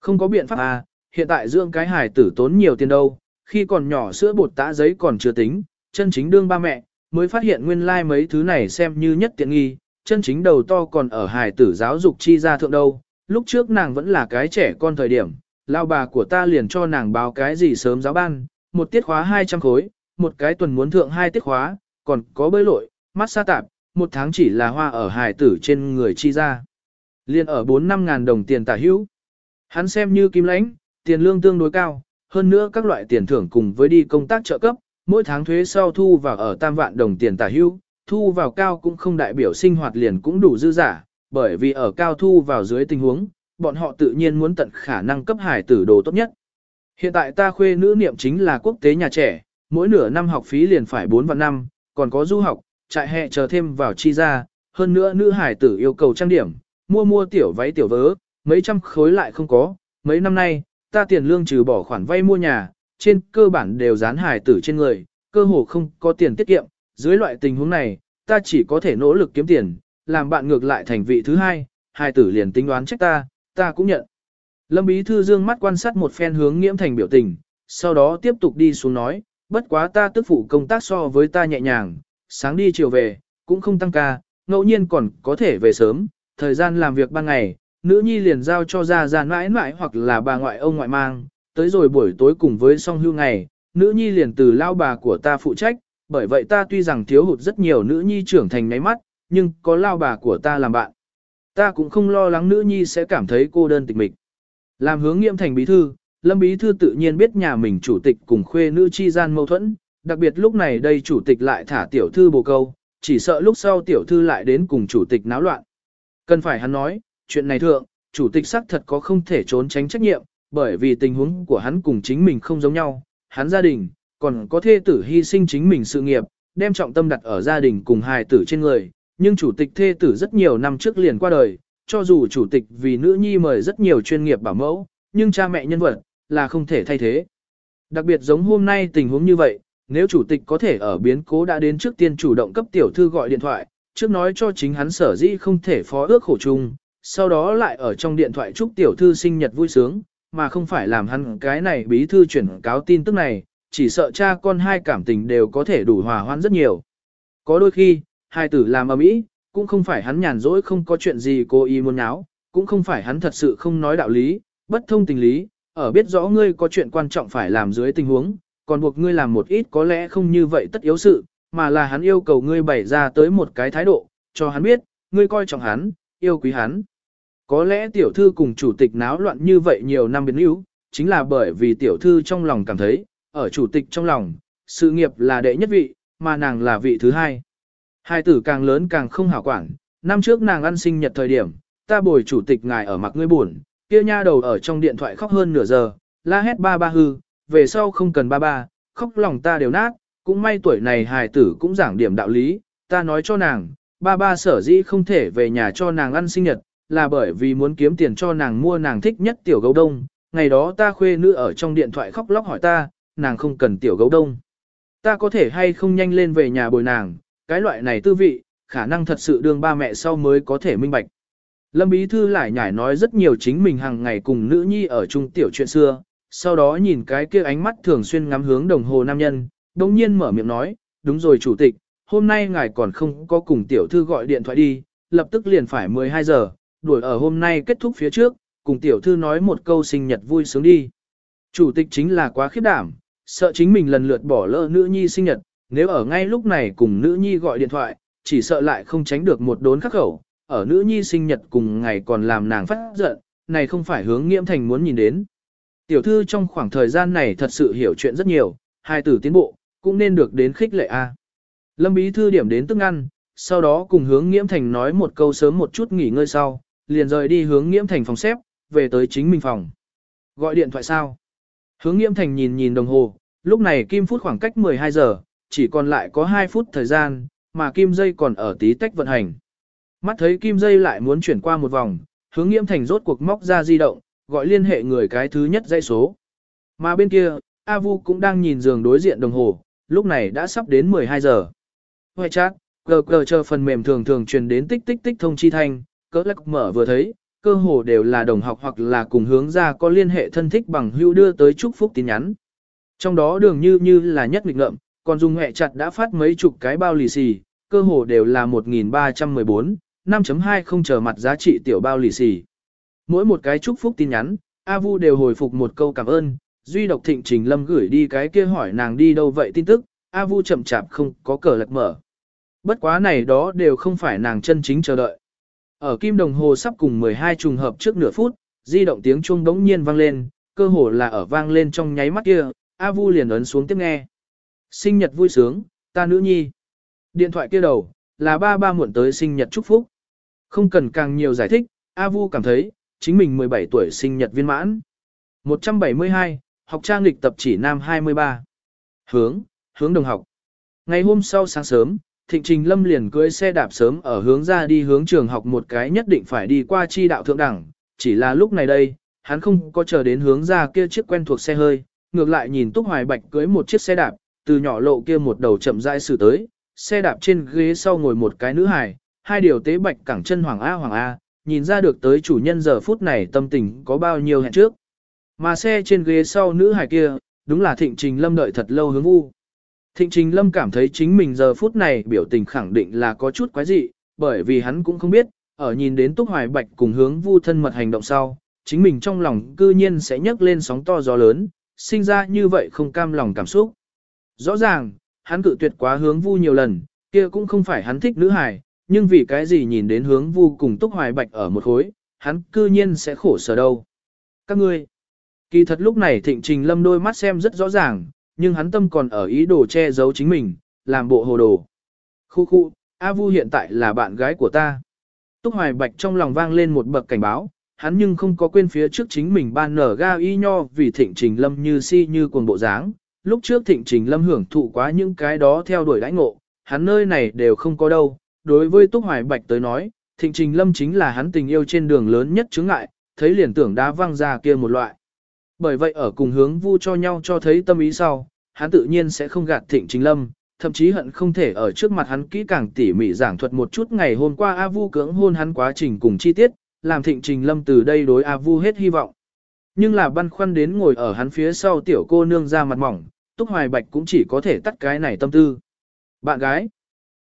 S1: Không có biện pháp à, hiện tại dưỡng cái hài tử tốn nhiều tiền đâu, khi còn nhỏ sữa bột tã giấy còn chưa tính, chân chính đương ba mẹ, mới phát hiện nguyên lai like mấy thứ này xem như nhất tiện nghi, chân chính đầu to còn ở hài tử giáo dục chi ra thượng đâu. Lúc trước nàng vẫn là cái trẻ con thời điểm, lao bà của ta liền cho nàng báo cái gì sớm giáo ban, một tiết khóa 200 khối, một cái tuần muốn thượng hai tiết khóa, còn có bơi lội, xa tạp, một tháng chỉ là hoa ở hài tử trên người chi ra. Liên ở 4-5 ngàn đồng tiền tả hữu. Hắn xem như kim lãnh, tiền lương tương đối cao, hơn nữa các loại tiền thưởng cùng với đi công tác trợ cấp, mỗi tháng thuế sau thu vào ở tam vạn đồng tiền tả hữu, thu vào cao cũng không đại biểu sinh hoạt liền cũng đủ dư giả, bởi vì ở cao thu vào dưới tình huống, bọn họ tự nhiên muốn tận khả năng cấp hải tử đồ tốt nhất. Hiện tại ta khuê nữ niệm chính là quốc tế nhà trẻ, mỗi nửa năm học phí liền phải 4 vạn năm, còn có du học, trại hè chờ thêm vào chi ra, hơn nữa nữ hải tử yêu cầu trang điểm, mua mua tiểu váy tiểu vớ, mấy trăm khối lại không có, mấy năm nay, ta tiền lương trừ bỏ khoản vay mua nhà, trên cơ bản đều dán hài tử trên người, cơ hồ không có tiền tiết kiệm, dưới loại tình huống này, ta chỉ có thể nỗ lực kiếm tiền, làm bạn ngược lại thành vị thứ hai, hài tử liền tính đoán trách ta, ta cũng nhận. Lâm Bí Thư dương mắt quan sát một phen hướng nghiễm thành biểu tình, sau đó tiếp tục đi xuống nói, bất quá ta tức phụ công tác so với ta nhẹ nhàng, sáng đi chiều về, cũng không tăng ca, ngẫu nhiên còn có thể về sớm, thời gian làm việc ban ngày, nữ nhi liền giao cho ra ra mãi mãi hoặc là bà ngoại ông ngoại mang, tới rồi buổi tối cùng với song hưu ngày, nữ nhi liền từ lao bà của ta phụ trách, bởi vậy ta tuy rằng thiếu hụt rất nhiều nữ nhi trưởng thành nháy mắt, nhưng có lao bà của ta làm bạn. Ta cũng không lo lắng nữ nhi sẽ cảm thấy cô đơn tịch mịch. Làm hướng nghiệm thành bí thư, Lâm bí thư tự nhiên biết nhà mình chủ tịch cùng khuê nữ chi gian mâu thuẫn, đặc biệt lúc này đây chủ tịch lại thả tiểu thư bồ câu, chỉ sợ lúc sau tiểu thư lại đến cùng chủ tịch náo loạn. Cần phải hắn nói, chuyện này thượng, chủ tịch xác thật có không thể trốn tránh trách nhiệm, bởi vì tình huống của hắn cùng chính mình không giống nhau, hắn gia đình, còn có thê tử hy sinh chính mình sự nghiệp, đem trọng tâm đặt ở gia đình cùng hài tử trên người, nhưng chủ tịch thê tử rất nhiều năm trước liền qua đời, cho dù chủ tịch vì nữ nhi mời rất nhiều chuyên nghiệp bảo mẫu, nhưng cha mẹ nhân vật, là không thể thay thế. Đặc biệt giống hôm nay tình huống như vậy, nếu chủ tịch có thể ở biến cố đã đến trước tiên chủ động cấp tiểu thư gọi điện thoại, trước nói cho chính hắn sở dĩ không thể phó ước khổ chung, sau đó lại ở trong điện thoại chúc tiểu thư sinh nhật vui sướng, mà không phải làm hắn cái này bí thư chuyển cáo tin tức này, chỉ sợ cha con hai cảm tình đều có thể đủ hòa hoãn rất nhiều. Có đôi khi, hai tử làm ở mỹ, cũng không phải hắn nhàn rỗi không có chuyện gì cố ý muốn nháo, cũng không phải hắn thật sự không nói đạo lý, bất thông tình lý, ở biết rõ ngươi có chuyện quan trọng phải làm dưới tình huống, còn buộc ngươi làm một ít có lẽ không như vậy tất yếu sự, mà là hắn yêu cầu ngươi bày ra tới một cái thái độ, cho hắn biết, ngươi coi trọng hắn, yêu quý hắn. Có lẽ tiểu thư cùng chủ tịch náo loạn như vậy nhiều năm biến yếu, chính là bởi vì tiểu thư trong lòng cảm thấy, ở chủ tịch trong lòng, sự nghiệp là đệ nhất vị, mà nàng là vị thứ hai. Hai tử càng lớn càng không hảo quản, năm trước nàng ăn sinh nhật thời điểm, ta bồi chủ tịch ngài ở mặt ngươi buồn, kia nha đầu ở trong điện thoại khóc hơn nửa giờ, la hét ba ba hư, về sau không cần ba ba, khóc lòng ta đều nát, cũng may tuổi này hài tử cũng giảng điểm đạo lý, ta nói cho nàng, ba ba sở dĩ không thể về nhà cho nàng ăn sinh nhật, là bởi vì muốn kiếm tiền cho nàng mua nàng thích nhất tiểu gấu đông, ngày đó ta khuê nữ ở trong điện thoại khóc lóc hỏi ta, nàng không cần tiểu gấu đông. Ta có thể hay không nhanh lên về nhà bồi nàng, cái loại này tư vị, khả năng thật sự đương ba mẹ sau mới có thể minh bạch. Lâm Bí Thư lại nhải nói rất nhiều chính mình hàng ngày cùng nữ nhi ở chung tiểu chuyện xưa, sau đó nhìn cái kia ánh mắt thường xuyên ngắm hướng đồng hồ nam nhân, đồng nhiên mở miệng nói, đúng rồi chủ tịch, hôm nay ngài còn không có cùng tiểu thư gọi điện thoại đi, lập tức liền phải 12 giờ, đuổi ở hôm nay kết thúc phía trước, cùng tiểu thư nói một câu sinh nhật vui sướng đi. Chủ tịch chính là quá khiếp đảm, sợ chính mình lần lượt bỏ lỡ nữ nhi sinh nhật, nếu ở ngay lúc này cùng nữ nhi gọi điện thoại, chỉ sợ lại không tránh được một đốn khắc khẩu, ở nữ nhi sinh nhật cùng ngày còn làm nàng phát giận, này không phải hướng nghiễm thành muốn nhìn đến. Tiểu thư trong khoảng thời gian này thật sự hiểu chuyện rất nhiều, hai tử tiến bộ, cũng nên được đến khích lệ A. Lâm bí thư điểm đến tức ăn, sau đó cùng hướng nghiễm thành nói một câu sớm một chút nghỉ ngơi sau, liền rời đi hướng nghiễm thành phòng xếp, về tới chính mình phòng. Gọi điện thoại sao? Hướng nghiễm thành nhìn nhìn đồng hồ, lúc này kim phút khoảng cách 12 giờ, chỉ còn lại có 2 phút thời gian, mà kim dây còn ở tí tách vận hành. Mắt thấy kim dây lại muốn chuyển qua một vòng, hướng nghiễm thành rốt cuộc móc ra di động, gọi liên hệ người cái thứ nhất dãy số. Mà bên kia, A Vu cũng đang nhìn giường đối diện đồng hồ, lúc này đã sắp đến 12 giờ. Hoài chat, gờ gờ chờ phần mềm thường thường truyền đến tích tích tích thông chi thanh, cỡ lắc mở vừa thấy, cơ hồ đều là đồng học hoặc là cùng hướng ra có liên hệ thân thích bằng hữu đưa tới chúc phúc tin nhắn. Trong đó đường như như là nhất nghịch ngợm, còn dùng hệ chặt đã phát mấy chục cái bao lì xì, cơ hồ đều là 1314, 5.2 không chờ mặt giá trị tiểu bao lì xì. Mỗi một cái chúc phúc tin nhắn, A Vu đều hồi phục một câu cảm ơn, duy độc thịnh trình lâm gửi đi cái kia hỏi nàng đi đâu vậy tin tức, A Vu chậm chạp không có cờ lật mở. Bất quá này đó đều không phải nàng chân chính chờ đợi. Ở kim đồng hồ sắp cùng 12 trùng hợp trước nửa phút, di động tiếng chuông đống nhiên vang lên, cơ hồ là ở vang lên trong nháy mắt kia, A Vu liền ấn xuống tiếp nghe. Sinh nhật vui sướng, ta nữ nhi. Điện thoại kia đầu, là ba ba muộn tới sinh nhật chúc phúc. Không cần càng nhiều giải thích, A Vu cảm thấy, chính mình 17 tuổi sinh nhật viên mãn. 172, học trang lịch tập chỉ nam 23. Hướng, hướng đồng học. Ngày hôm sau sáng sớm, Thịnh Trình Lâm liền cưỡi xe đạp sớm ở hướng ra đi hướng trường học một cái nhất định phải đi qua chi đạo thượng đẳng, chỉ là lúc này đây, hắn không có chờ đến hướng ra kia chiếc quen thuộc xe hơi, ngược lại nhìn Túc Hoài Bạch cưỡi một chiếc xe đạp, từ nhỏ lộ kia một đầu chậm rãi xử tới, xe đạp trên ghế sau ngồi một cái nữ hài, hai điều tế bạch cẳng chân hoàng A hoàng A, nhìn ra được tới chủ nhân giờ phút này tâm tình có bao nhiêu hẹn trước. Mà xe trên ghế sau nữ hài kia, đúng là Thịnh Trình Lâm đợi thật lâu hướng vu. Thịnh Trình Lâm cảm thấy chính mình giờ phút này biểu tình khẳng định là có chút quái dị, bởi vì hắn cũng không biết, ở nhìn đến Túc Hoài Bạch cùng hướng vu thân mật hành động sau, chính mình trong lòng cư nhiên sẽ nhấc lên sóng to gió lớn, sinh ra như vậy không cam lòng cảm xúc. Rõ ràng, hắn cự tuyệt quá hướng vu nhiều lần, kia cũng không phải hắn thích nữ hài, nhưng vì cái gì nhìn đến hướng vu cùng Túc Hoài Bạch ở một khối, hắn cư nhiên sẽ khổ sở đâu. Các ngươi, kỳ thật lúc này Thịnh Trình Lâm đôi mắt xem rất rõ ràng, nhưng hắn tâm còn ở ý đồ che giấu chính mình, làm bộ hồ đồ. Khu khu, A Vu hiện tại là bạn gái của ta. Túc Hoài Bạch trong lòng vang lên một bậc cảnh báo, hắn nhưng không có quên phía trước chính mình ban nở ga y nho vì thịnh trình lâm như si như cuồng bộ dáng. Lúc trước thịnh trình lâm hưởng thụ quá những cái đó theo đuổi đãi ngộ, hắn nơi này đều không có đâu. Đối với Túc Hoài Bạch tới nói, thịnh trình lâm chính là hắn tình yêu trên đường lớn nhất chướng ngại, thấy liền tưởng đá văng ra kia một loại. Bởi vậy ở cùng hướng vu cho nhau cho thấy tâm ý sau, hắn tự nhiên sẽ không gạt thịnh trình lâm, thậm chí hận không thể ở trước mặt hắn kỹ càng tỉ mỉ giảng thuật một chút ngày hôm qua A Vu cưỡng hôn hắn quá trình cùng chi tiết, làm thịnh trình lâm từ đây đối A Vu hết hy vọng. Nhưng là băn khoăn đến ngồi ở hắn phía sau tiểu cô nương ra mặt mỏng, Túc Hoài Bạch cũng chỉ có thể tắt cái này tâm tư. Bạn gái.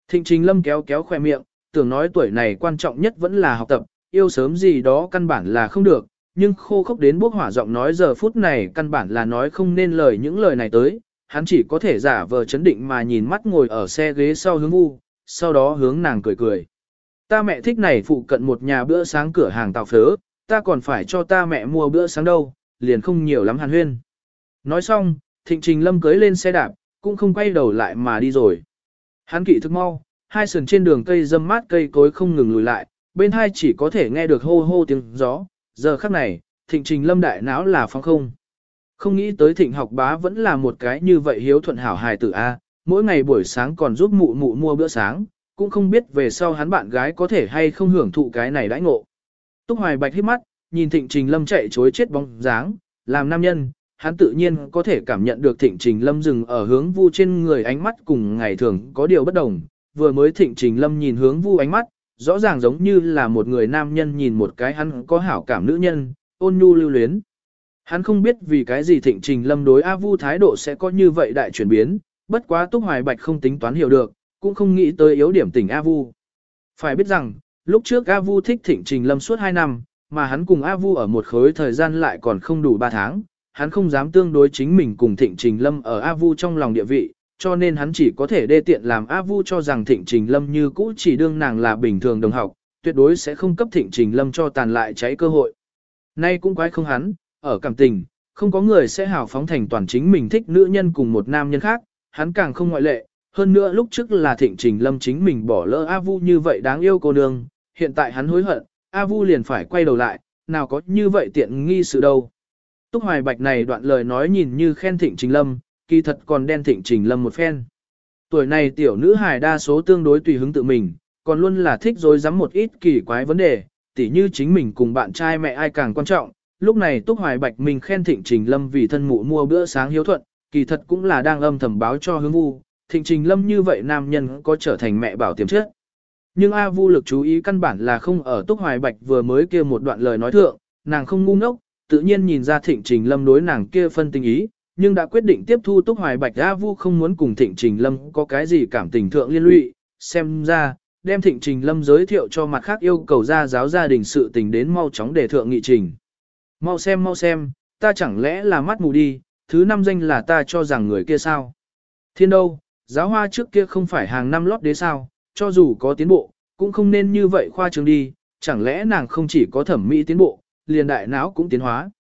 S1: Thịnh trình lâm kéo kéo khoe miệng, tưởng nói tuổi này quan trọng nhất vẫn là học tập, yêu sớm gì đó căn bản là không được, nhưng khô khốc đến bốc hỏa giọng nói giờ phút này căn bản là nói không nên lời những lời này tới, hắn chỉ có thể giả vờ chấn định mà nhìn mắt ngồi ở xe ghế sau hướng vu, sau đó hướng nàng cười cười. Ta mẹ thích này phụ cận một nhà bữa sáng cửa hàng tàu phớ, ta còn phải cho ta mẹ mua bữa sáng đâu, liền không nhiều lắm hàn huyên. Nói xong, thịnh trình lâm cưới lên xe đạp, cũng không quay đầu lại mà đi rồi. Hắn kỵ thức mau, hai sườn trên đường cây dâm mát cây cối không ngừng lùi lại, bên hai chỉ có thể nghe được hô hô tiếng gió, giờ khắc này, thịnh trình lâm đại não là phong không. Không nghĩ tới thịnh học bá vẫn là một cái như vậy hiếu thuận hảo hài tử A, mỗi ngày buổi sáng còn giúp mụ mụ mua bữa sáng, cũng không biết về sau hắn bạn gái có thể hay không hưởng thụ cái này đãi ngộ. Túc Hoài Bạch hít mắt, nhìn Thịnh Trình Lâm chạy chối chết bóng dáng, làm nam nhân, hắn tự nhiên có thể cảm nhận được Thịnh Trình Lâm dừng ở hướng vu trên người ánh mắt cùng ngày thường có điều bất đồng. Vừa mới Thịnh Trình Lâm nhìn hướng vu ánh mắt, rõ ràng giống như là một người nam nhân nhìn một cái hắn có hảo cảm nữ nhân, ôn nhu lưu luyến. Hắn không biết vì cái gì Thịnh Trình Lâm đối A Vu thái độ sẽ có như vậy đại chuyển biến, bất quá Túc Hoài Bạch không tính toán hiểu được, cũng không nghĩ tới yếu điểm tình A Vu. Phải biết rằng, lúc trước A Vu thích Thịnh Trình Lâm suốt 2 năm, mà hắn cùng A Vu ở một khối thời gian lại còn không đủ 3 tháng, hắn không dám tương đối chính mình cùng Thịnh Trình Lâm ở A Vu trong lòng địa vị, cho nên hắn chỉ có thể đê tiện làm A Vu cho rằng Thịnh Trình Lâm như cũ chỉ đương nàng là bình thường đồng học, tuyệt đối sẽ không cấp Thịnh Trình Lâm cho tàn lại cháy cơ hội. Nay cũng quái không hắn, ở cảm tình, không có người sẽ hào phóng thành toàn chính mình thích nữ nhân cùng một nam nhân khác, hắn càng không ngoại lệ, hơn nữa lúc trước là thịnh trình lâm chính mình bỏ lỡ A Vu như vậy đáng yêu cô nương, hiện tại hắn hối hận, A Vu liền phải quay đầu lại, nào có như vậy tiện nghi sự đâu. Túc Hoài Bạch này đoạn lời nói nhìn như khen thịnh trình lâm, kỳ thật còn đen thịnh trình lâm một phen. Tuổi này tiểu nữ hài đa số tương đối tùy hứng tự mình, còn luôn là thích dối dám một ít kỳ quái vấn đề, tỉ như chính mình cùng bạn trai mẹ ai càng quan trọng. Lúc này Túc Hoài Bạch mình khen thịnh trình lâm vì thân mụ mua bữa sáng hiếu thuận, kỳ thật cũng là đang âm thầm báo cho hướng vu, thịnh trình lâm như vậy nam nhân có trở thành mẹ bảo tiềm chất. Nhưng A Vu lực chú ý căn bản là không ở Túc Hoài Bạch vừa mới kia một đoạn lời nói thượng, nàng không ngu ngốc, tự nhiên nhìn ra thịnh trình lâm đối nàng kia phân tình ý, nhưng đã quyết định tiếp thu Túc Hoài Bạch A Vu không muốn cùng thịnh trình lâm có cái gì cảm tình thượng liên lụy, xem ra, đem thịnh trình lâm giới thiệu cho mặt khác yêu cầu ra giáo gia đình sự tình đến mau chóng để thượng nghị trình. Mau xem mau xem, ta chẳng lẽ là mắt mù đi, thứ năm danh là ta cho rằng người kia sao. Thiên đâu, giáo hoa trước kia không phải hàng năm lót đế sao, cho dù có tiến bộ, cũng không nên như vậy khoa trương đi, chẳng lẽ nàng không chỉ có thẩm mỹ tiến bộ, liền đại não cũng tiến hóa.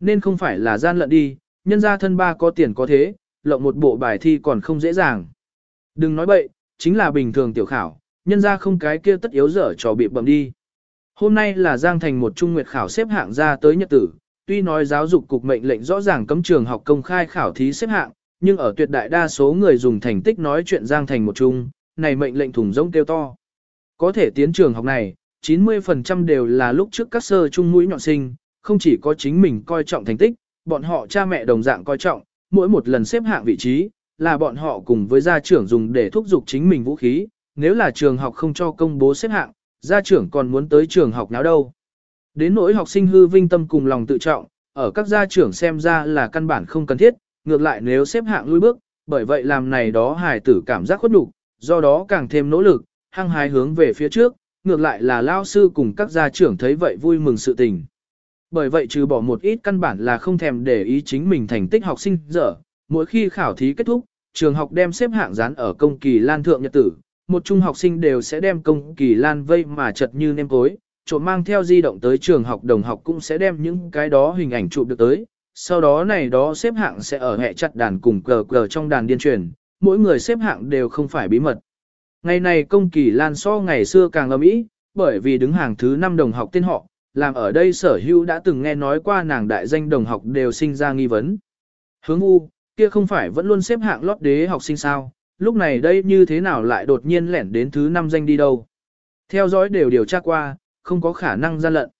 S1: Nên không phải là gian lận đi, nhân gia thân ba có tiền có thế, lộng một bộ bài thi còn không dễ dàng. Đừng nói bậy, chính là bình thường tiểu khảo, nhân gia không cái kia tất yếu dở trò bị bậm đi. Hôm nay là Giang Thành một trung nguyệt khảo xếp hạng ra tới nhật tử, tuy nói giáo dục cục mệnh lệnh rõ ràng cấm trường học công khai khảo thí xếp hạng, nhưng ở tuyệt đại đa số người dùng thành tích nói chuyện Giang Thành một trung, này mệnh lệnh thùng rông kêu to. Có thể tiến trường học này, 90% đều là lúc trước các sơ trung mũi nhọn sinh, không chỉ có chính mình coi trọng thành tích, bọn họ cha mẹ đồng dạng coi trọng, mỗi một lần xếp hạng vị trí, là bọn họ cùng với gia trưởng dùng để thúc giục chính mình vũ khí, nếu là trường học không cho công bố xếp hạng, gia trưởng còn muốn tới trường học nào đâu. Đến nỗi học sinh hư vinh tâm cùng lòng tự trọng, ở các gia trưởng xem ra là căn bản không cần thiết, ngược lại nếu xếp hạng lui bước, bởi vậy làm này đó hài tử cảm giác khuất nhục, do đó càng thêm nỗ lực, hăng hái hướng về phía trước, ngược lại là lao sư cùng các gia trưởng thấy vậy vui mừng sự tình. Bởi vậy trừ bỏ một ít căn bản là không thèm để ý chính mình thành tích học sinh dở, mỗi khi khảo thí kết thúc, trường học đem xếp hạng dán ở công kỳ lan thượng nhật tử, một trung học sinh đều sẽ đem công kỳ lan vây mà chật như nêm cối, trộm mang theo di động tới trường học đồng học cũng sẽ đem những cái đó hình ảnh chụp được tới, sau đó này đó xếp hạng sẽ ở hệ chặt đàn cùng cờ cờ trong đàn điên truyền, mỗi người xếp hạng đều không phải bí mật. Ngày này công kỳ lan so ngày xưa càng âm ý, bởi vì đứng hàng thứ 5 đồng học tên họ, làm ở đây sở hữu đã từng nghe nói qua nàng đại danh đồng học đều sinh ra nghi vấn. Hướng u, kia không phải vẫn luôn xếp hạng lót đế học sinh sao, lúc này đây như thế nào lại đột nhiên lẻn đến thứ 5 danh đi đâu. Theo dõi đều điều tra qua, không có khả năng gian lận.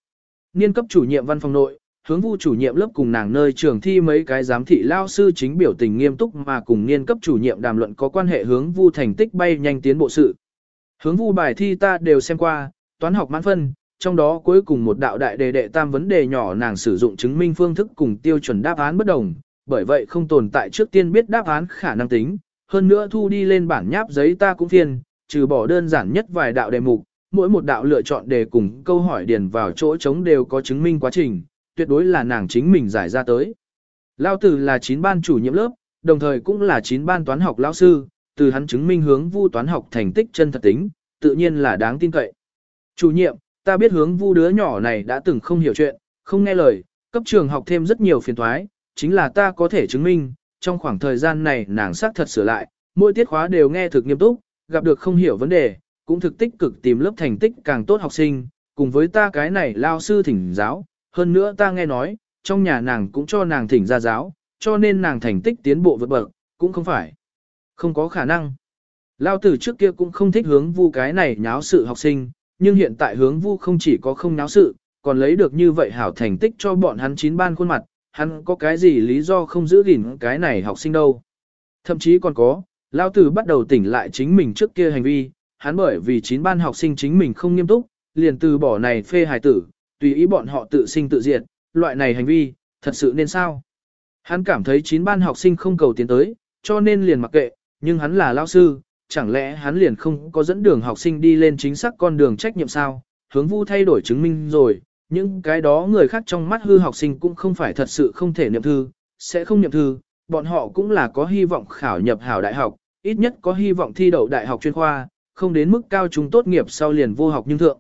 S1: Niên cấp chủ nhiệm văn phòng nội, hướng vu chủ nhiệm lớp cùng nàng nơi trường thi mấy cái giám thị lao sư chính biểu tình nghiêm túc mà cùng niên cấp chủ nhiệm đàm luận có quan hệ hướng vu thành tích bay nhanh tiến bộ sự. Hướng vu bài thi ta đều xem qua, toán học mãn phân, trong đó cuối cùng một đạo đại đề đệ tam vấn đề nhỏ nàng sử dụng chứng minh phương thức cùng tiêu chuẩn đáp án bất đồng, bởi vậy không tồn tại trước tiên biết đáp án khả năng tính, hơn nữa thu đi lên bản nháp giấy ta cũng phiền, trừ bỏ đơn giản nhất vài đạo đề mục, mỗi một đạo lựa chọn đề cùng câu hỏi điền vào chỗ trống đều có chứng minh quá trình, tuyệt đối là nàng chính mình giải ra tới. Lao tử là chín ban chủ nhiệm lớp, đồng thời cũng là chín ban toán học lão sư, từ hắn chứng minh hướng vu toán học thành tích chân thật tính, tự nhiên là đáng tin cậy. Chủ nhiệm, ta biết hướng vu đứa nhỏ này đã từng không hiểu chuyện, không nghe lời, cấp trường học thêm rất nhiều phiền thoái, chính là ta có thể chứng minh, trong khoảng thời gian này nàng xác thật sửa lại, mỗi tiết khóa đều nghe thực nghiêm túc, gặp được không hiểu vấn đề, cũng thực tích cực tìm lớp thành tích càng tốt học sinh, cùng với ta cái này lao sư thỉnh giáo, hơn nữa ta nghe nói, trong nhà nàng cũng cho nàng thỉnh ra giáo, cho nên nàng thành tích tiến bộ vượt bậc, cũng không phải. Không có khả năng. Lao tử trước kia cũng không thích hướng vu cái này nháo sự học sinh, nhưng hiện tại hướng vu không chỉ có không náo sự, còn lấy được như vậy hảo thành tích cho bọn hắn chín ban khuôn mặt, hắn có cái gì lý do không giữ gìn cái này học sinh đâu. Thậm chí còn có, Lao tử bắt đầu tỉnh lại chính mình trước kia hành vi, hắn bởi vì chín ban học sinh chính mình không nghiêm túc, liền từ bỏ này phê hài tử, tùy ý bọn họ tự sinh tự diệt, loại này hành vi, thật sự nên sao? Hắn cảm thấy chín ban học sinh không cầu tiến tới, cho nên liền mặc kệ, nhưng hắn là lao sư, chẳng lẽ hắn liền không có dẫn đường học sinh đi lên chính xác con đường trách nhiệm sao? Hướng vu thay đổi chứng minh rồi, những cái đó người khác trong mắt hư học sinh cũng không phải thật sự không thể niệm thư, sẽ không niệm thư, bọn họ cũng là có hy vọng khảo nhập hảo đại học, ít nhất có hy vọng thi đậu đại học chuyên khoa, không đến mức cao trung tốt nghiệp sau liền vô học nhưng thượng.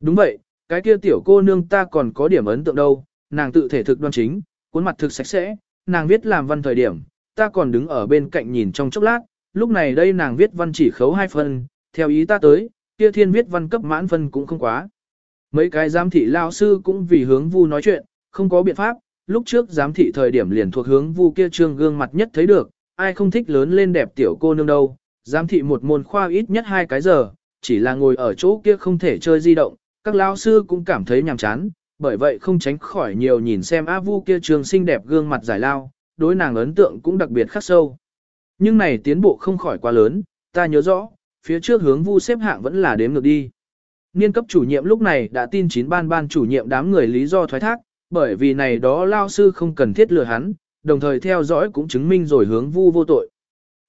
S1: Đúng vậy, cái kia tiểu cô nương ta còn có điểm ấn tượng đâu, nàng tự thể thực đoan chính, cuốn mặt thực sạch sẽ, nàng viết làm văn thời điểm, ta còn đứng ở bên cạnh nhìn trong chốc lát, lúc này đây nàng viết văn chỉ khấu hai phần theo ý ta tới, kia thiên viết văn cấp mãn phân cũng không quá. Mấy cái giám thị lao sư cũng vì hướng vu nói chuyện, không có biện pháp, lúc trước giám thị thời điểm liền thuộc hướng vu kia trương gương mặt nhất thấy được, ai không thích lớn lên đẹp tiểu cô nương đâu, giám thị một môn khoa ít nhất hai cái giờ, chỉ là ngồi ở chỗ kia không thể chơi di động, các lao sư cũng cảm thấy nhàm chán, bởi vậy không tránh khỏi nhiều nhìn xem A Vu kia trường xinh đẹp gương mặt giải lao, đối nàng ấn tượng cũng đặc biệt khắc sâu. Nhưng này tiến bộ không khỏi quá lớn, ta nhớ rõ, phía trước hướng Vu xếp hạng vẫn là đếm ngược đi. Niên cấp chủ nhiệm lúc này đã tin chín ban ban chủ nhiệm đám người lý do thoái thác, bởi vì này đó lao sư không cần thiết lừa hắn, đồng thời theo dõi cũng chứng minh rồi hướng Vu vô tội.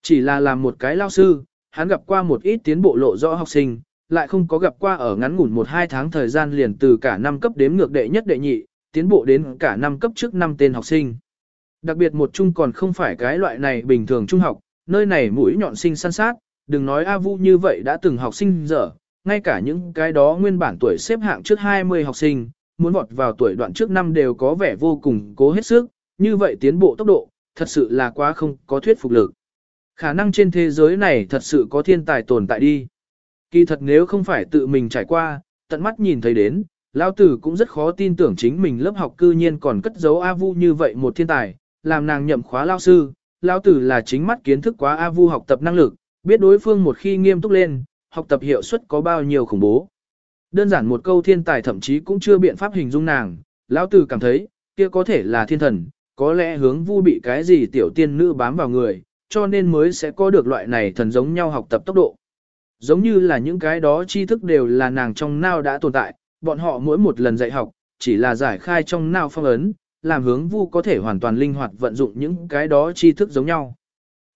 S1: Chỉ là làm một cái lao sư, hắn gặp qua một ít tiến bộ lộ rõ học sinh, lại không có gặp qua ở ngắn ngủn một hai tháng thời gian liền từ cả năm cấp đếm ngược đệ nhất đệ nhị, tiến bộ đến cả năm cấp trước năm tên học sinh. Đặc biệt một trung còn không phải cái loại này bình thường trung học, nơi này mũi nhọn sinh săn sát, đừng nói A vũ như vậy đã từng học sinh dở, ngay cả những cái đó nguyên bản tuổi xếp hạng trước 20 học sinh, muốn vọt vào tuổi đoạn trước năm đều có vẻ vô cùng cố hết sức, như vậy tiến bộ tốc độ, thật sự là quá không có thuyết phục lực. Khả năng trên thế giới này thật sự có thiên tài tồn tại đi. Kỳ thật nếu không phải tự mình trải qua, tận mắt nhìn thấy đến, Lão Tử cũng rất khó tin tưởng chính mình lớp học cư nhiên còn cất giấu A Vu như vậy một thiên tài, làm nàng nhậm khóa lao sư. Lão Tử là chính mắt kiến thức quá A Vu học tập năng lực, biết đối phương một khi nghiêm túc lên, học tập hiệu suất có bao nhiêu khủng bố. Đơn giản một câu thiên tài thậm chí cũng chưa biện pháp hình dung nàng, Lão Tử cảm thấy, kia có thể là thiên thần, có lẽ hướng vu bị cái gì tiểu tiên nữ bám vào người, cho nên mới sẽ có được loại này thần giống nhau học tập tốc độ. Giống như là những cái đó tri thức đều là nàng trong nào đã tồn tại, bọn họ mỗi một lần dạy học, chỉ là giải khai trong nào phong ấn, làm hướng vu có thể hoàn toàn linh hoạt vận dụng những cái đó tri thức giống nhau.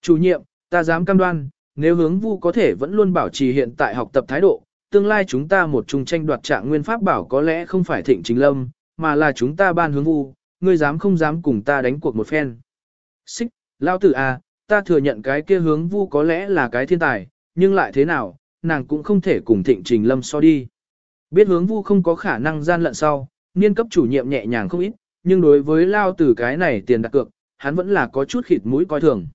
S1: Chủ nhiệm, ta dám cam đoan, nếu hướng vu có thể vẫn luôn bảo trì hiện tại học tập thái độ, tương lai chúng ta một chung tranh đoạt trạng nguyên pháp bảo có lẽ không phải thịnh chính lâm, mà là chúng ta ban hướng vu, ngươi dám không dám cùng ta đánh cuộc một phen. Xích, lao tử à, ta thừa nhận cái kia hướng vu có lẽ là cái thiên tài, nhưng lại thế nào, nàng cũng không thể cùng thịnh trình lâm so đi. Biết hướng vu không có khả năng gian lận sau, niên cấp chủ nhiệm nhẹ nhàng không ít, nhưng đối với lao tử cái này tiền đặt cược, hắn vẫn là có chút khịt mũi coi thường.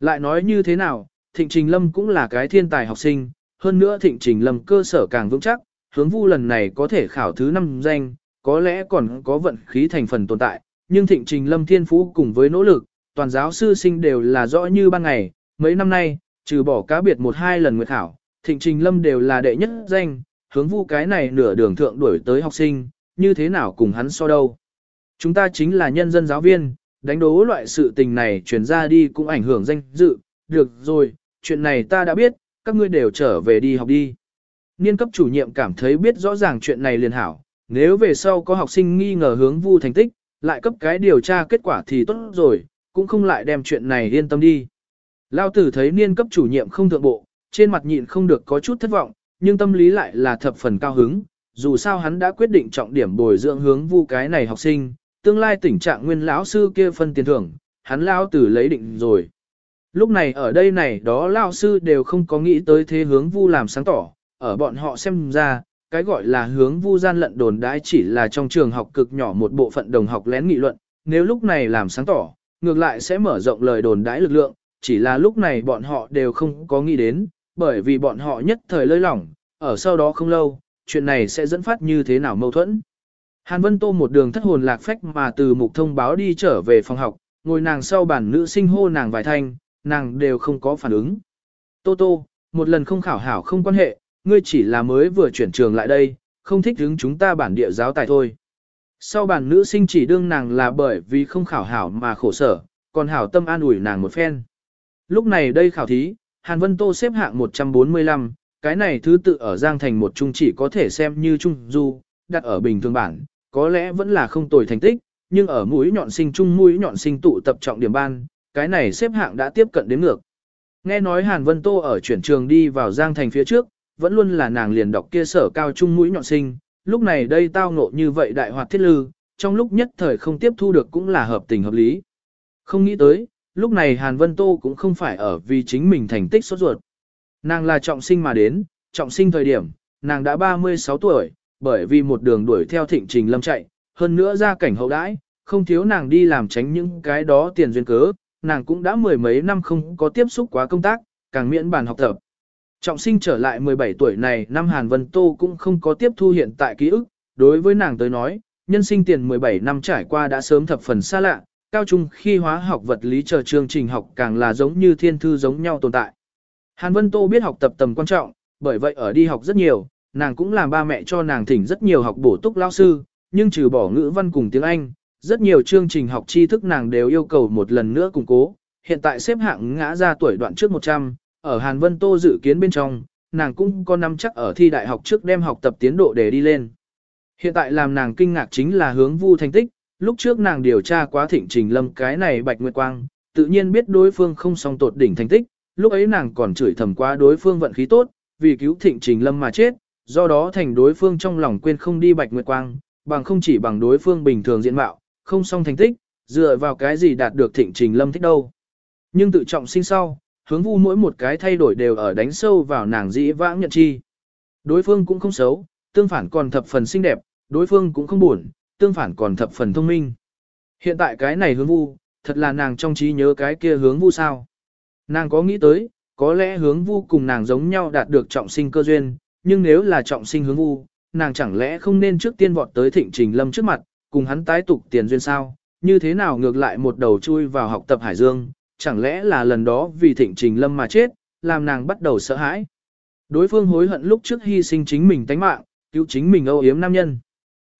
S1: Lại nói như thế nào, thịnh trình lâm cũng là cái thiên tài học sinh, hơn nữa thịnh trình lâm cơ sở càng vững chắc, hướng vu lần này có thể khảo thứ năm danh, có lẽ còn có vận khí thành phần tồn tại, nhưng thịnh trình lâm thiên phú cùng với nỗ lực, toàn giáo sư sinh đều là rõ như ban ngày, mấy năm nay, trừ bỏ cá biệt một hai lần nguyệt khảo, thịnh trình lâm đều là đệ nhất danh, hướng vu cái này nửa đường thượng đuổi tới học sinh, như thế nào cùng hắn so đâu. Chúng ta chính là nhân dân giáo viên, đánh đố loại sự tình này truyền ra đi cũng ảnh hưởng danh dự, được rồi, chuyện này ta đã biết, các ngươi đều trở về đi học đi. Niên cấp chủ nhiệm cảm thấy biết rõ ràng chuyện này liền hảo, nếu về sau có học sinh nghi ngờ hướng vu thành tích, lại cấp cái điều tra kết quả thì tốt rồi, cũng không lại đem chuyện này yên tâm đi. Lao tử thấy niên cấp chủ nhiệm không thượng bộ, trên mặt nhịn không được có chút thất vọng, nhưng tâm lý lại là thập phần cao hứng, dù sao hắn đã quyết định trọng điểm bồi dưỡng hướng vu cái này học sinh, tương lai tình trạng nguyên lão sư kia phân tiền thưởng, hắn lao tử lấy định rồi. Lúc này ở đây này đó lao sư đều không có nghĩ tới thế hướng vu làm sáng tỏ, ở bọn họ xem ra, cái gọi là hướng vu gian lận đồn đãi chỉ là trong trường học cực nhỏ một bộ phận đồng học lén nghị luận, nếu lúc này làm sáng tỏ, ngược lại sẽ mở rộng lời đồn đãi lực lượng, chỉ là lúc này bọn họ đều không có nghĩ đến, bởi vì bọn họ nhất thời lơi lỏng, ở sau đó không lâu, chuyện này sẽ dẫn phát như thế nào mâu thuẫn. Hàn Vân Tô một đường thất hồn lạc phách mà từ mục thông báo đi trở về phòng học, ngồi nàng sau bàn nữ sinh hô nàng vài thanh, nàng đều không có phản ứng. Tô Tô, một lần không khảo hảo không quan hệ, ngươi chỉ là mới vừa chuyển trường lại đây, không thích hứng chúng ta bản địa giáo tài thôi. Sau bản nữ sinh chỉ đương nàng là bởi vì không khảo hảo mà khổ sở, còn hảo tâm an ủi nàng một phen. Lúc này đây khảo thí, Hàn Vân Tô xếp hạng 145, cái này thứ tự ở Giang Thành một trung chỉ có thể xem như trung du, đặt ở bình thường bản, có lẽ vẫn là không tồi thành tích, nhưng ở mũi nhọn sinh trung mũi nhọn sinh tụ tập trọng điểm ban, cái này xếp hạng đã tiếp cận đến ngược. Nghe nói Hàn Vân Tô ở chuyển trường đi vào Giang Thành phía trước, vẫn luôn là nàng liền đọc kia sở cao trung mũi nhọn sinh, lúc này đây tao ngộ như vậy đại hoạt thiết lư, trong lúc nhất thời không tiếp thu được cũng là hợp tình hợp lý. Không nghĩ tới, lúc này Hàn Vân Tô cũng không phải ở vì chính mình thành tích sốt ruột. Nàng là trọng sinh mà đến, trọng sinh thời điểm, nàng đã 36 tuổi, bởi vì một đường đuổi theo thịnh trình lâm chạy, hơn nữa ra cảnh hậu đãi, không thiếu nàng đi làm tránh những cái đó tiền duyên cớ, nàng cũng đã mười mấy năm không có tiếp xúc quá công tác, càng miễn bàn học tập. Trọng sinh trở lại 17 tuổi này năm Hàn Vân Tô cũng không có tiếp thu hiện tại ký ức, đối với nàng tới nói, nhân sinh tiền 17 năm trải qua đã sớm thập phần xa lạ, cao trung khi hóa học vật lý chờ chương trình học càng là giống như thiên thư giống nhau tồn tại. Hàn Vân Tô biết học tập tầm quan trọng, bởi vậy ở đi học rất nhiều, nàng cũng làm ba mẹ cho nàng thỉnh rất nhiều học bổ túc lao sư, nhưng trừ bỏ ngữ văn cùng tiếng Anh, rất nhiều chương trình học tri thức nàng đều yêu cầu một lần nữa củng cố. Hiện tại xếp hạng ngã ra tuổi đoạn trước 100, ở Hàn Vân Tô dự kiến bên trong, nàng cũng có nắm chắc ở thi đại học trước đem học tập tiến độ để đi lên. Hiện tại làm nàng kinh ngạc chính là hướng vu thành tích, lúc trước nàng điều tra quá thịnh trình lâm cái này bạch nguyệt quang, tự nhiên biết đối phương không song tột đỉnh thành tích, lúc ấy nàng còn chửi thầm quá đối phương vận khí tốt, vì cứu thịnh trình lâm mà chết, do đó thành đối phương trong lòng quên không đi bạch nguyệt quang, bằng không chỉ bằng đối phương bình thường diện mạo, không song thành tích, dựa vào cái gì đạt được thịnh trình lâm thích đâu. Nhưng tự trọng sinh sau, hướng vu mỗi một cái thay đổi đều ở đánh sâu vào nàng dĩ vãng nhận chi. Đối phương cũng không xấu, tương phản còn thập phần xinh đẹp, đối phương cũng không buồn, tương phản còn thập phần thông minh. Hiện tại cái này hướng vu, thật là nàng trong trí nhớ cái kia hướng vu sao. Nàng có nghĩ tới, có lẽ hướng vu cùng nàng giống nhau đạt được trọng sinh cơ duyên, nhưng nếu là trọng sinh hướng vu, nàng chẳng lẽ không nên trước tiên vọt tới thịnh trình lâm trước mặt, cùng hắn tái tục tiền duyên sao, như thế nào ngược lại một đầu chui vào học tập Hải Dương, chẳng lẽ là lần đó vì thịnh trình lâm mà chết, làm nàng bắt đầu sợ hãi. Đối phương hối hận lúc trước hy sinh chính mình tánh mạng, cứu chính mình âu yếm nam nhân.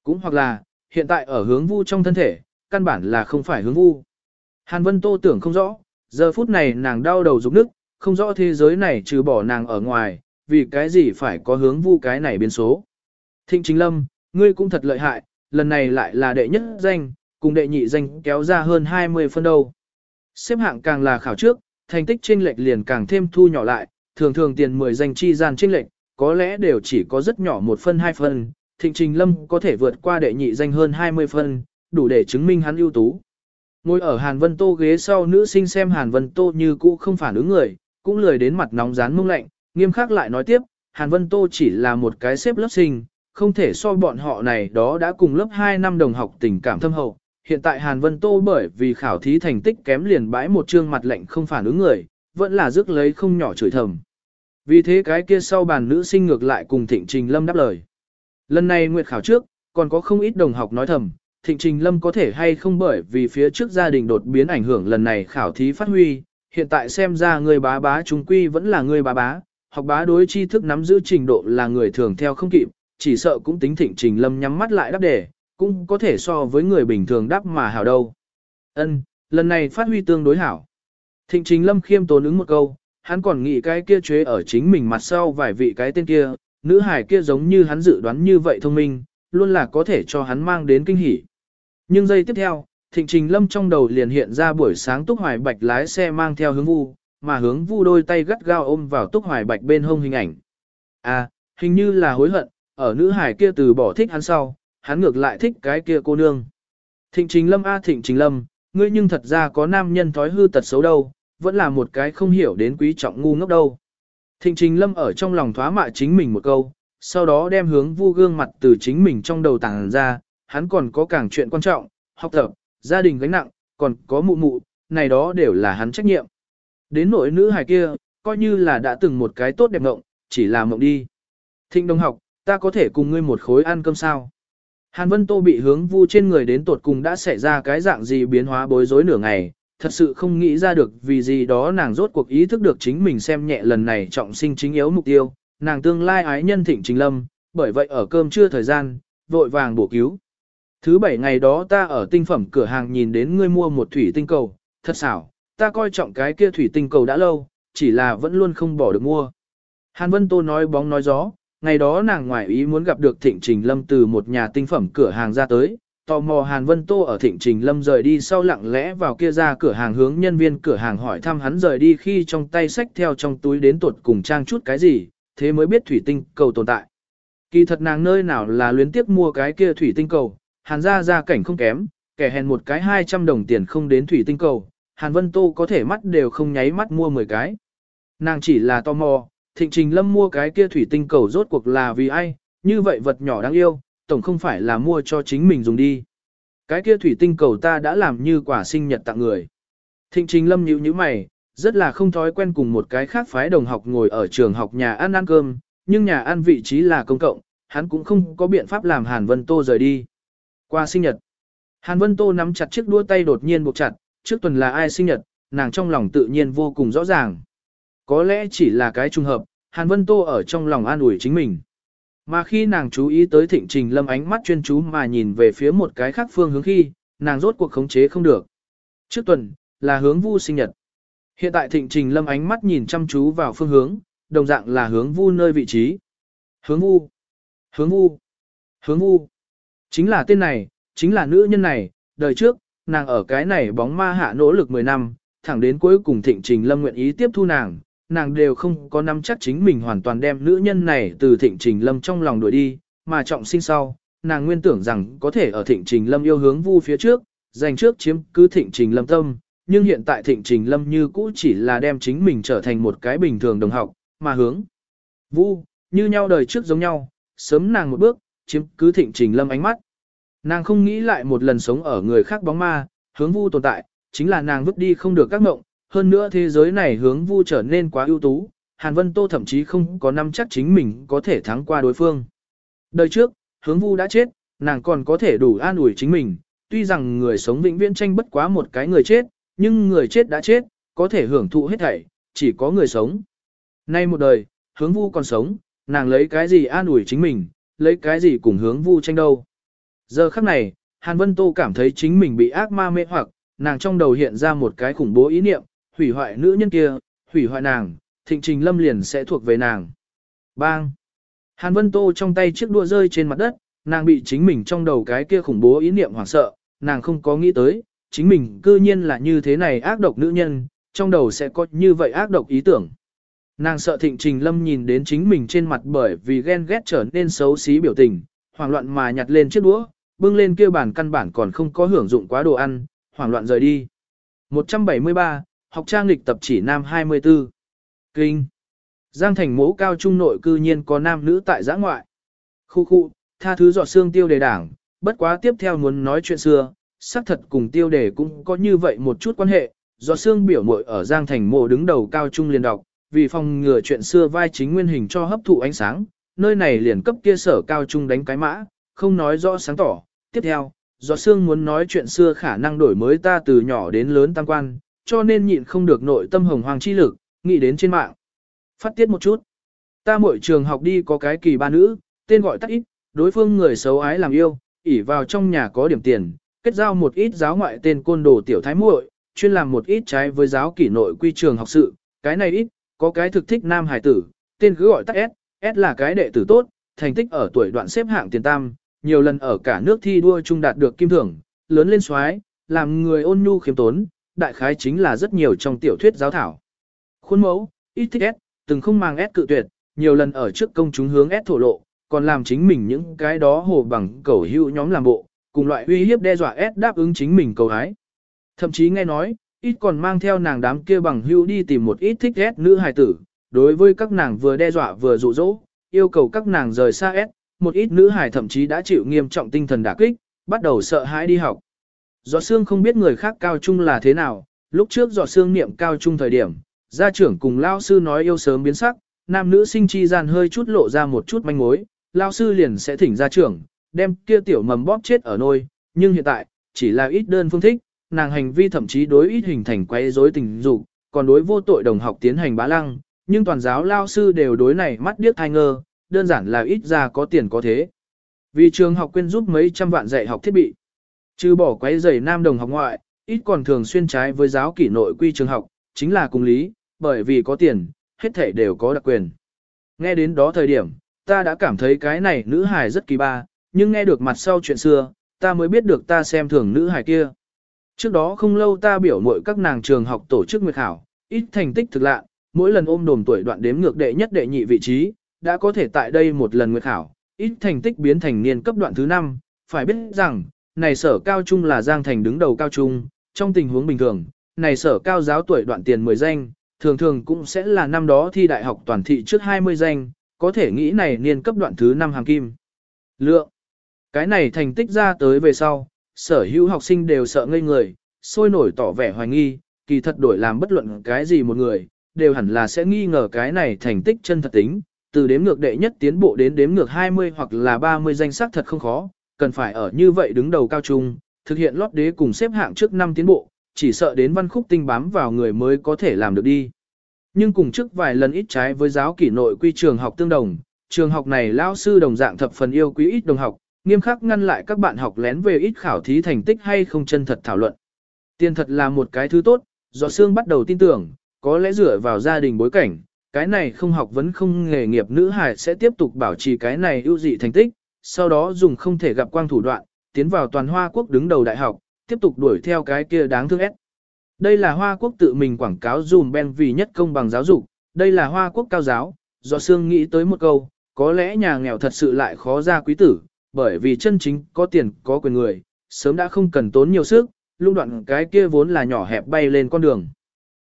S1: Cũng hoặc là, hiện tại ở hướng vu trong thân thể, căn bản là không phải hướng vu. Hàn Vân Tô tưởng không rõ, giờ phút này nàng đau đầu rụng nức, không rõ thế giới này trừ bỏ nàng ở ngoài, vì cái gì phải có hướng vu cái này biến số. Thịnh Chính Lâm, ngươi cũng thật lợi hại, lần này lại là đệ nhất danh, cùng đệ nhị danh kéo ra hơn 20 phân đâu. Xếp hạng càng là khảo trước, thành tích chênh lệch liền càng thêm thu nhỏ lại, thường thường tiền 10 danh chi gian chênh lệch, có lẽ đều chỉ có rất nhỏ một phân hai phân, Thịnh Trình Lâm có thể vượt qua đệ nhị danh hơn 20 phân, đủ để chứng minh hắn ưu tú. Ngồi ở Hàn Vân Tô ghế sau nữ sinh xem Hàn Vân Tô như cũ không phản ứng người, cũng lười đến mặt nóng rán mông lạnh, nghiêm khắc lại nói tiếp, Hàn Vân Tô chỉ là một cái xếp lớp sinh, không thể so bọn họ này đó đã cùng lớp 2 năm đồng học tình cảm thâm hậu. Hiện tại Hàn Vân Tô bởi vì khảo thí thành tích kém liền bãi một trương mặt lạnh không phản ứng người, vẫn là rước lấy không nhỏ chửi thầm. Vì thế cái kia sau bàn nữ sinh ngược lại cùng Thịnh Trình Lâm đáp lời. Lần này nguyệt khảo trước, còn có không ít đồng học nói thầm, Thịnh Trình Lâm có thể hay không bởi vì phía trước gia đình đột biến ảnh hưởng lần này khảo thí phát huy, hiện tại xem ra người bá bá chúng quy vẫn là người bá bá, học bá đối tri thức nắm giữ trình độ là người thường theo không kịp, chỉ sợ cũng tính Thịnh Trình Lâm nhắm mắt lại đáp đề, cũng có thể so với người bình thường đáp mà hảo đâu. Ân, lần này phát huy tương đối hảo. Thịnh Trình Lâm khiêm tốn ứng một câu, hắn còn nghĩ cái kia chế ở chính mình mặt sau vài vị cái tên kia, nữ hải kia giống như hắn dự đoán như vậy thông minh, luôn là có thể cho hắn mang đến kinh hỉ. Nhưng giây tiếp theo, Thịnh Trình Lâm trong đầu liền hiện ra buổi sáng Túc Hoài Bạch lái xe mang theo hướng vu, mà hướng vu đôi tay gắt gao ôm vào Túc Hoài Bạch bên hông hình ảnh. À, hình như là hối hận, ở nữ hải kia từ bỏ thích hắn sau, hắn ngược lại thích cái kia cô nương. Thịnh Trình Lâm a Thịnh Trình Lâm, ngươi nhưng thật ra có nam nhân thói hư tật xấu đâu, vẫn là một cái không hiểu đến quý trọng ngu ngốc đâu. Thịnh Trình Lâm ở trong lòng thoá mạ chính mình một câu, sau đó đem hướng vu gương mặt từ chính mình trong đầu tàng ra, hắn còn có càng chuyện quan trọng, học tập, gia đình gánh nặng, còn có mụ mụ, này đó đều là hắn trách nhiệm. Đến nội nữ hài kia, coi như là đã từng một cái tốt đẹp mộng, chỉ là mộng đi. Thịnh đồng học, ta có thể cùng ngươi một khối ăn cơm sao? Hàn Vân Tô bị hướng vu trên người đến tột cùng đã xảy ra cái dạng gì biến hóa bối rối nửa ngày, thật sự không nghĩ ra được vì gì đó nàng rốt cuộc ý thức được chính mình xem nhẹ lần này trọng sinh chính yếu mục tiêu, nàng tương lai ái nhân thịnh Chính lâm, bởi vậy ở cơm trưa thời gian, vội vàng bổ cứu. Thứ bảy ngày đó ta ở tinh phẩm cửa hàng nhìn đến ngươi mua một thủy tinh cầu, thật xảo, ta coi trọng cái kia thủy tinh cầu đã lâu, chỉ là vẫn luôn không bỏ được mua. Hàn Vân Tô nói bóng nói gió, ngày đó nàng ngoại ý muốn gặp được Thịnh Trình Lâm từ một nhà tinh phẩm cửa hàng ra tới, tò mò Hàn Vân Tô ở Thịnh Trình Lâm rời đi sau lặng lẽ vào kia ra cửa hàng hướng nhân viên cửa hàng hỏi thăm hắn rời đi khi trong tay sách theo trong túi đến tuột cùng trang chút cái gì, thế mới biết thủy tinh cầu tồn tại. Kỳ thật nàng nơi nào là luyến tiếc mua cái kia thủy tinh cầu, Hàn ra ra cảnh không kém, kẻ hèn một cái 200 đồng tiền không đến thủy tinh cầu, Hàn Vân Tô có thể mắt đều không nháy mắt mua 10 cái. Nàng chỉ là tò mò, Thịnh Trình Lâm mua cái kia thủy tinh cầu rốt cuộc là vì ai, như vậy vật nhỏ đáng yêu, tổng không phải là mua cho chính mình dùng đi. Cái kia thủy tinh cầu ta đã làm như quả sinh nhật tặng người. Thịnh Trình Lâm nhíu nhíu mày, rất là không thói quen cùng một cái khác phái đồng học ngồi ở trường học nhà ăn ăn cơm, nhưng nhà ăn vị trí là công cộng, hắn cũng không có biện pháp làm Hàn Vân Tô rời đi. Qua sinh nhật, Hàn Vân Tô nắm chặt chiếc đua tay đột nhiên buộc chặt, trước tuần là ai sinh nhật, nàng trong lòng tự nhiên vô cùng rõ ràng. Có lẽ chỉ là cái trùng hợp, Hàn Vân Tô ở trong lòng an ủi chính mình. Mà khi nàng chú ý tới thịnh trình lâm ánh mắt chuyên chú mà nhìn về phía một cái khác phương hướng khi, nàng rốt cuộc khống chế không được. Trước tuần, là hướng vu sinh nhật. Hiện tại thịnh trình lâm ánh mắt nhìn chăm chú vào phương hướng, đồng dạng là hướng vu nơi vị trí. Hướng vu, hướng vu, hướng vu. Chính là tên này, chính là nữ nhân này, đời trước, nàng ở cái này bóng ma hạ nỗ lực 10 năm, thẳng đến cuối cùng thịnh trình lâm nguyện ý tiếp thu nàng, nàng đều không có nắm chắc chính mình hoàn toàn đem nữ nhân này từ thịnh trình lâm trong lòng đuổi đi, mà trọng sinh sau, nàng nguyên tưởng rằng có thể ở thịnh trình lâm yêu hướng vu phía trước, giành trước chiếm cứ thịnh trình lâm tâm, nhưng hiện tại thịnh trình lâm như cũ chỉ là đem chính mình trở thành một cái bình thường đồng học, mà hướng. Vu, như nhau đời trước giống nhau, sớm nàng một bước, chiếm cứ thịnh trình lâm ánh mắt. Nàng không nghĩ lại một lần sống ở người khác bóng ma, hướng vu tồn tại, chính là nàng vứt đi không được các mộng, hơn nữa thế giới này hướng vu trở nên quá ưu tú, Hàn Vân Tô thậm chí không có năm chắc chính mình có thể thắng qua đối phương. Đời trước, hướng vu đã chết, nàng còn có thể đủ an ủi chính mình, tuy rằng người sống vĩnh viễn tranh bất quá một cái người chết, nhưng người chết đã chết, có thể hưởng thụ hết thảy, chỉ có người sống. Nay một đời, hướng vu còn sống, nàng lấy cái gì an ủi chính mình, lấy cái gì cùng hướng vu tranh đâu. Giờ khắc này, Hàn Vân Tô cảm thấy chính mình bị ác ma mê hoặc, nàng trong đầu hiện ra một cái khủng bố ý niệm, hủy hoại nữ nhân kia, hủy hoại nàng, thịnh trình lâm liền sẽ thuộc về nàng. Bang! Hàn Vân Tô trong tay chiếc đua rơi trên mặt đất, nàng bị chính mình trong đầu cái kia khủng bố ý niệm hoảng sợ, nàng không có nghĩ tới, chính mình cư nhiên là như thế này ác độc nữ nhân, trong đầu sẽ có như vậy ác độc ý tưởng. Nàng sợ thịnh trình lâm nhìn đến chính mình trên mặt bởi vì ghen ghét trở nên xấu xí biểu tình, hoảng loạn mà nhặt lên chiếc đũa, bưng lên kia bản căn bản còn không có hưởng dụng quá đồ ăn, hoảng loạn rời đi. 173, học trang lịch tập chỉ nam 24. Kinh. Giang thành mố cao trung nội cư nhiên có nam nữ tại giã ngoại. Khu khu, tha thứ giọt xương tiêu đề đảng, bất quá tiếp theo muốn nói chuyện xưa, xác thật cùng tiêu đề cũng có như vậy một chút quan hệ. Giọt xương biểu muội ở Giang thành mộ đứng đầu cao trung liền đọc, vì phòng ngừa chuyện xưa vai chính nguyên hình cho hấp thụ ánh sáng, nơi này liền cấp kia sở cao trung đánh cái mã, không nói rõ sáng tỏ. Tiếp theo, giọt xương muốn nói chuyện xưa khả năng đổi mới ta từ nhỏ đến lớn tăng quan, cho nên nhịn không được nội tâm hồng hoàng chi lực, nghĩ đến trên mạng. Phát tiết một chút. Ta mỗi trường học đi có cái kỳ ba nữ, tên gọi tắt ít, đối phương người xấu ái làm yêu, ỉ vào trong nhà có điểm tiền, kết giao một ít giáo ngoại tên côn đồ tiểu thái muội, chuyên làm một ít trái với giáo kỷ nội quy trường học sự, cái này ít, có cái thực thích nam hải tử, tên cứ gọi tắt S, S là cái đệ tử tốt, thành tích ở tuổi đoạn xếp hạng tiền tam, nhiều lần ở cả nước thi đua chung đạt được kim thưởng, lớn lên xoái, làm người ôn nhu khiêm tốn, đại khái chính là rất nhiều trong tiểu thuyết giáo thảo. Khuôn mẫu, ít thích S, từng không mang S cự tuyệt, nhiều lần ở trước công chúng hướng S thổ lộ, còn làm chính mình những cái đó hồ bằng cầu hữu nhóm làm bộ, cùng loại uy hiếp đe dọa S đáp ứng chính mình cầu hái. Thậm chí nghe nói, ít còn mang theo nàng đám kia bằng hữu đi tìm một ít thích S nữ hài tử, đối với các nàng vừa đe dọa vừa dụ dỗ, yêu cầu các nàng rời xa S, một ít nữ hài thậm chí đã chịu nghiêm trọng tinh thần đả kích, bắt đầu sợ hãi đi học. Giọt xương không biết người khác cao trung là thế nào, lúc trước giọt xương niệm cao trung thời điểm, gia trưởng cùng lao sư nói yêu sớm biến sắc, nam nữ sinh chi gian hơi chút lộ ra một chút manh mối, lao sư liền sẽ thỉnh gia trưởng, đem kia tiểu mầm bóp chết ở nôi, nhưng hiện tại, chỉ là ít đơn phương thích, nàng hành vi thậm chí đối ít hình thành quấy rối tình dục, còn đối vô tội đồng học tiến hành bá lăng, nhưng toàn giáo lao sư đều đối này mắt điếc thai ngơ, đơn giản là ít ra có tiền có thế. Vì trường học quyên giúp mấy trăm vạn dạy học thiết bị. Trừ bỏ quấy giày nam đồng học ngoại, ít còn thường xuyên trái với giáo kỷ nội quy trường học, chính là cùng lý, bởi vì có tiền, hết thể đều có đặc quyền. Nghe đến đó thời điểm, ta đã cảm thấy cái này nữ hài rất kỳ ba, nhưng nghe được mặt sau chuyện xưa, ta mới biết được ta xem thường nữ hài kia. Trước đó không lâu ta biểu mội các nàng trường học tổ chức nguyệt khảo, ít thành tích thực lạ, mỗi lần ôm đồm tuổi đoạn đếm ngược đệ nhất đệ nhị vị trí, đã có thể tại đây một lần nguyệt khảo, ít thành tích biến thành niên cấp đoạn thứ 5, phải biết rằng, này sở cao trung là Giang Thành đứng đầu cao trung, trong tình huống bình thường, này sở cao giáo tuổi đoạn tiền 10 danh, thường thường cũng sẽ là năm đó thi đại học toàn thị trước 20 danh, có thể nghĩ này niên cấp đoạn thứ 5 hàng kim. Lượng. Cái này thành tích ra tới về sau, sở hữu học sinh đều sợ ngây người, sôi nổi tỏ vẻ hoài nghi, kỳ thật đổi làm bất luận cái gì một người, đều hẳn là sẽ nghi ngờ cái này thành tích chân thật tính, từ đếm ngược đệ nhất tiến bộ đến đếm ngược 20 hoặc là 30 danh sắc thật không khó, cần phải ở như vậy đứng đầu cao trung, thực hiện lót đế cùng xếp hạng trước năm tiến bộ, chỉ sợ đến văn khúc tinh bám vào người mới có thể làm được đi. Nhưng cùng trước vài lần ít trái với giáo kỷ nội quy trường học tương đồng, trường học này lao sư đồng dạng thập phần yêu quý ít đồng học, nghiêm khắc ngăn lại các bạn học lén về ít khảo thí thành tích hay không chân thật thảo luận. Tiền thật là một cái thứ tốt, do xương bắt đầu tin tưởng, có lẽ dựa vào gia đình bối cảnh, cái này không học vấn không nghề nghiệp nữ hài sẽ tiếp tục bảo trì cái này ưu dị thành tích, sau đó dùng không thể gặp quang thủ đoạn, tiến vào toàn Hoa Quốc đứng đầu đại học, tiếp tục đuổi theo cái kia đáng thương ép. Đây là Hoa Quốc tự mình quảng cáo dùm Ben vì nhất công bằng giáo dục, đây là Hoa Quốc cao giáo, do Sương nghĩ tới một câu, có lẽ nhà nghèo thật sự lại khó ra quý tử, bởi vì chân chính có tiền có quyền người, sớm đã không cần tốn nhiều sức, lung đoạn cái kia vốn là nhỏ hẹp bay lên con đường.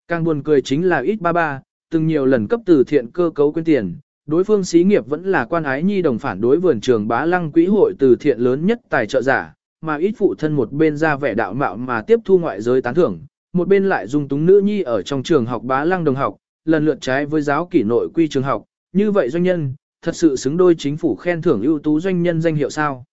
S1: Càng buồn cười chính là ít ba ba, từng nhiều lần cấp từ thiện cơ cấu quyên tiền, đối phương xí nghiệp vẫn là quan ái nhi đồng phản đối vườn trường bá lăng quỹ hội từ thiện lớn nhất tài trợ giả, mà ít phụ thân một bên ra vẻ đạo mạo mà tiếp thu ngoại giới tán thưởng, một bên lại dung túng nữ nhi ở trong trường học bá lăng đồng học, lần lượt trái với giáo kỷ nội quy trường học, như vậy doanh nhân, thật sự xứng đôi chính phủ khen thưởng ưu tú doanh nhân danh hiệu sao.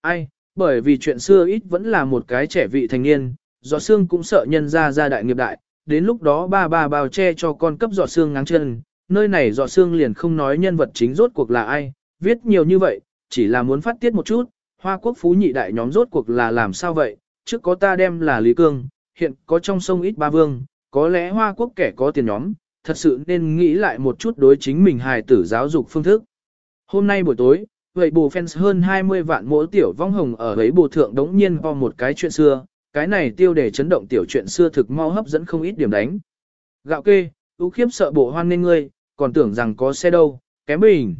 S1: Ai, bởi vì chuyện xưa ít vẫn là một cái trẻ vị thành niên, do xương cũng sợ nhân ra ra đại nghiệp đại, đến lúc đó ba ba bao che cho con cấp giọt xương ngáng chân, nơi này giọt xương liền không nói nhân vật chính rốt cuộc là ai, viết nhiều như vậy, chỉ là muốn phát tiết một chút, hoa quốc phú nhị đại nhóm rốt cuộc là làm sao vậy, trước có ta đem là Lý Cương, hiện có trong sông ít ba vương, có lẽ hoa quốc kẻ có tiền nhóm, thật sự nên nghĩ lại một chút đối chính mình hài tử giáo dục phương thức. Hôm nay buổi tối, vậy bù fans hơn 20 vạn mỗi tiểu vong hồng ở ấy bù thượng đống nhiên vào một cái chuyện xưa, cái này tiêu đề chấn động tiểu chuyện xưa thực mau hấp dẫn không ít điểm đánh. Gạo kê, ưu khiếp sợ bộ hoan nên ngươi, còn tưởng rằng có xe đâu, kém bình.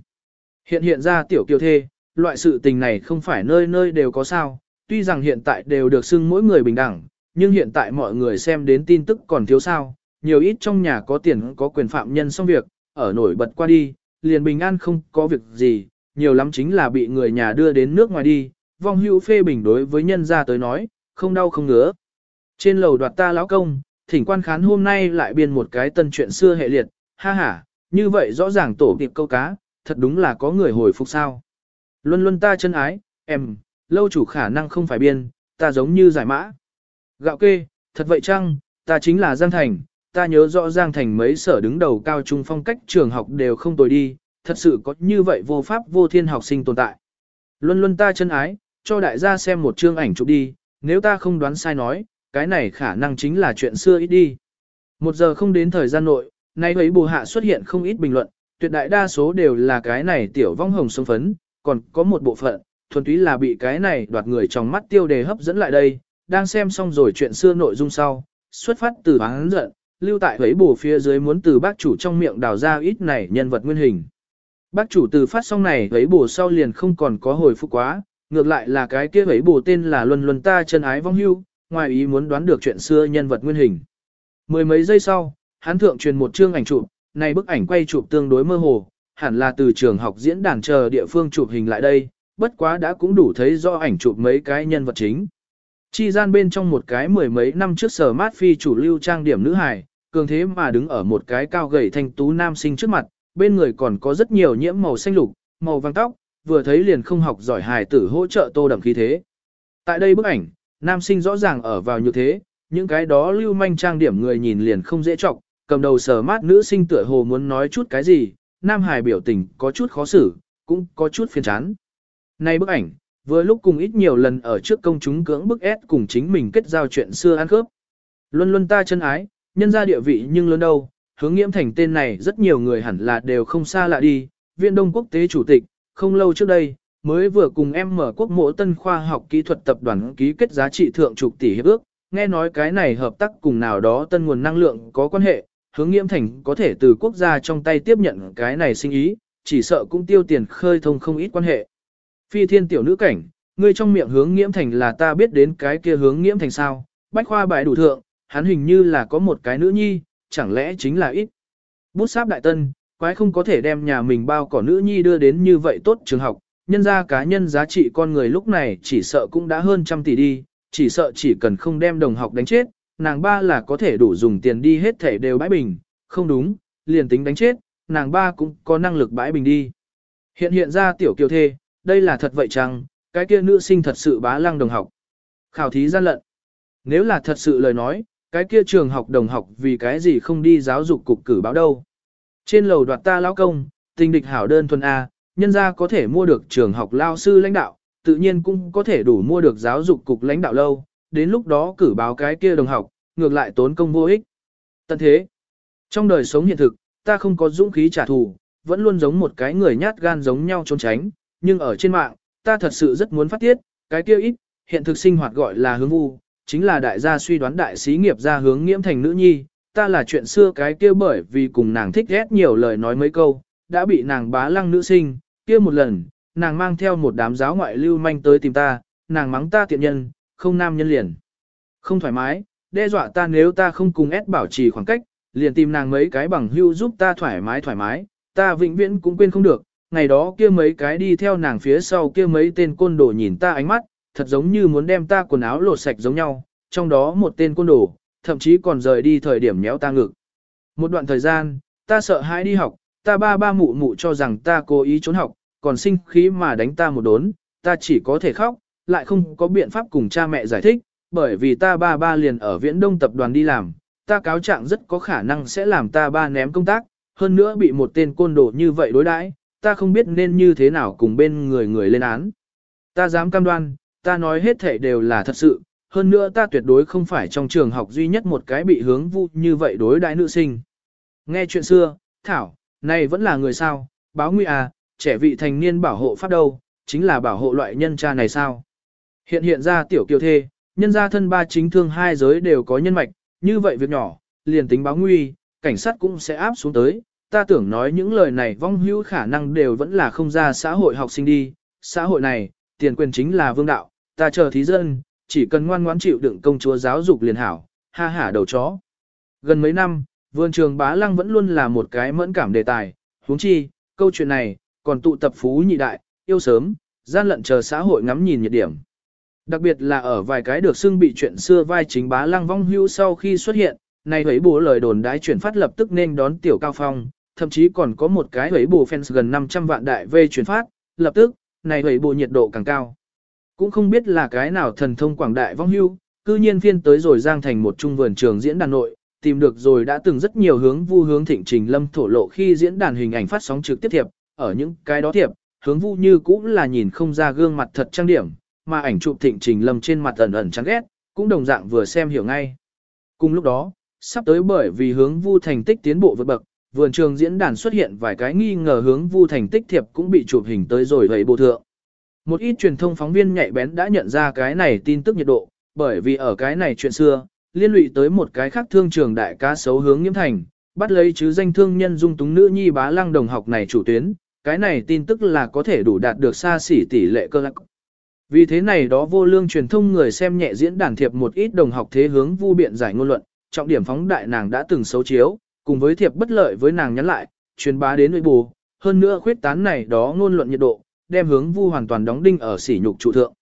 S1: Hiện hiện ra tiểu kiều thê, loại sự tình này không phải nơi nơi đều có sao, tuy rằng hiện tại đều được xưng mỗi người bình đẳng, nhưng hiện tại mọi người xem đến tin tức còn thiếu sao, nhiều ít trong nhà có tiền có quyền phạm nhân xong việc, ở nổi bật qua đi, liền bình an không có việc gì, nhiều lắm chính là bị người nhà đưa đến nước ngoài đi, vong hữu phê bình đối với nhân gia tới nói, không đau không ngứa. Trên lầu đoạt ta lão công, thỉnh quan khán hôm nay lại biên một cái tân chuyện xưa hệ liệt, ha ha, như vậy rõ ràng tổ tiệp câu cá, thật đúng là có người hồi phục sao. Luân luân ta chân ái, em, lâu chủ khả năng không phải biên, ta giống như giải mã. Gạo kê, thật vậy chăng, ta chính là Giang Thành, ta nhớ rõ Giang Thành mấy sở đứng đầu cao trung phong cách trường học đều không tồi đi, thật sự có như vậy vô pháp vô thiên học sinh tồn tại. Luân luân ta chân ái, cho đại gia xem một chương ảnh chụp đi, nếu ta không đoán sai nói, cái này khả năng chính là chuyện xưa ít đi. Một giờ không đến thời gian nội, nay ấy bù hạ xuất hiện không ít bình luận, tuyệt đại đa số đều là cái này tiểu vong hồng sống phấn, còn có một bộ phận, thuần túy là bị cái này đoạt người trong mắt tiêu đề hấp dẫn lại đây, đang xem xong rồi chuyện xưa nội dung sau, xuất phát từ hắn giận, lưu tại ấy bù phía dưới muốn từ bác chủ trong miệng đào ra ít này nhân vật nguyên hình. Bác chủ từ phát xong này ấy bù sau liền không còn có hồi phục quá, ngược lại là cái kia ấy bù tên là luân luân ta chân ái vong hưu, ngoài ý muốn đoán được chuyện xưa nhân vật nguyên hình. Mười mấy giây sau, hắn thượng truyền một chương ảnh chụp, này bức ảnh quay chụp tương đối mơ hồ, hẳn là từ trường học diễn đàn chờ địa phương chụp hình lại đây, bất quá đã cũng đủ thấy do ảnh chụp mấy cái nhân vật chính. Chi gian bên trong một cái mười mấy năm trước sở mát phi chủ lưu trang điểm nữ hài, cường thế mà đứng ở một cái cao gầy thanh tú nam sinh trước mặt, bên người còn có rất nhiều nhiễm màu xanh lục, màu vàng tóc, vừa thấy liền không học giỏi hài tử hỗ trợ tô đậm khí thế. Tại đây bức ảnh, nam sinh rõ ràng ở vào như thế, những cái đó lưu manh trang điểm người nhìn liền không dễ trọng, cầm đầu sờ mát nữ sinh tựa hồ muốn nói chút cái gì, nam hài biểu tình có chút khó xử, cũng có chút phiền chán. Nay bức ảnh, vừa lúc cùng ít nhiều lần ở trước công chúng cưỡng bức ép cùng chính mình kết giao chuyện xưa ăn khớp. Luân luân ta chân ái, nhân ra địa vị nhưng lớn đâu, hướng nghiễm thành tên này rất nhiều người hẳn là đều không xa lạ đi, viện đông quốc tế chủ tịch, không lâu trước đây, mới vừa cùng em mở quốc mộ tân khoa học kỹ thuật tập đoàn ký kết giá trị thượng trục tỷ hiệp ước, nghe nói cái này hợp tác cùng nào đó tân nguồn năng lượng có quan hệ, hướng nghiễm thành có thể từ quốc gia trong tay tiếp nhận cái này sinh ý, chỉ sợ cũng tiêu tiền khơi thông không ít quan hệ. Phi thiên tiểu nữ cảnh, ngươi trong miệng hướng nghiễm thành là ta biết đến cái kia hướng nghiễm thành sao, bách khoa bài đủ thượng, hắn hình như là có một cái nữ nhi, chẳng lẽ chính là ít. Bút sáp đại tân, quái không có thể đem nhà mình bao cỏ nữ nhi đưa đến như vậy tốt trường học, nhân ra cá nhân giá trị con người lúc này chỉ sợ cũng đã hơn trăm tỷ đi, chỉ sợ chỉ cần không đem đồng học đánh chết, nàng ba là có thể đủ dùng tiền đi hết thể đều bãi bình, không đúng, liền tính đánh chết, nàng ba cũng có năng lực bãi bình đi. Hiện hiện ra tiểu kiều thê, đây là thật vậy chăng, cái kia nữ sinh thật sự bá lăng đồng học. Khảo thí gian lận. Nếu là thật sự lời nói, cái kia trường học đồng học vì cái gì không đi giáo dục cục cử báo đâu. Trên lầu đoạt ta lão công, tình địch hảo đơn thuần A, nhân ra có thể mua được trường học lao sư lãnh đạo, tự nhiên cũng có thể đủ mua được giáo dục cục lãnh đạo lâu, đến lúc đó cử báo cái kia đồng học, ngược lại tốn công vô ích. Tận thế, trong đời sống hiện thực, ta không có dũng khí trả thù, vẫn luôn giống một cái người nhát gan giống nhau trốn tránh, nhưng ở trên mạng, ta thật sự rất muốn phát tiết, cái kia ít, hiện thực sinh hoạt gọi là hướng vu, chính là đại gia suy đoán đại sĩ nghiệp ra hướng nghiễm thành nữ nhi, ta là chuyện xưa cái kia bởi vì cùng nàng thích ghét nhiều lời nói mấy câu, đã bị nàng bá lăng nữ sinh, kia một lần, nàng mang theo một đám giáo ngoại lưu manh tới tìm ta, nàng mắng ta tiện nhân, không nam nhân liền. Không thoải mái, đe dọa ta nếu ta không cùng ép bảo trì khoảng cách, liền tìm nàng mấy cái bằng hưu giúp ta thoải mái thoải mái, ta vĩnh viễn cũng quên không được, ngày đó kia mấy cái đi theo nàng phía sau kia mấy tên côn đồ nhìn ta ánh mắt, thật giống như muốn đem ta quần áo lột sạch giống nhau, trong đó một tên côn đồ, thậm chí còn rời đi thời điểm méo ta ngực. Một đoạn thời gian, ta sợ hãi đi học, ta ba ba mụ mụ cho rằng ta cố ý trốn học, còn sinh khí mà đánh ta một đốn, ta chỉ có thể khóc, lại không có biện pháp cùng cha mẹ giải thích, bởi vì ta ba ba liền ở viễn đông tập đoàn đi làm, ta cáo trạng rất có khả năng sẽ làm ta ba ném công tác, hơn nữa bị một tên côn đồ như vậy đối đãi, ta không biết nên như thế nào cùng bên người người lên án. Ta dám cam đoan, ta nói hết thể đều là thật sự, hơn nữa ta tuyệt đối không phải trong trường học duy nhất một cái bị hướng vu như vậy đối đại nữ sinh. Nghe chuyện xưa, Thảo, này vẫn là người sao, báo nguy à, trẻ vị thành niên bảo hộ pháp đâu, chính là bảo hộ loại nhân cha này sao. Hiện hiện ra tiểu kiều thê, nhân gia thân ba chính thương hai giới đều có nhân mạch, như vậy việc nhỏ, liền tính báo nguy, cảnh sát cũng sẽ áp xuống tới. Ta tưởng nói những lời này vong hữu khả năng đều vẫn là không ra xã hội học sinh đi, xã hội này, tiền quyền chính là vương đạo, ta chờ thí dân, chỉ cần ngoan ngoãn chịu đựng công chúa giáo dục liền hảo, ha hả đầu chó. Gần mấy năm, vườn trường bá lăng vẫn luôn là một cái mẫn cảm đề tài, huống chi, câu chuyện này, còn tụ tập phú nhị đại, yêu sớm, gian lận chờ xã hội ngắm nhìn nhiệt điểm. Đặc biệt là ở vài cái được xưng bị chuyện xưa vai chính bá lăng vong hưu sau khi xuất hiện, này thấy bố lời đồn đái chuyển phát lập tức nên đón tiểu cao phong, thậm chí còn có một cái thấy bố fans gần 500 vạn đại về chuyển phát, lập tức, này thấy bố nhiệt độ càng cao. Cũng không biết là cái nào thần thông quảng đại vong hưu, cư nhiên phiên tới rồi giang thành một trung vườn trường diễn đàn nội, tìm được rồi đã từng rất nhiều hướng vu hướng thịnh trình lâm thổ lộ khi diễn đàn hình ảnh phát sóng trực tiếp thiệp, ở những cái đó thiệp, hướng vu như cũng là nhìn không ra gương mặt thật trang điểm, mà ảnh chụp thịnh trình lâm trên mặt ẩn ẩn chán ghét, cũng đồng dạng vừa xem hiểu ngay. Cùng lúc đó, sắp tới bởi vì hướng vu thành tích tiến bộ vượt bậc, vườn trường diễn đàn xuất hiện vài cái nghi ngờ hướng vu thành tích thiệp cũng bị chụp hình tới rồi vậy bộ thượng. Một ít truyền thông phóng viên nhạy bén đã nhận ra cái này tin tức nhiệt độ, bởi vì ở cái này chuyện xưa, liên lụy tới một cái khác thương trường đại ca xấu hướng nghiêm thành, bắt lấy chứ danh thương nhân dung túng nữ nhi bá lăng đồng học này chủ tuyến, cái này tin tức là có thể đủ đạt được xa xỉ tỷ lệ cơ lạc. Vì thế này đó vô lương truyền thông người xem nhẹ diễn đàn thiệp một ít đồng học thế hướng vu biện giải ngôn luận, trọng điểm phóng đại nàng đã từng xấu chiếu, cùng với thiệp bất lợi với nàng nhắn lại, truyền bá đến nội bù, hơn nữa khuyết tán này đó ngôn luận nhiệt độ, đem hướng vu hoàn toàn đóng đinh ở sỉ nhục trụ thượng.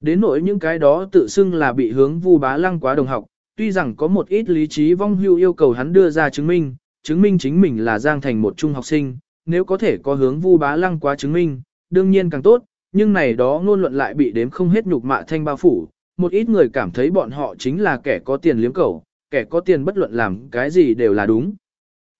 S1: Đến nỗi những cái đó tự xưng là bị hướng vu bá lăng quá đồng học, tuy rằng có một ít lý trí vong hưu yêu cầu hắn đưa ra chứng minh, chứng minh chính mình là giang thành một trung học sinh, nếu có thể có hướng vu bá lăng quá chứng minh, đương nhiên càng tốt, nhưng này đó ngôn luận lại bị đếm không hết nhục mạ thanh bao phủ, một ít người cảm thấy bọn họ chính là kẻ có tiền liếm cầu, kẻ có tiền bất luận làm cái gì đều là đúng.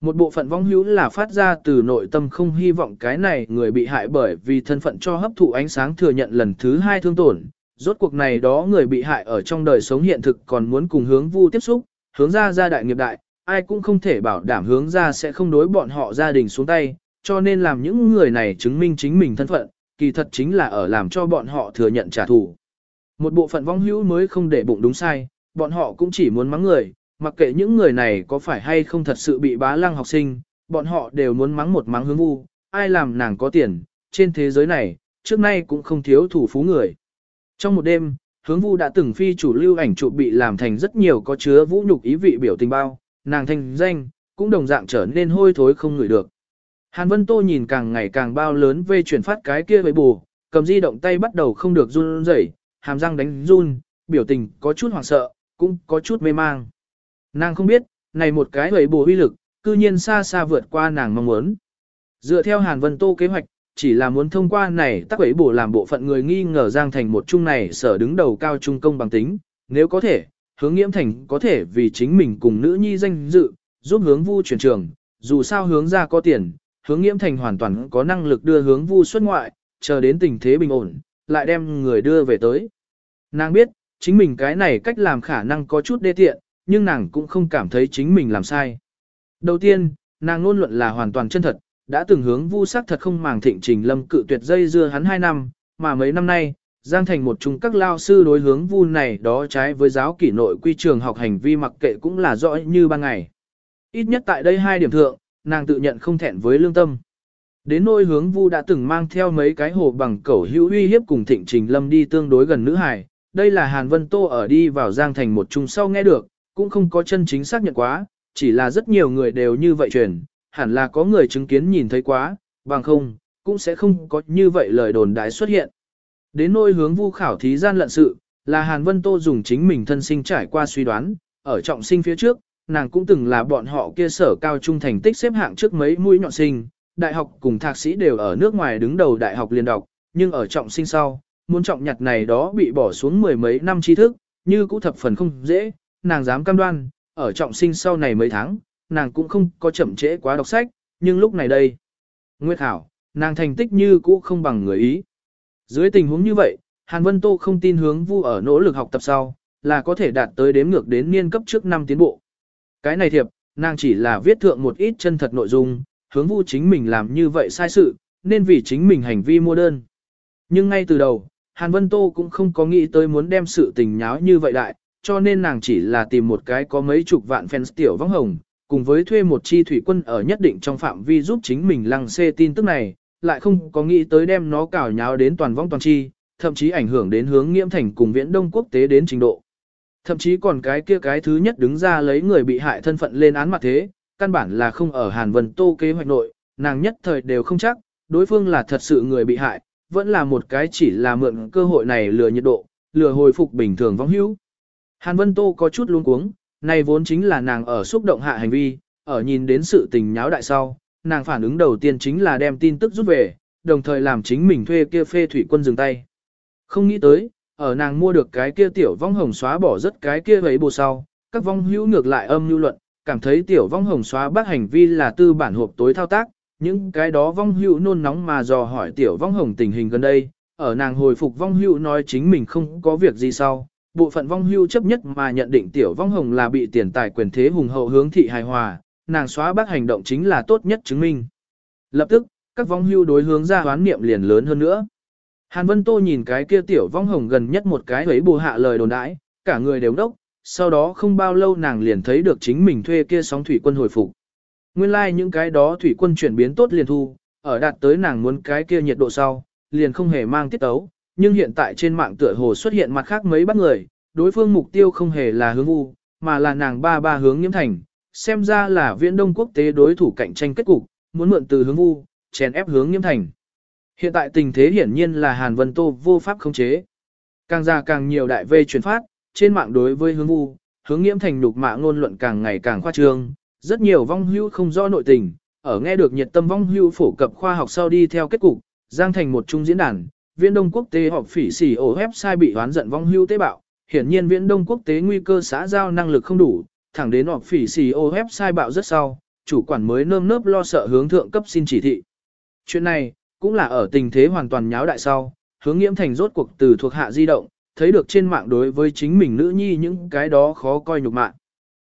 S1: Một bộ phận vong hữu là phát ra từ nội tâm không hy vọng cái này người bị hại bởi vì thân phận cho hấp thụ ánh sáng thừa nhận lần thứ hai thương tổn. Rốt cuộc này đó người bị hại ở trong đời sống hiện thực còn muốn cùng hướng vu tiếp xúc, hướng ra gia đại nghiệp đại, ai cũng không thể bảo đảm hướng ra sẽ không đối bọn họ gia đình xuống tay, cho nên làm những người này chứng minh chính mình thân phận, kỳ thật chính là ở làm cho bọn họ thừa nhận trả thù. Một bộ phận vong hữu mới không để bụng đúng sai, bọn họ cũng chỉ muốn mắng người, mặc kệ những người này có phải hay không thật sự bị bá lăng học sinh, bọn họ đều muốn mắng một mắng hướng vu, ai làm nàng có tiền, trên thế giới này, trước nay cũng không thiếu thủ phú người. Trong một đêm, hướng vu đã từng phi chủ lưu ảnh chụp bị làm thành rất nhiều có chứa vũ nhục ý vị biểu tình bao, nàng thanh danh, cũng đồng dạng trở nên hôi thối không ngửi được. Hàn Vân Tô nhìn càng ngày càng bao lớn về chuyển phát cái kia với bù, cầm di động tay bắt đầu không được run rẩy, hàm răng đánh run, biểu tình có chút hoảng sợ, cũng có chút mê mang. Nàng không biết, này một cái hầy bổ huy lực, cư nhiên xa xa vượt qua nàng mong muốn. Dựa theo Hàn Vân Tô kế hoạch, chỉ là muốn thông qua này tắc ấy bổ làm bộ phận người nghi ngờ Giang Thành một chung này sở đứng đầu cao trung công bằng tính, nếu có thể, hướng nghiễm thành có thể vì chính mình cùng nữ nhi danh dự, giúp hướng vu chuyển trường, dù sao hướng ra có tiền, hướng nghiễm thành hoàn toàn có năng lực đưa hướng vu xuất ngoại, chờ đến tình thế bình ổn, lại đem người đưa về tới. Nàng biết, chính mình cái này cách làm khả năng có chút đê tiện, nhưng nàng cũng không cảm thấy chính mình làm sai. Đầu tiên, nàng luôn luận là hoàn toàn chân thật, đã từng hướng vu sắc thật không màng thịnh trình lâm cự tuyệt dây dưa hắn 2 năm, mà mấy năm nay, Giang thành một chung các lao sư đối hướng vu này đó trái với giáo kỷ nội quy trường học hành vi mặc kệ cũng là rõ như ban ngày. Ít nhất tại đây hai điểm thượng, nàng tự nhận không thẹn với lương tâm. Đến nỗi hướng vu đã từng mang theo mấy cái hồ bằng cẩu hữu uy hiếp cùng thịnh trình lâm đi tương đối gần nữ hải. Đây là Hàn Vân Tô ở đi vào Giang Thành một chung sau nghe được, cũng không có chân chính xác nhận quá, chỉ là rất nhiều người đều như vậy truyền, hẳn là có người chứng kiến nhìn thấy quá, bằng không, cũng sẽ không có như vậy lời đồn đại xuất hiện. Đến nôi hướng vu khảo thí gian lận sự, là Hàn Vân Tô dùng chính mình thân sinh trải qua suy đoán, ở trọng sinh phía trước, nàng cũng từng là bọn họ kia sở cao trung thành tích xếp hạng trước mấy mũi nhọn sinh, đại học cùng thạc sĩ đều ở nước ngoài đứng đầu đại học liên đọc, nhưng ở trọng sinh sau, muốn trọng nhặt này đó bị bỏ xuống mười mấy năm tri thức, như cũ thập phần không dễ, nàng dám cam đoan, ở trọng sinh sau này mấy tháng, nàng cũng không có chậm trễ quá đọc sách, nhưng lúc này đây. Nguyệt Hảo, nàng thành tích như cũ không bằng người ý. Dưới tình huống như vậy, Hàn Vân Tô không tin hướng vu ở nỗ lực học tập sau, là có thể đạt tới đếm ngược đến niên cấp trước năm tiến bộ. Cái này thiệp, nàng chỉ là viết thượng một ít chân thật nội dung, hướng vu chính mình làm như vậy sai sự, nên vì chính mình hành vi mua đơn. Nhưng ngay từ đầu, Hàn Vân Tô cũng không có nghĩ tới muốn đem sự tình nháo như vậy đại, cho nên nàng chỉ là tìm một cái có mấy chục vạn fans tiểu vong hồng, cùng với thuê một chi thủy quân ở nhất định trong phạm vi giúp chính mình lăng xê tin tức này, lại không có nghĩ tới đem nó cào nháo đến toàn vong toàn chi, thậm chí ảnh hưởng đến hướng nghiễm thành cùng viễn đông quốc tế đến trình độ. Thậm chí còn cái kia cái thứ nhất đứng ra lấy người bị hại thân phận lên án mặt thế, căn bản là không ở Hàn Vân Tô kế hoạch nội, nàng nhất thời đều không chắc, đối phương là thật sự người bị hại, vẫn là một cái chỉ là mượn cơ hội này lừa nhiệt độ, lừa hồi phục bình thường vong hữu. Hàn Vân Tô có chút luống cuống, này vốn chính là nàng ở xúc động hạ hành vi, ở nhìn đến sự tình nháo đại sau, nàng phản ứng đầu tiên chính là đem tin tức rút về, đồng thời làm chính mình thuê kia phê thủy quân dừng tay. Không nghĩ tới, ở nàng mua được cái kia tiểu vong hồng xóa bỏ rất cái kia ấy bù sau, các vong hữu ngược lại âm lưu luận, cảm thấy tiểu vong hồng xóa bác hành vi là tư bản hộp tối thao tác, những cái đó vong hữu nôn nóng mà dò hỏi tiểu vong hồng tình hình gần đây, ở nàng hồi phục vong hữu nói chính mình không có việc gì sau, bộ phận vong hưu chấp nhất mà nhận định tiểu vong hồng là bị tiền tài quyền thế hùng hậu hướng thị hài hòa, nàng xóa bác hành động chính là tốt nhất chứng minh. Lập tức, các vong hưu đối hướng ra hoán niệm liền lớn hơn nữa. Hàn Vân Tô nhìn cái kia tiểu vong hồng gần nhất một cái ấy bù hạ lời đồn đãi, cả người đều đốc, sau đó không bao lâu nàng liền thấy được chính mình thuê kia sóng thủy quân hồi phục. Nguyên lai like những cái đó thủy quân chuyển biến tốt liền thu, ở đạt tới nàng muốn cái kia nhiệt độ sau, liền không hề mang tiết tấu, nhưng hiện tại trên mạng tựa hồ xuất hiện mặt khác mấy bắt người, đối phương mục tiêu không hề là hướng u, mà là nàng ba ba hướng nhiễm thành, xem ra là viễn đông quốc tế đối thủ cạnh tranh kết cục, muốn mượn từ hướng u, chèn ép hướng nhiễm thành. Hiện tại tình thế hiển nhiên là Hàn Vân Tô vô pháp khống chế. Càng ra càng nhiều đại vây truyền phát, trên mạng đối với hướng u, hướng nhiễm thành nhục mạ ngôn luận càng ngày càng khoa trương, rất nhiều vong hưu không rõ nội tình, ở nghe được nhiệt tâm vong hưu phổ cập khoa học sau đi theo kết cục, giang thành một trung diễn đàn, viễn đông quốc tế họp phỉ xỉ ổ website bị hoán giận vong hưu tế bạo, hiển nhiên viễn đông quốc tế nguy cơ xã giao năng lực không đủ, thẳng đến họp phỉ xỉ ổ website bạo rất sau, chủ quản mới nơm nớp lo sợ hướng thượng cấp xin chỉ thị. Chuyện này, cũng là ở tình thế hoàn toàn nháo đại sau, hướng nghiễm thành rốt cuộc từ thuộc hạ di động, thấy được trên mạng đối với chính mình nữ nhi những cái đó khó coi nhục mạng.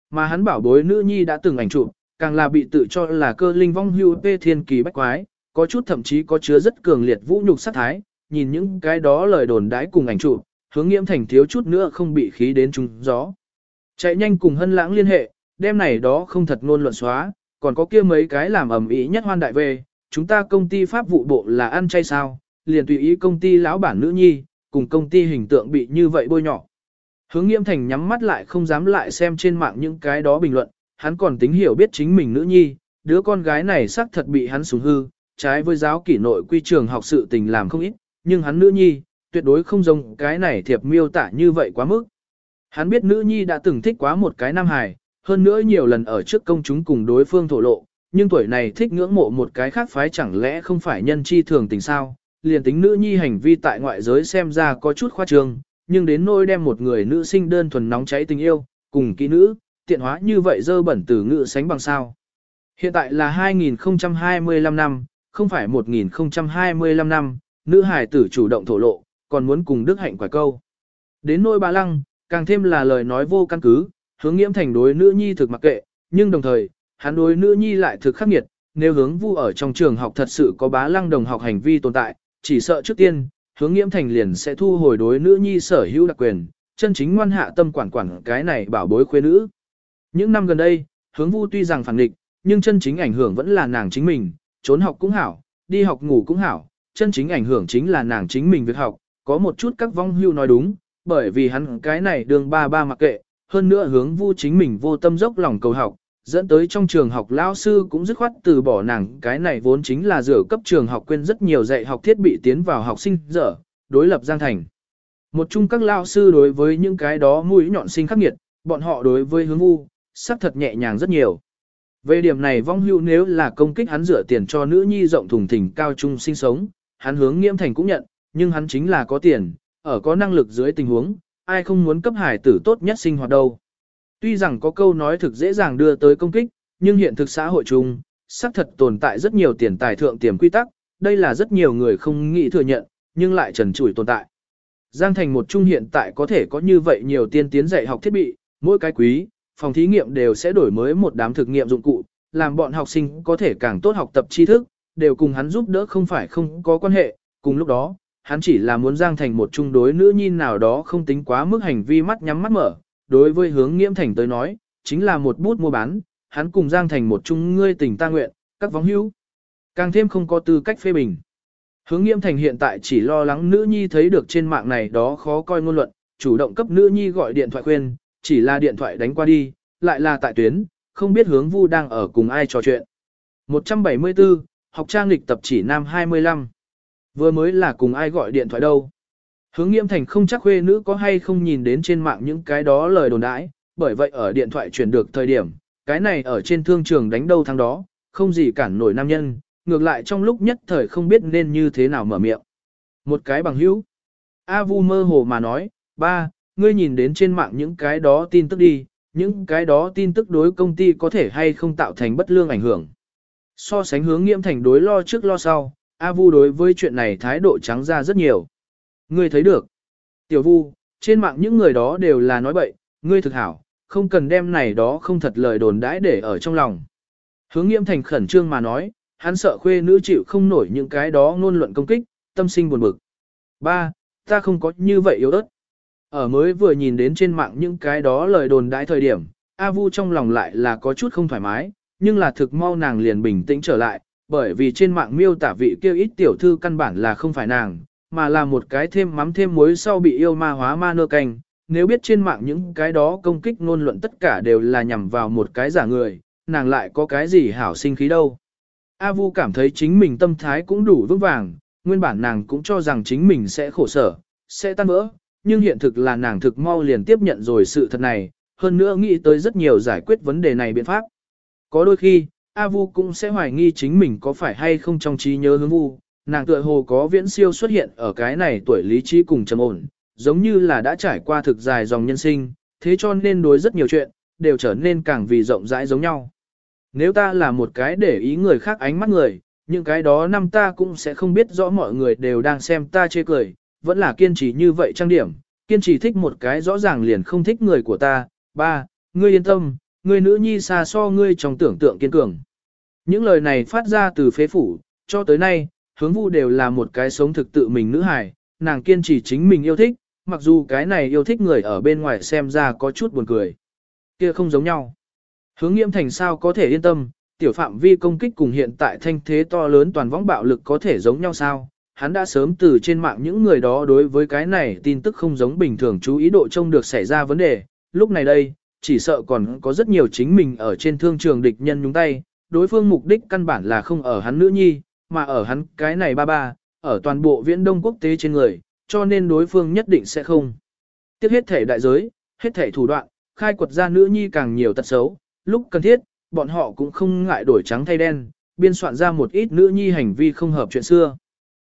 S1: Mà hắn bảo bối nữ nhi đã từng ảnh chụp, càng là bị tự cho là cơ linh vong hưu tê thiên kỳ bách quái, có chút thậm chí có chứa rất cường liệt vũ nhục sát thái, nhìn những cái đó lời đồn đãi cùng ảnh chụp, hướng nghiễm thành thiếu chút nữa không bị khí đến trúng gió. Chạy nhanh cùng hân lãng liên hệ, đêm này đó không thật ngôn luận xóa, còn có kia mấy cái làm ẩm ý nhất hoan đại về, chúng ta công ty pháp vụ bộ là ăn chay sao, liền tùy ý công ty lão bản nữ nhi, cùng công ty hình tượng bị như vậy bôi nhỏ. Hướng nghiêm thành nhắm mắt lại không dám lại xem trên mạng những cái đó bình luận, hắn còn tính hiểu biết chính mình nữ nhi, đứa con gái này xác thật bị hắn sủng hư, trái với giáo kỷ nội quy trường học sự tình làm không ít, nhưng hắn nữ nhi, tuyệt đối không giống cái này thiệp miêu tả như vậy quá mức. Hắn biết nữ nhi đã từng thích quá một cái nam hài, hơn nữa nhiều lần ở trước công chúng cùng đối phương thổ lộ, nhưng tuổi này thích ngưỡng mộ một cái khác phái chẳng lẽ không phải nhân chi thường tình sao, liền tính nữ nhi hành vi tại ngoại giới xem ra có chút khoa trương, nhưng đến nỗi đem một người nữ sinh đơn thuần nóng cháy tình yêu, cùng kỹ nữ, tiện hóa như vậy dơ bẩn từ ngữ sánh bằng sao. Hiện tại là 2025 năm, không phải 1025 năm, nữ hài tử chủ động thổ lộ, còn muốn cùng Đức Hạnh quả câu. Đến nỗi bà lăng, càng thêm là lời nói vô căn cứ, hướng nghiễm thành đối nữ nhi thực mặc kệ, nhưng đồng thời, hắn đối nữ nhi lại thực khắc nghiệt, nếu hướng vu ở trong trường học thật sự có bá lăng đồng học hành vi tồn tại, chỉ sợ trước tiên, hướng nghiễm thành liền sẽ thu hồi đối nữ nhi sở hữu đặc quyền, chân chính ngoan hạ tâm quản quản cái này bảo bối khuê nữ. Những năm gần đây, hướng vu tuy rằng phản nghịch, nhưng chân chính ảnh hưởng vẫn là nàng chính mình, trốn học cũng hảo, đi học ngủ cũng hảo, chân chính ảnh hưởng chính là nàng chính mình việc học, có một chút các vong hưu nói đúng, bởi vì hắn cái này đường ba ba mặc kệ, hơn nữa hướng vu chính mình vô tâm dốc lòng cầu học, dẫn tới trong trường học lao sư cũng dứt khoát từ bỏ nàng cái này vốn chính là rửa cấp trường học quên rất nhiều dạy học thiết bị tiến vào học sinh dở, đối lập Giang Thành. Một chung các lao sư đối với những cái đó mũi nhọn sinh khắc nghiệt, bọn họ đối với hướng vu, sắc thật nhẹ nhàng rất nhiều. Về điểm này vong hưu nếu là công kích hắn rửa tiền cho nữ nhi rộng thùng thình cao trung sinh sống, hắn hướng nghiêm thành cũng nhận, nhưng hắn chính là có tiền, ở có năng lực dưới tình huống, ai không muốn cấp hải tử tốt nhất sinh hoạt đâu. Tuy rằng có câu nói thực dễ dàng đưa tới công kích, nhưng hiện thực xã hội chung, xác thật tồn tại rất nhiều tiền tài thượng tiềm quy tắc, đây là rất nhiều người không nghĩ thừa nhận, nhưng lại trần trụi tồn tại. Giang thành một trung hiện tại có thể có như vậy nhiều tiên tiến dạy học thiết bị, mỗi cái quý, phòng thí nghiệm đều sẽ đổi mới một đám thực nghiệm dụng cụ, làm bọn học sinh có thể càng tốt học tập tri thức, đều cùng hắn giúp đỡ không phải không có quan hệ, cùng lúc đó, hắn chỉ là muốn Giang Thành một trung đối nữ nhi nào đó không tính quá mức hành vi mắt nhắm mắt mở, đối với hướng nghiễm thành tới nói, chính là một bút mua bán, hắn cùng Giang Thành một trung ngươi tình ta nguyện, các vóng hữu. Càng thêm không có tư cách phê bình. Hướng nghiễm thành hiện tại chỉ lo lắng nữ nhi thấy được trên mạng này đó khó coi ngôn luận, chủ động cấp nữ nhi gọi điện thoại khuyên, chỉ là điện thoại đánh qua đi, lại là tại tuyến, không biết hướng vu đang ở cùng ai trò chuyện. 174, học trang lịch tập chỉ nam 25. Vừa mới là cùng ai gọi điện thoại đâu. Hướng nghiêm thành không chắc khuê nữ có hay không nhìn đến trên mạng những cái đó lời đồn đãi, bởi vậy ở điện thoại chuyển được thời điểm, cái này ở trên thương trường đánh đâu thằng đó, không gì cản nổi nam nhân, ngược lại trong lúc nhất thời không biết nên như thế nào mở miệng. Một cái bằng hữu. A Vu mơ hồ mà nói, ba, ngươi nhìn đến trên mạng những cái đó tin tức đi, những cái đó tin tức đối công ty có thể hay không tạo thành bất lương ảnh hưởng. So sánh hướng nghiêm thành đối lo trước lo sau, A Vu đối với chuyện này thái độ trắng ra rất nhiều. Ngươi thấy được. Tiểu Vu, trên mạng những người đó đều là nói bậy, ngươi thực hảo, không cần đem này đó không thật lời đồn đãi để ở trong lòng. Hướng nghiêm thành khẩn trương mà nói, hắn sợ khuê nữ chịu không nổi những cái đó ngôn luận công kích, tâm sinh buồn bực. Ba, ta không có như vậy yếu ớt. Ở mới vừa nhìn đến trên mạng những cái đó lời đồn đãi thời điểm, A Vu trong lòng lại là có chút không thoải mái, nhưng là thực mau nàng liền bình tĩnh trở lại, bởi vì trên mạng miêu tả vị kia ít tiểu thư căn bản là không phải nàng, mà là một cái thêm mắm thêm muối sau bị yêu ma hóa ma nơ canh. Nếu biết trên mạng những cái đó công kích ngôn luận tất cả đều là nhằm vào một cái giả người, nàng lại có cái gì hảo sinh khí đâu. A Vu cảm thấy chính mình tâm thái cũng đủ vững vàng, nguyên bản nàng cũng cho rằng chính mình sẽ khổ sở, sẽ tan vỡ, nhưng hiện thực là nàng thực mau liền tiếp nhận rồi sự thật này, hơn nữa nghĩ tới rất nhiều giải quyết vấn đề này biện pháp. Có đôi khi, A Vu cũng sẽ hoài nghi chính mình có phải hay không trong trí nhớ hướng Vu, nàng tựa hồ có viễn siêu xuất hiện ở cái này tuổi lý trí cùng trầm ổn, giống như là đã trải qua thực dài dòng nhân sinh, thế cho nên đối rất nhiều chuyện, đều trở nên càng vì rộng rãi giống nhau. Nếu ta là một cái để ý người khác ánh mắt người, những cái đó năm ta cũng sẽ không biết rõ mọi người đều đang xem ta chê cười, vẫn là kiên trì như vậy trang điểm, kiên trì thích một cái rõ ràng liền không thích người của ta. Ba, ngươi yên tâm, ngươi nữ nhi xa so ngươi trong tưởng tượng kiên cường. Những lời này phát ra từ phế phủ, cho tới nay, hướng vu đều là một cái sống thực tự mình nữ hài, nàng kiên trì chính mình yêu thích, mặc dù cái này yêu thích người ở bên ngoài xem ra có chút buồn cười. Kia không giống nhau. Hướng nghiêm thành sao có thể yên tâm, tiểu phạm vi công kích cùng hiện tại thanh thế to lớn toàn võng bạo lực có thể giống nhau sao? Hắn đã sớm từ trên mạng những người đó đối với cái này tin tức không giống bình thường chú ý độ trông được xảy ra vấn đề. Lúc này đây, chỉ sợ còn có rất nhiều chính mình ở trên thương trường địch nhân nhúng tay, đối phương mục đích căn bản là không ở hắn nữ nhi, mà ở hắn cái này ba ba, ở toàn bộ viễn đông quốc tế trên người, cho nên đối phương nhất định sẽ không. Tiếp hết thể đại giới, hết thể thủ đoạn, khai quật ra nữ nhi càng nhiều tật xấu, lúc cần thiết, bọn họ cũng không ngại đổi trắng thay đen, biên soạn ra một ít nữ nhi hành vi không hợp chuyện xưa.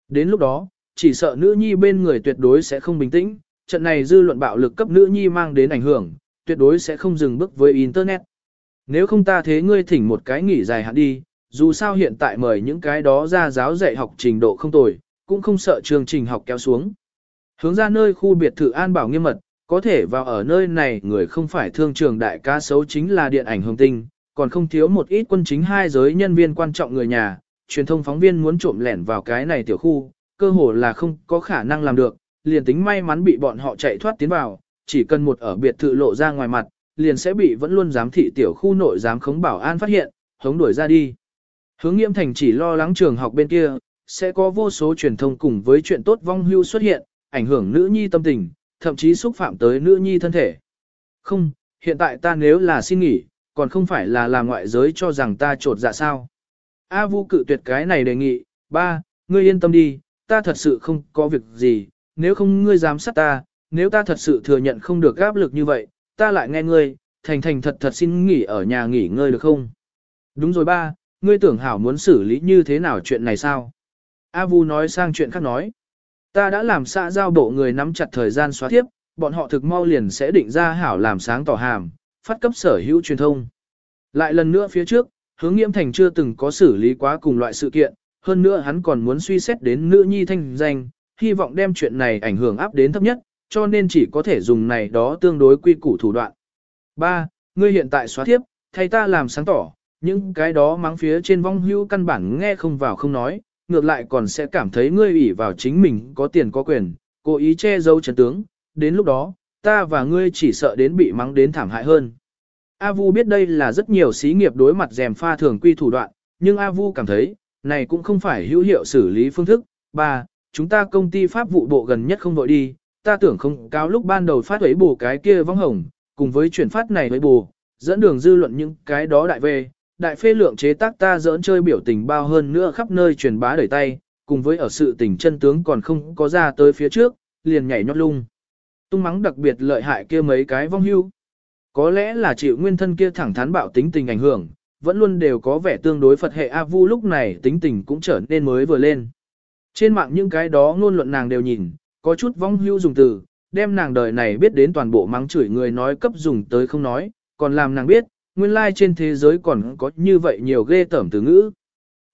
S1: Đến lúc đó, chỉ sợ nữ nhi bên người tuyệt đối sẽ không bình tĩnh, trận này dư luận bạo lực cấp nữ nhi mang đến ảnh hưởng, tuyệt đối sẽ không dừng bước với Internet. Nếu không ta thế ngươi thỉnh một cái nghỉ dài hạn đi, dù sao hiện tại mời những cái đó ra giáo dạy học trình độ không tồi, cũng không sợ chương trình học kéo xuống. Hướng ra nơi khu biệt thự an bảo nghiêm mật, có thể vào ở nơi này người không phải thương trường đại ca xấu chính là điện ảnh hồng tinh, còn không thiếu một ít quân chính hai giới nhân viên quan trọng người nhà, truyền thông phóng viên muốn trộm lẻn vào cái này tiểu khu, cơ hồ là không có khả năng làm được, liền tính may mắn bị bọn họ chạy thoát tiến vào, chỉ cần một ở biệt thự lộ ra ngoài mặt, liền sẽ bị vẫn luôn giám thị tiểu khu nội giám khống bảo an phát hiện, hống đuổi ra đi. Hướng nghiêm thành chỉ lo lắng trường học bên kia, sẽ có vô số truyền thông cùng với chuyện tốt vong hưu xuất hiện, ảnh hưởng nữ nhi tâm tình, thậm chí xúc phạm tới nữ nhi thân thể. Không, hiện tại ta nếu là xin nghỉ, còn không phải là làm ngoại giới cho rằng ta trột dạ sao. A Vu cự tuyệt cái này đề nghị, ba, ngươi yên tâm đi, ta thật sự không có việc gì, nếu không ngươi dám sát ta, nếu ta thật sự thừa nhận không được áp lực như vậy, ta lại nghe ngươi, thành thành thật thật xin nghỉ ở nhà nghỉ ngơi được không? Đúng rồi ba, ngươi tưởng hảo muốn xử lý như thế nào chuyện này sao? A Vu nói sang chuyện khác nói. Ta đã làm xã giao bộ người nắm chặt thời gian xóa tiếp, bọn họ thực mau liền sẽ định ra hảo làm sáng tỏ hàm, phát cấp sở hữu truyền thông. Lại lần nữa phía trước, hướng nghiêm thành chưa từng có xử lý quá cùng loại sự kiện, hơn nữa hắn còn muốn suy xét đến nữ nhi thanh danh, hy vọng đem chuyện này ảnh hưởng áp đến thấp nhất, cho nên chỉ có thể dùng này đó tương đối quy củ thủ đoạn. 3. Ngươi hiện tại xóa tiếp, thay ta làm sáng tỏ, những cái đó mắng phía trên vong hưu căn bản nghe không vào không nói, ngược lại còn sẽ cảm thấy ngươi ủy vào chính mình có tiền có quyền, cố ý che giấu chân tướng, đến lúc đó, ta và ngươi chỉ sợ đến bị mắng đến thảm hại hơn. A Vu biết đây là rất nhiều xí nghiệp đối mặt dèm pha thường quy thủ đoạn, nhưng A Vu cảm thấy, này cũng không phải hữu hiệu xử lý phương thức. Ba, chúng ta công ty pháp vụ bộ gần nhất không vội đi, ta tưởng không cao lúc ban đầu phát ấy bù cái kia vong hồng, cùng với chuyển phát này với bù, dẫn đường dư luận những cái đó đại về, đại phê lượng chế tác ta dỡn chơi biểu tình bao hơn nữa khắp nơi truyền bá đẩy tay, cùng với ở sự tình chân tướng còn không có ra tới phía trước, liền nhảy nhót lung. Tung mắng đặc biệt lợi hại kia mấy cái vong hưu. Có lẽ là chịu nguyên thân kia thẳng thắn bạo tính tình ảnh hưởng, vẫn luôn đều có vẻ tương đối Phật hệ A Vu lúc này tính tình cũng trở nên mới vừa lên. Trên mạng những cái đó ngôn luận nàng đều nhìn, có chút vong hưu dùng từ, đem nàng đời này biết đến toàn bộ mắng chửi người nói cấp dùng tới không nói, còn làm nàng biết, nguyên lai trên thế giới còn có như vậy nhiều ghê tởm từ ngữ.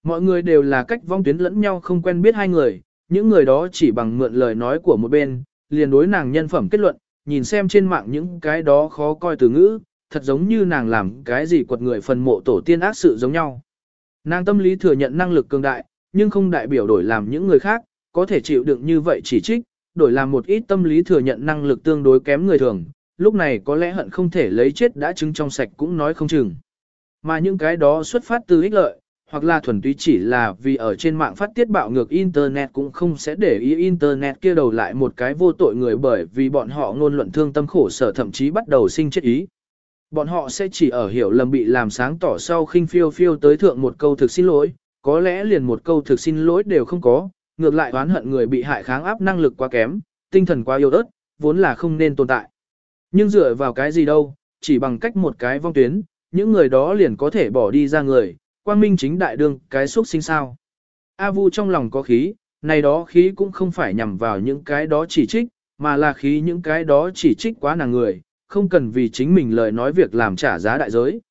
S1: Mọi người đều là cách vong tuyến lẫn nhau không quen biết hai người, những người đó chỉ bằng mượn lời nói của một bên, liền đối nàng nhân phẩm kết luận, nhìn xem trên mạng những cái đó khó coi từ ngữ, thật giống như nàng làm cái gì quật người phần mộ tổ tiên ác sự giống nhau. Nàng tâm lý thừa nhận năng lực cường đại, nhưng không đại biểu đổi làm những người khác, có thể chịu đựng như vậy chỉ trích, đổi làm một ít tâm lý thừa nhận năng lực tương đối kém người thường, lúc này có lẽ hận không thể lấy chết đã chứng trong sạch cũng nói không chừng. Mà những cái đó xuất phát từ ích lợi, hoặc là thuần túy chỉ là vì ở trên mạng phát tiết bạo ngược Internet cũng không sẽ để ý Internet kia đầu lại một cái vô tội người bởi vì bọn họ ngôn luận thương tâm khổ sở thậm chí bắt đầu sinh chết ý. Bọn họ sẽ chỉ ở hiểu lầm bị làm sáng tỏ sau khinh phiêu phiêu tới thượng một câu thực xin lỗi, có lẽ liền một câu thực xin lỗi đều không có, ngược lại oán hận người bị hại kháng áp năng lực quá kém, tinh thần quá yếu ớt, vốn là không nên tồn tại. Nhưng dựa vào cái gì đâu, chỉ bằng cách một cái vong tuyến, những người đó liền có thể bỏ đi ra người, quang minh chính đại đương cái xúc sinh sao. A Vu trong lòng có khí, này đó khí cũng không phải nhằm vào những cái đó chỉ trích, mà là khí những cái đó chỉ trích quá nàng người, không cần vì chính mình lời nói việc làm trả giá đại giới.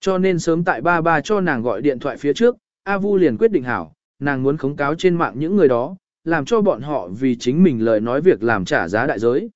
S1: Cho nên sớm tại ba ba cho nàng gọi điện thoại phía trước, A Vu liền quyết định hảo, nàng muốn khống cáo trên mạng những người đó, làm cho bọn họ vì chính mình lời nói việc làm trả giá đại giới.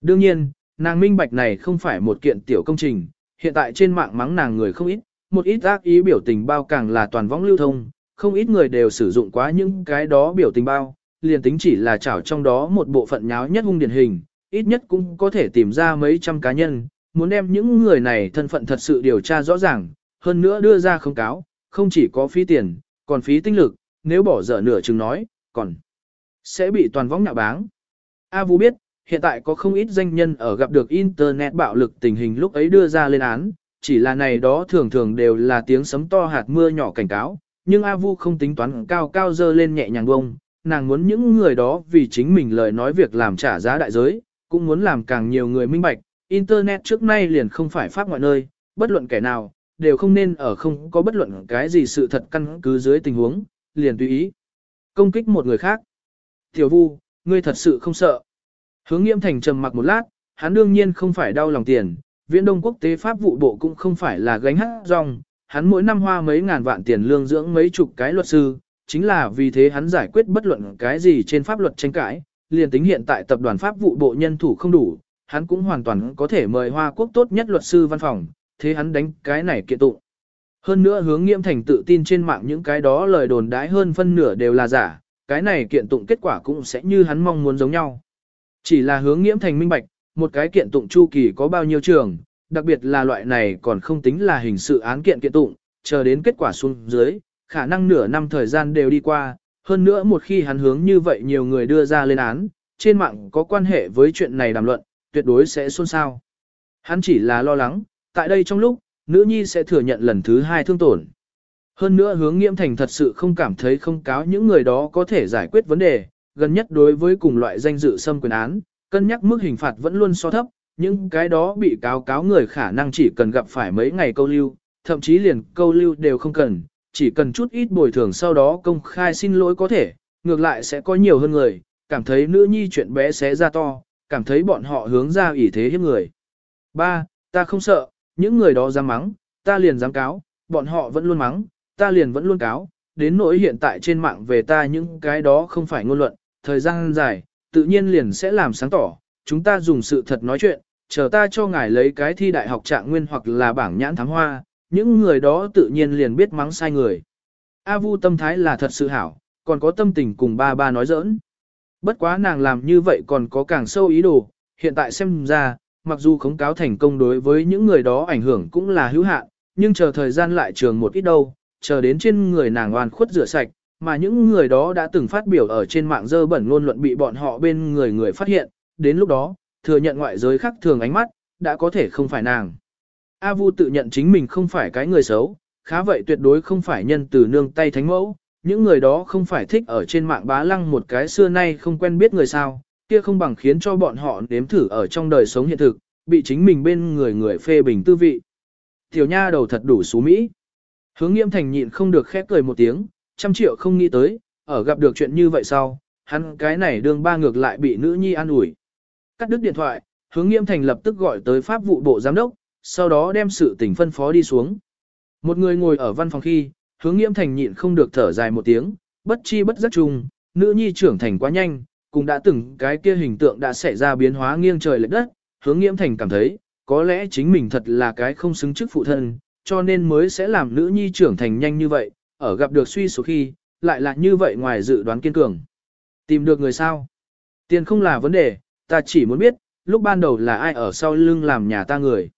S1: Đương nhiên, nàng minh bạch này không phải một kiện tiểu công trình, hiện tại trên mạng mắng nàng người không ít, một ít ác ý biểu tình bao càng là toàn võng lưu thông, không ít người đều sử dụng quá những cái đó biểu tình bao, liền tính chỉ là chảo trong đó một bộ phận nháo nhất hung điển hình, ít nhất cũng có thể tìm ra mấy trăm cá nhân, muốn đem những người này thân phận thật sự điều tra rõ ràng, hơn nữa đưa ra không cáo, không chỉ có phí tiền, còn phí tinh lực, nếu bỏ dở nửa chừng nói, còn sẽ bị toàn võng nhạo báng. A Vũ biết, hiện tại có không ít danh nhân ở gặp được Internet bạo lực tình hình lúc ấy đưa ra lên án, chỉ là này đó thường thường đều là tiếng sấm to hạt mưa nhỏ cảnh cáo, nhưng A Vu không tính toán cao cao dơ lên nhẹ nhàng bông, nàng muốn những người đó vì chính mình lời nói việc làm trả giá đại giới, cũng muốn làm càng nhiều người minh bạch, Internet trước nay liền không phải pháp ngoại nơi, bất luận kẻ nào, đều không nên ở không có bất luận cái gì sự thật căn cứ dưới tình huống, liền tùy ý. Công kích một người khác. Tiểu Vu, ngươi thật sự không sợ. Hướng nghiêm thành trầm mặc một lát, hắn đương nhiên không phải đau lòng tiền, viễn đông quốc tế pháp vụ bộ cũng không phải là gánh hát rong, hắn mỗi năm hoa mấy ngàn vạn tiền lương dưỡng mấy chục cái luật sư, chính là vì thế hắn giải quyết bất luận cái gì trên pháp luật tranh cãi, liền tính hiện tại tập đoàn pháp vụ bộ nhân thủ không đủ, hắn cũng hoàn toàn có thể mời Hoa Quốc tốt nhất luật sư văn phòng, thế hắn đánh cái này kiện tụng. Hơn nữa hướng nghiêm thành tự tin trên mạng những cái đó lời đồn đãi hơn phân nửa đều là giả, cái này kiện tụng kết quả cũng sẽ như hắn mong muốn giống nhau. Chỉ là hướng nghiễm thành minh bạch, một cái kiện tụng chu kỳ có bao nhiêu trường, đặc biệt là loại này còn không tính là hình sự án kiện kiện tụng, chờ đến kết quả xuống dưới, khả năng nửa năm thời gian đều đi qua, hơn nữa một khi hắn hướng như vậy nhiều người đưa ra lên án, trên mạng có quan hệ với chuyện này đàm luận, tuyệt đối sẽ xôn xao. Hắn chỉ là lo lắng, tại đây trong lúc, nữ nhi sẽ thừa nhận lần thứ hai thương tổn. Hơn nữa hướng nghiễm thành thật sự không cảm thấy không cáo những người đó có thể giải quyết vấn đề, gần nhất đối với cùng loại danh dự xâm quyền án, cân nhắc mức hình phạt vẫn luôn so thấp, những cái đó bị cáo cáo người khả năng chỉ cần gặp phải mấy ngày câu lưu, thậm chí liền câu lưu đều không cần, chỉ cần chút ít bồi thường sau đó công khai xin lỗi có thể, ngược lại sẽ có nhiều hơn người, cảm thấy nữ nhi chuyện bé xé ra to, cảm thấy bọn họ hướng ra ủy thế hiếp người. Ba, ta không sợ, những người đó dám mắng, ta liền dám cáo, bọn họ vẫn luôn mắng, ta liền vẫn luôn cáo, đến nỗi hiện tại trên mạng về ta những cái đó không phải ngôn luận, thời gian dài, tự nhiên liền sẽ làm sáng tỏ, chúng ta dùng sự thật nói chuyện, chờ ta cho ngài lấy cái thi đại học trạng nguyên hoặc là bảng nhãn thám hoa, những người đó tự nhiên liền biết mắng sai người. A Vu tâm thái là thật sự hảo, còn có tâm tình cùng ba ba nói giỡn. Bất quá nàng làm như vậy còn có càng sâu ý đồ, hiện tại xem ra, mặc dù khống cáo thành công đối với những người đó ảnh hưởng cũng là hữu hạn, nhưng chờ thời gian lại trường một ít đâu, chờ đến trên người nàng oan khuất rửa sạch, mà những người đó đã từng phát biểu ở trên mạng dơ bẩn luôn luận bị bọn họ bên người người phát hiện, đến lúc đó, thừa nhận ngoại giới khác thường ánh mắt, đã có thể không phải nàng. A Vu tự nhận chính mình không phải cái người xấu, khá vậy tuyệt đối không phải nhân từ nương tay thánh mẫu, những người đó không phải thích ở trên mạng bá lăng một cái xưa nay không quen biết người sao, kia không bằng khiến cho bọn họ nếm thử ở trong đời sống hiện thực, bị chính mình bên người người phê bình tư vị. Tiểu nha đầu thật đủ xú Mỹ. Hướng nghiêm thành nhịn không được khép cười một tiếng, trăm triệu không nghĩ tới, ở gặp được chuyện như vậy sau, hắn cái này đương ba ngược lại bị nữ nhi an ủi. Cắt đứt điện thoại, hướng nghiêm thành lập tức gọi tới pháp vụ bộ giám đốc, sau đó đem sự tình phân phó đi xuống. Một người ngồi ở văn phòng khi, hướng nghiêm thành nhịn không được thở dài một tiếng, bất chi bất giác chung, nữ nhi trưởng thành quá nhanh, cũng đã từng cái kia hình tượng đã xảy ra biến hóa nghiêng trời lệch đất, hướng nghiêm thành cảm thấy, có lẽ chính mình thật là cái không xứng chức phụ thân, cho nên mới sẽ làm nữ nhi trưởng thành nhanh như vậy, ở gặp được suy số khi, lại là như vậy ngoài dự đoán kiên cường. Tìm được người sao? Tiền không là vấn đề, ta chỉ muốn biết, lúc ban đầu là ai ở sau lưng làm nhà ta người.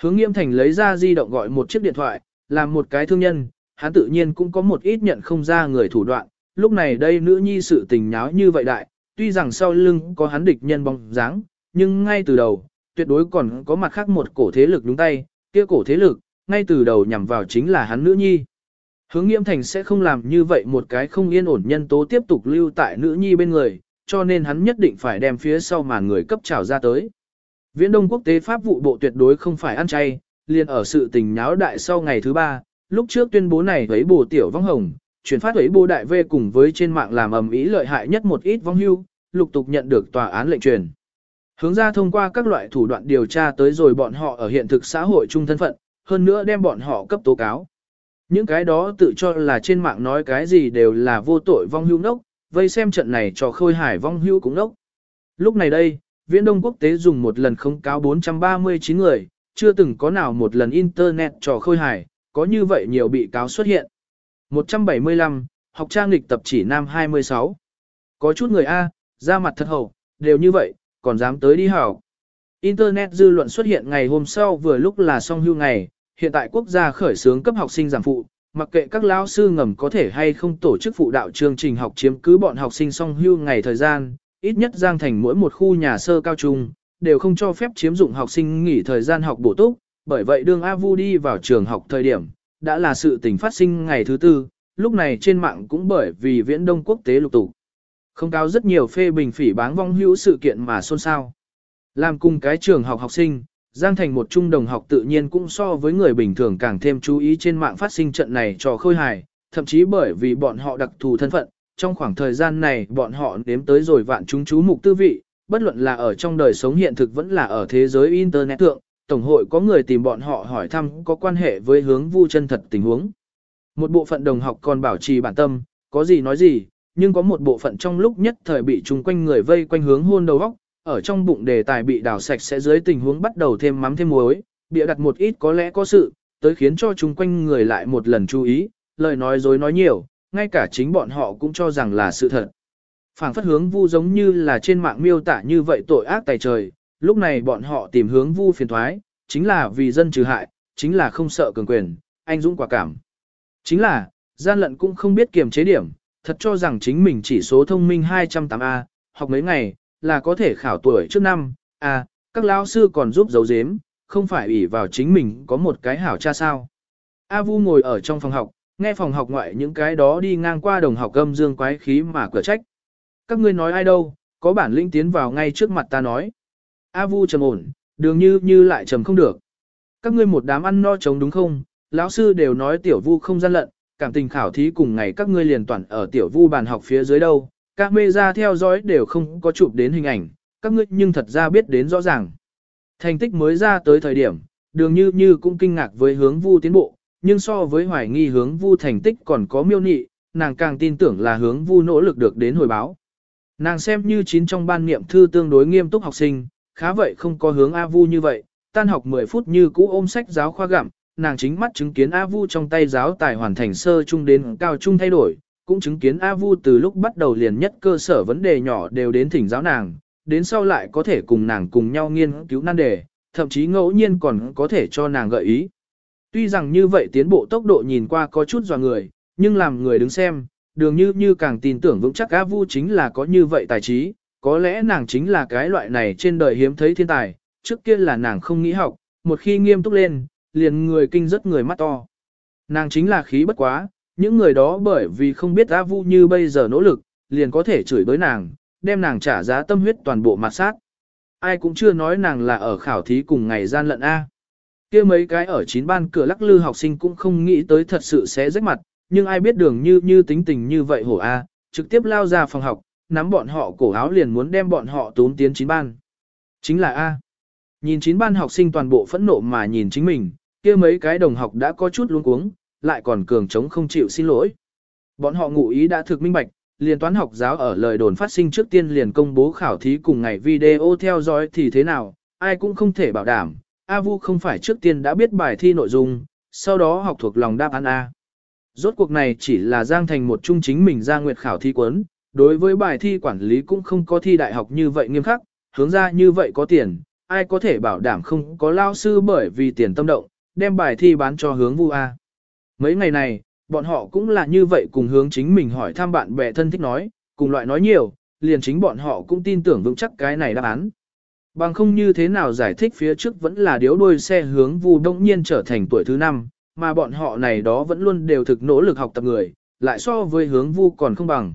S1: Hướng nghiêm thành lấy ra di động gọi một chiếc điện thoại, làm một cái thương nhân, hắn tự nhiên cũng có một ít nhận không ra người thủ đoạn. Lúc này đây nữ nhi sự tình nháo như vậy đại, tuy rằng sau lưng có hắn địch nhân bóng dáng, nhưng ngay từ đầu, tuyệt đối còn có mặt khác một cổ thế lực đúng tay, kia cổ thế lực, ngay từ đầu nhằm vào chính là hắn nữ nhi. Hướng nghiêm thành sẽ không làm như vậy một cái không yên ổn nhân tố tiếp tục lưu tại nữ nhi bên người, cho nên hắn nhất định phải đem phía sau mà người cấp trào ra tới. Viễn Đông Quốc tế Pháp vụ bộ tuyệt đối không phải ăn chay, liền ở sự tình nháo đại sau ngày thứ ba, lúc trước tuyên bố này với bồ tiểu vong hồng, chuyển phát ấy bồ đại vê cùng với trên mạng làm ầm ý lợi hại nhất một ít vong hưu, lục tục nhận được tòa án lệnh truyền. Hướng ra thông qua các loại thủ đoạn điều tra tới rồi bọn họ ở hiện thực xã hội chung thân phận, hơn nữa đem bọn họ cấp tố cáo. Những cái đó tự cho là trên mạng nói cái gì đều là vô tội vong hưu nốc, vây xem trận này cho khôi hải vong hưu cũng nốc. Lúc này đây, Viễn Đông Quốc tế dùng một lần không cáo 439 người, chưa từng có nào một lần Internet trò khôi hải, có như vậy nhiều bị cáo xuất hiện. 175, học trang lịch tập chỉ nam 26. Có chút người A, ra mặt thật hậu, đều như vậy, còn dám tới đi học. Internet dư luận xuất hiện ngày hôm sau vừa lúc là song hưu ngày, hiện tại quốc gia khởi xướng cấp học sinh giảm phụ, mặc kệ các lão sư ngầm có thể hay không tổ chức phụ đạo chương trình học chiếm cứ bọn học sinh song hưu ngày thời gian, ít nhất Giang Thành mỗi một khu nhà sơ cao trung, đều không cho phép chiếm dụng học sinh nghỉ thời gian học bổ túc, bởi vậy đương A Vu đi vào trường học thời điểm, đã là sự tình phát sinh ngày thứ tư, lúc này trên mạng cũng bởi vì viễn đông quốc tế lục tục. Không cao rất nhiều phê bình phỉ báng vong hữu sự kiện mà xôn xao. Làm cùng cái trường học học sinh, Giang Thành một trung đồng học tự nhiên cũng so với người bình thường càng thêm chú ý trên mạng phát sinh trận này cho khôi hài, thậm chí bởi vì bọn họ đặc thù thân phận, trong khoảng thời gian này bọn họ nếm tới rồi vạn chúng chú mục tư vị, bất luận là ở trong đời sống hiện thực vẫn là ở thế giới Internet thượng, Tổng hội có người tìm bọn họ hỏi thăm có quan hệ với hướng vu chân thật tình huống. Một bộ phận đồng học còn bảo trì bản tâm, có gì nói gì, nhưng có một bộ phận trong lúc nhất thời bị chung quanh người vây quanh hướng hôn đầu góc, ở trong bụng đề tài bị đào sạch sẽ dưới tình huống bắt đầu thêm mắm thêm muối, bịa đặt một ít có lẽ có sự, tới khiến cho chung quanh người lại một lần chú ý, lời nói dối nói nhiều, ngay cả chính bọn họ cũng cho rằng là sự thật. Phảng phất hướng vu giống như là trên mạng miêu tả như vậy tội ác tài trời, lúc này bọn họ tìm hướng vu phiền thoái, chính là vì dân trừ hại, chính là không sợ cường quyền, anh dũng quả cảm. Chính là, gian lận cũng không biết kiềm chế điểm, thật cho rằng chính mình chỉ số thông minh 208A, học mấy ngày, là có thể khảo tuổi trước năm, A, các lão sư còn giúp giấu giếm, không phải ủy vào chính mình có một cái hảo cha sao. A Vu ngồi ở trong phòng học, nghe phòng học ngoại những cái đó đi ngang qua đồng học gâm dương quái khí mà cửa trách. Các ngươi nói ai đâu, có bản lĩnh tiến vào ngay trước mặt ta nói. A Vu trầm ổn, đường như như lại trầm không được. Các ngươi một đám ăn no chống đúng không, lão sư đều nói tiểu vu không gian lận, cảm tình khảo thí cùng ngày các ngươi liền toàn ở tiểu vu bàn học phía dưới đâu, các mê ra theo dõi đều không có chụp đến hình ảnh, các ngươi nhưng thật ra biết đến rõ ràng. Thành tích mới ra tới thời điểm, đường như như cũng kinh ngạc với hướng vu tiến bộ, nhưng so với hoài nghi hướng vu thành tích còn có miêu nị, nàng càng tin tưởng là hướng vu nỗ lực được đến hồi báo. Nàng xem như chín trong ban niệm thư tương đối nghiêm túc học sinh, khá vậy không có hướng A Vu như vậy, tan học 10 phút như cũ ôm sách giáo khoa gặm, nàng chính mắt chứng kiến A Vu trong tay giáo tài hoàn thành sơ trung đến cao trung thay đổi, cũng chứng kiến A Vu từ lúc bắt đầu liền nhất cơ sở vấn đề nhỏ đều đến thỉnh giáo nàng, đến sau lại có thể cùng nàng cùng nhau nghiên cứu nan đề, thậm chí ngẫu nhiên còn có thể cho nàng gợi ý. Tuy rằng như vậy tiến bộ tốc độ nhìn qua có chút dò người, nhưng làm người đứng xem, đường như như càng tin tưởng vững chắc A Vu chính là có như vậy tài trí, có lẽ nàng chính là cái loại này trên đời hiếm thấy thiên tài, trước kia là nàng không nghĩ học, một khi nghiêm túc lên, liền người kinh rất người mắt to. Nàng chính là khí bất quá, những người đó bởi vì không biết A Vu như bây giờ nỗ lực, liền có thể chửi bới nàng, đem nàng trả giá tâm huyết toàn bộ mặt sát. Ai cũng chưa nói nàng là ở khảo thí cùng ngày gian lận A. kia mấy cái ở chín ban cửa lắc lư học sinh cũng không nghĩ tới thật sự sẽ rách mặt, nhưng ai biết đường như như tính tình như vậy hổ A, trực tiếp lao ra phòng học, nắm bọn họ cổ áo liền muốn đem bọn họ tốn tiến chín ban. Chính là A. Nhìn chín ban học sinh toàn bộ phẫn nộ mà nhìn chính mình, kia mấy cái đồng học đã có chút luống cuống, lại còn cường chống không chịu xin lỗi. Bọn họ ngụ ý đã thực minh bạch, liền toán học giáo ở lời đồn phát sinh trước tiên liền công bố khảo thí cùng ngày video theo dõi thì thế nào, ai cũng không thể bảo đảm, A Vu không phải trước tiên đã biết bài thi nội dung, sau đó học thuộc lòng đáp án A. Rốt cuộc này chỉ là giang thành một trung chính mình ra nguyệt khảo thi quấn, đối với bài thi quản lý cũng không có thi đại học như vậy nghiêm khắc, hướng ra như vậy có tiền, ai có thể bảo đảm không có lao sư bởi vì tiền tâm động, đem bài thi bán cho hướng vu A. Mấy ngày này, bọn họ cũng là như vậy cùng hướng chính mình hỏi thăm bạn bè thân thích nói, cùng loại nói nhiều, liền chính bọn họ cũng tin tưởng vững chắc cái này đáp án. Bằng không như thế nào giải thích phía trước vẫn là điếu đuôi xe hướng vu đông nhiên trở thành tuổi thứ năm, mà bọn họ này đó vẫn luôn đều thực nỗ lực học tập người, lại so với hướng vu còn không bằng.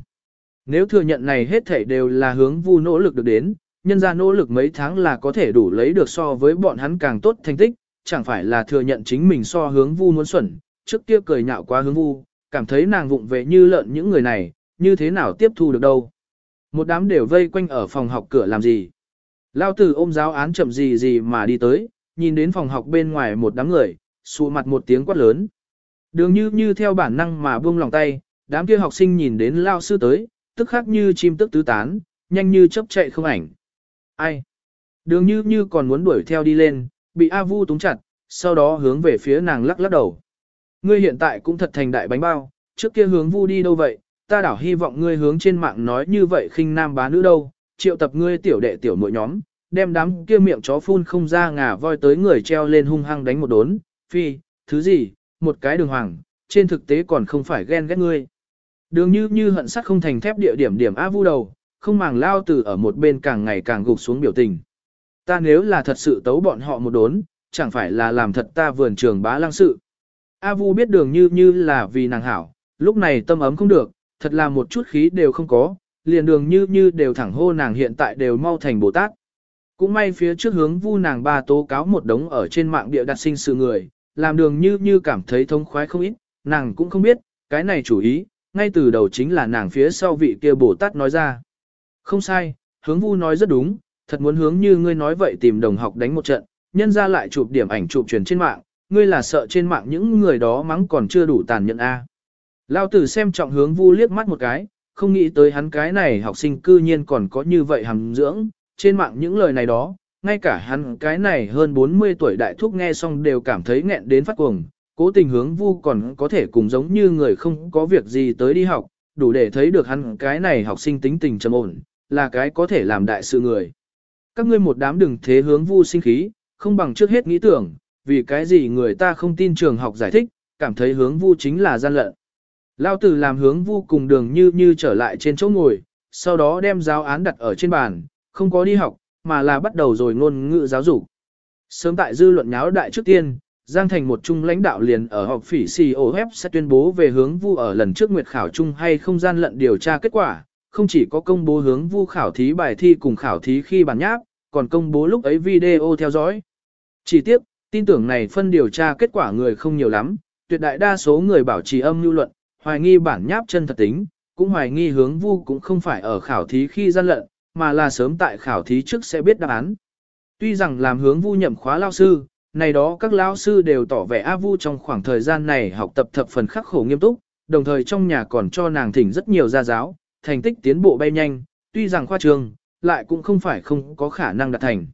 S1: Nếu thừa nhận này hết thảy đều là hướng vu nỗ lực được đến, nhân ra nỗ lực mấy tháng là có thể đủ lấy được so với bọn hắn càng tốt thành tích, chẳng phải là thừa nhận chính mình so hướng vu muốn xuẩn, trước kia cười nhạo quá hướng vu, cảm thấy nàng vụng về như lợn những người này, như thế nào tiếp thu được đâu. Một đám đều vây quanh ở phòng học cửa làm gì. Lao tử ôm giáo án chậm gì gì mà đi tới, nhìn đến phòng học bên ngoài một đám người, xù mặt một tiếng quát lớn. Đường như như theo bản năng mà buông lòng tay, đám kia học sinh nhìn đến lao sư tới, tức khắc như chim tức tứ tán, nhanh như chớp chạy không ảnh. Ai? Đường như như còn muốn đuổi theo đi lên, bị A Vu túng chặt, sau đó hướng về phía nàng lắc lắc đầu. Ngươi hiện tại cũng thật thành đại bánh bao, trước kia hướng Vu đi đâu vậy, ta đảo hy vọng ngươi hướng trên mạng nói như vậy khinh nam bá nữ đâu, triệu tập ngươi tiểu đệ tiểu mỗi nhóm, đem đám kia miệng chó phun không ra ngà voi tới người treo lên hung hăng đánh một đốn, phi, thứ gì, một cái đường hoàng, trên thực tế còn không phải ghen ghét ngươi. Đường như như hận sắt không thành thép địa điểm điểm A Vu đầu, không màng lao từ ở một bên càng ngày càng gục xuống biểu tình. Ta nếu là thật sự tấu bọn họ một đốn, chẳng phải là làm thật ta vườn trường bá lăng sự. A Vu biết đường như như là vì nàng hảo, lúc này tâm ấm không được, thật là một chút khí đều không có, liền đường như như đều thẳng hô nàng hiện tại đều mau thành Bồ Tát. Cũng may phía trước hướng vu nàng ba tố cáo một đống ở trên mạng địa đặt sinh sự người, làm đường như như cảm thấy thông khoái không ít, nàng cũng không biết, cái này chủ ý, ngay từ đầu chính là nàng phía sau vị kia Bồ Tát nói ra. Không sai, hướng vu nói rất đúng, thật muốn hướng như ngươi nói vậy tìm đồng học đánh một trận, nhân ra lại chụp điểm ảnh chụp truyền trên mạng, ngươi là sợ trên mạng những người đó mắng còn chưa đủ tàn nhẫn a. Lao tử xem trọng hướng vu liếc mắt một cái, không nghĩ tới hắn cái này học sinh cư nhiên còn có như vậy hàm dưỡng, trên mạng những lời này đó, ngay cả hắn cái này hơn 40 tuổi đại thúc nghe xong đều cảm thấy nghẹn đến phát cuồng, cố tình hướng vu còn có thể cùng giống như người không có việc gì tới đi học, đủ để thấy được hắn cái này học sinh tính tình trầm ổn, là cái có thể làm đại sự người. Các ngươi một đám đừng thế hướng vu sinh khí, không bằng trước hết nghĩ tưởng, vì cái gì người ta không tin trường học giải thích, cảm thấy hướng vu chính là gian lận. Lao tử làm hướng vu cùng đường như như trở lại trên chỗ ngồi, sau đó đem giáo án đặt ở trên bàn, không có đi học, mà là bắt đầu rồi ngôn ngữ giáo dục. Sớm tại dư luận nháo đại trước tiên, Giang Thành một trung lãnh đạo liền ở họp phỉ COF sẽ tuyên bố về hướng vu ở lần trước nguyệt khảo chung hay không gian lận điều tra kết quả, không chỉ có công bố hướng vu khảo thí bài thi cùng khảo thí khi bản nháp, còn công bố lúc ấy video theo dõi. Chỉ tiếp, tin tưởng này phân điều tra kết quả người không nhiều lắm, tuyệt đại đa số người bảo trì âm lưu luận, hoài nghi bản nháp chân thật tính, cũng hoài nghi hướng vu cũng không phải ở khảo thí khi gian lận, mà là sớm tại khảo thí trước sẽ biết đáp án. Tuy rằng làm hướng vu nhậm khóa lao sư, này đó các lão sư đều tỏ vẻ A Vu trong khoảng thời gian này học tập thập phần khắc khổ nghiêm túc, đồng thời trong nhà còn cho nàng thỉnh rất nhiều gia giáo, thành tích tiến bộ bay nhanh, tuy rằng khoa trường, lại cũng không phải không có khả năng đạt thành.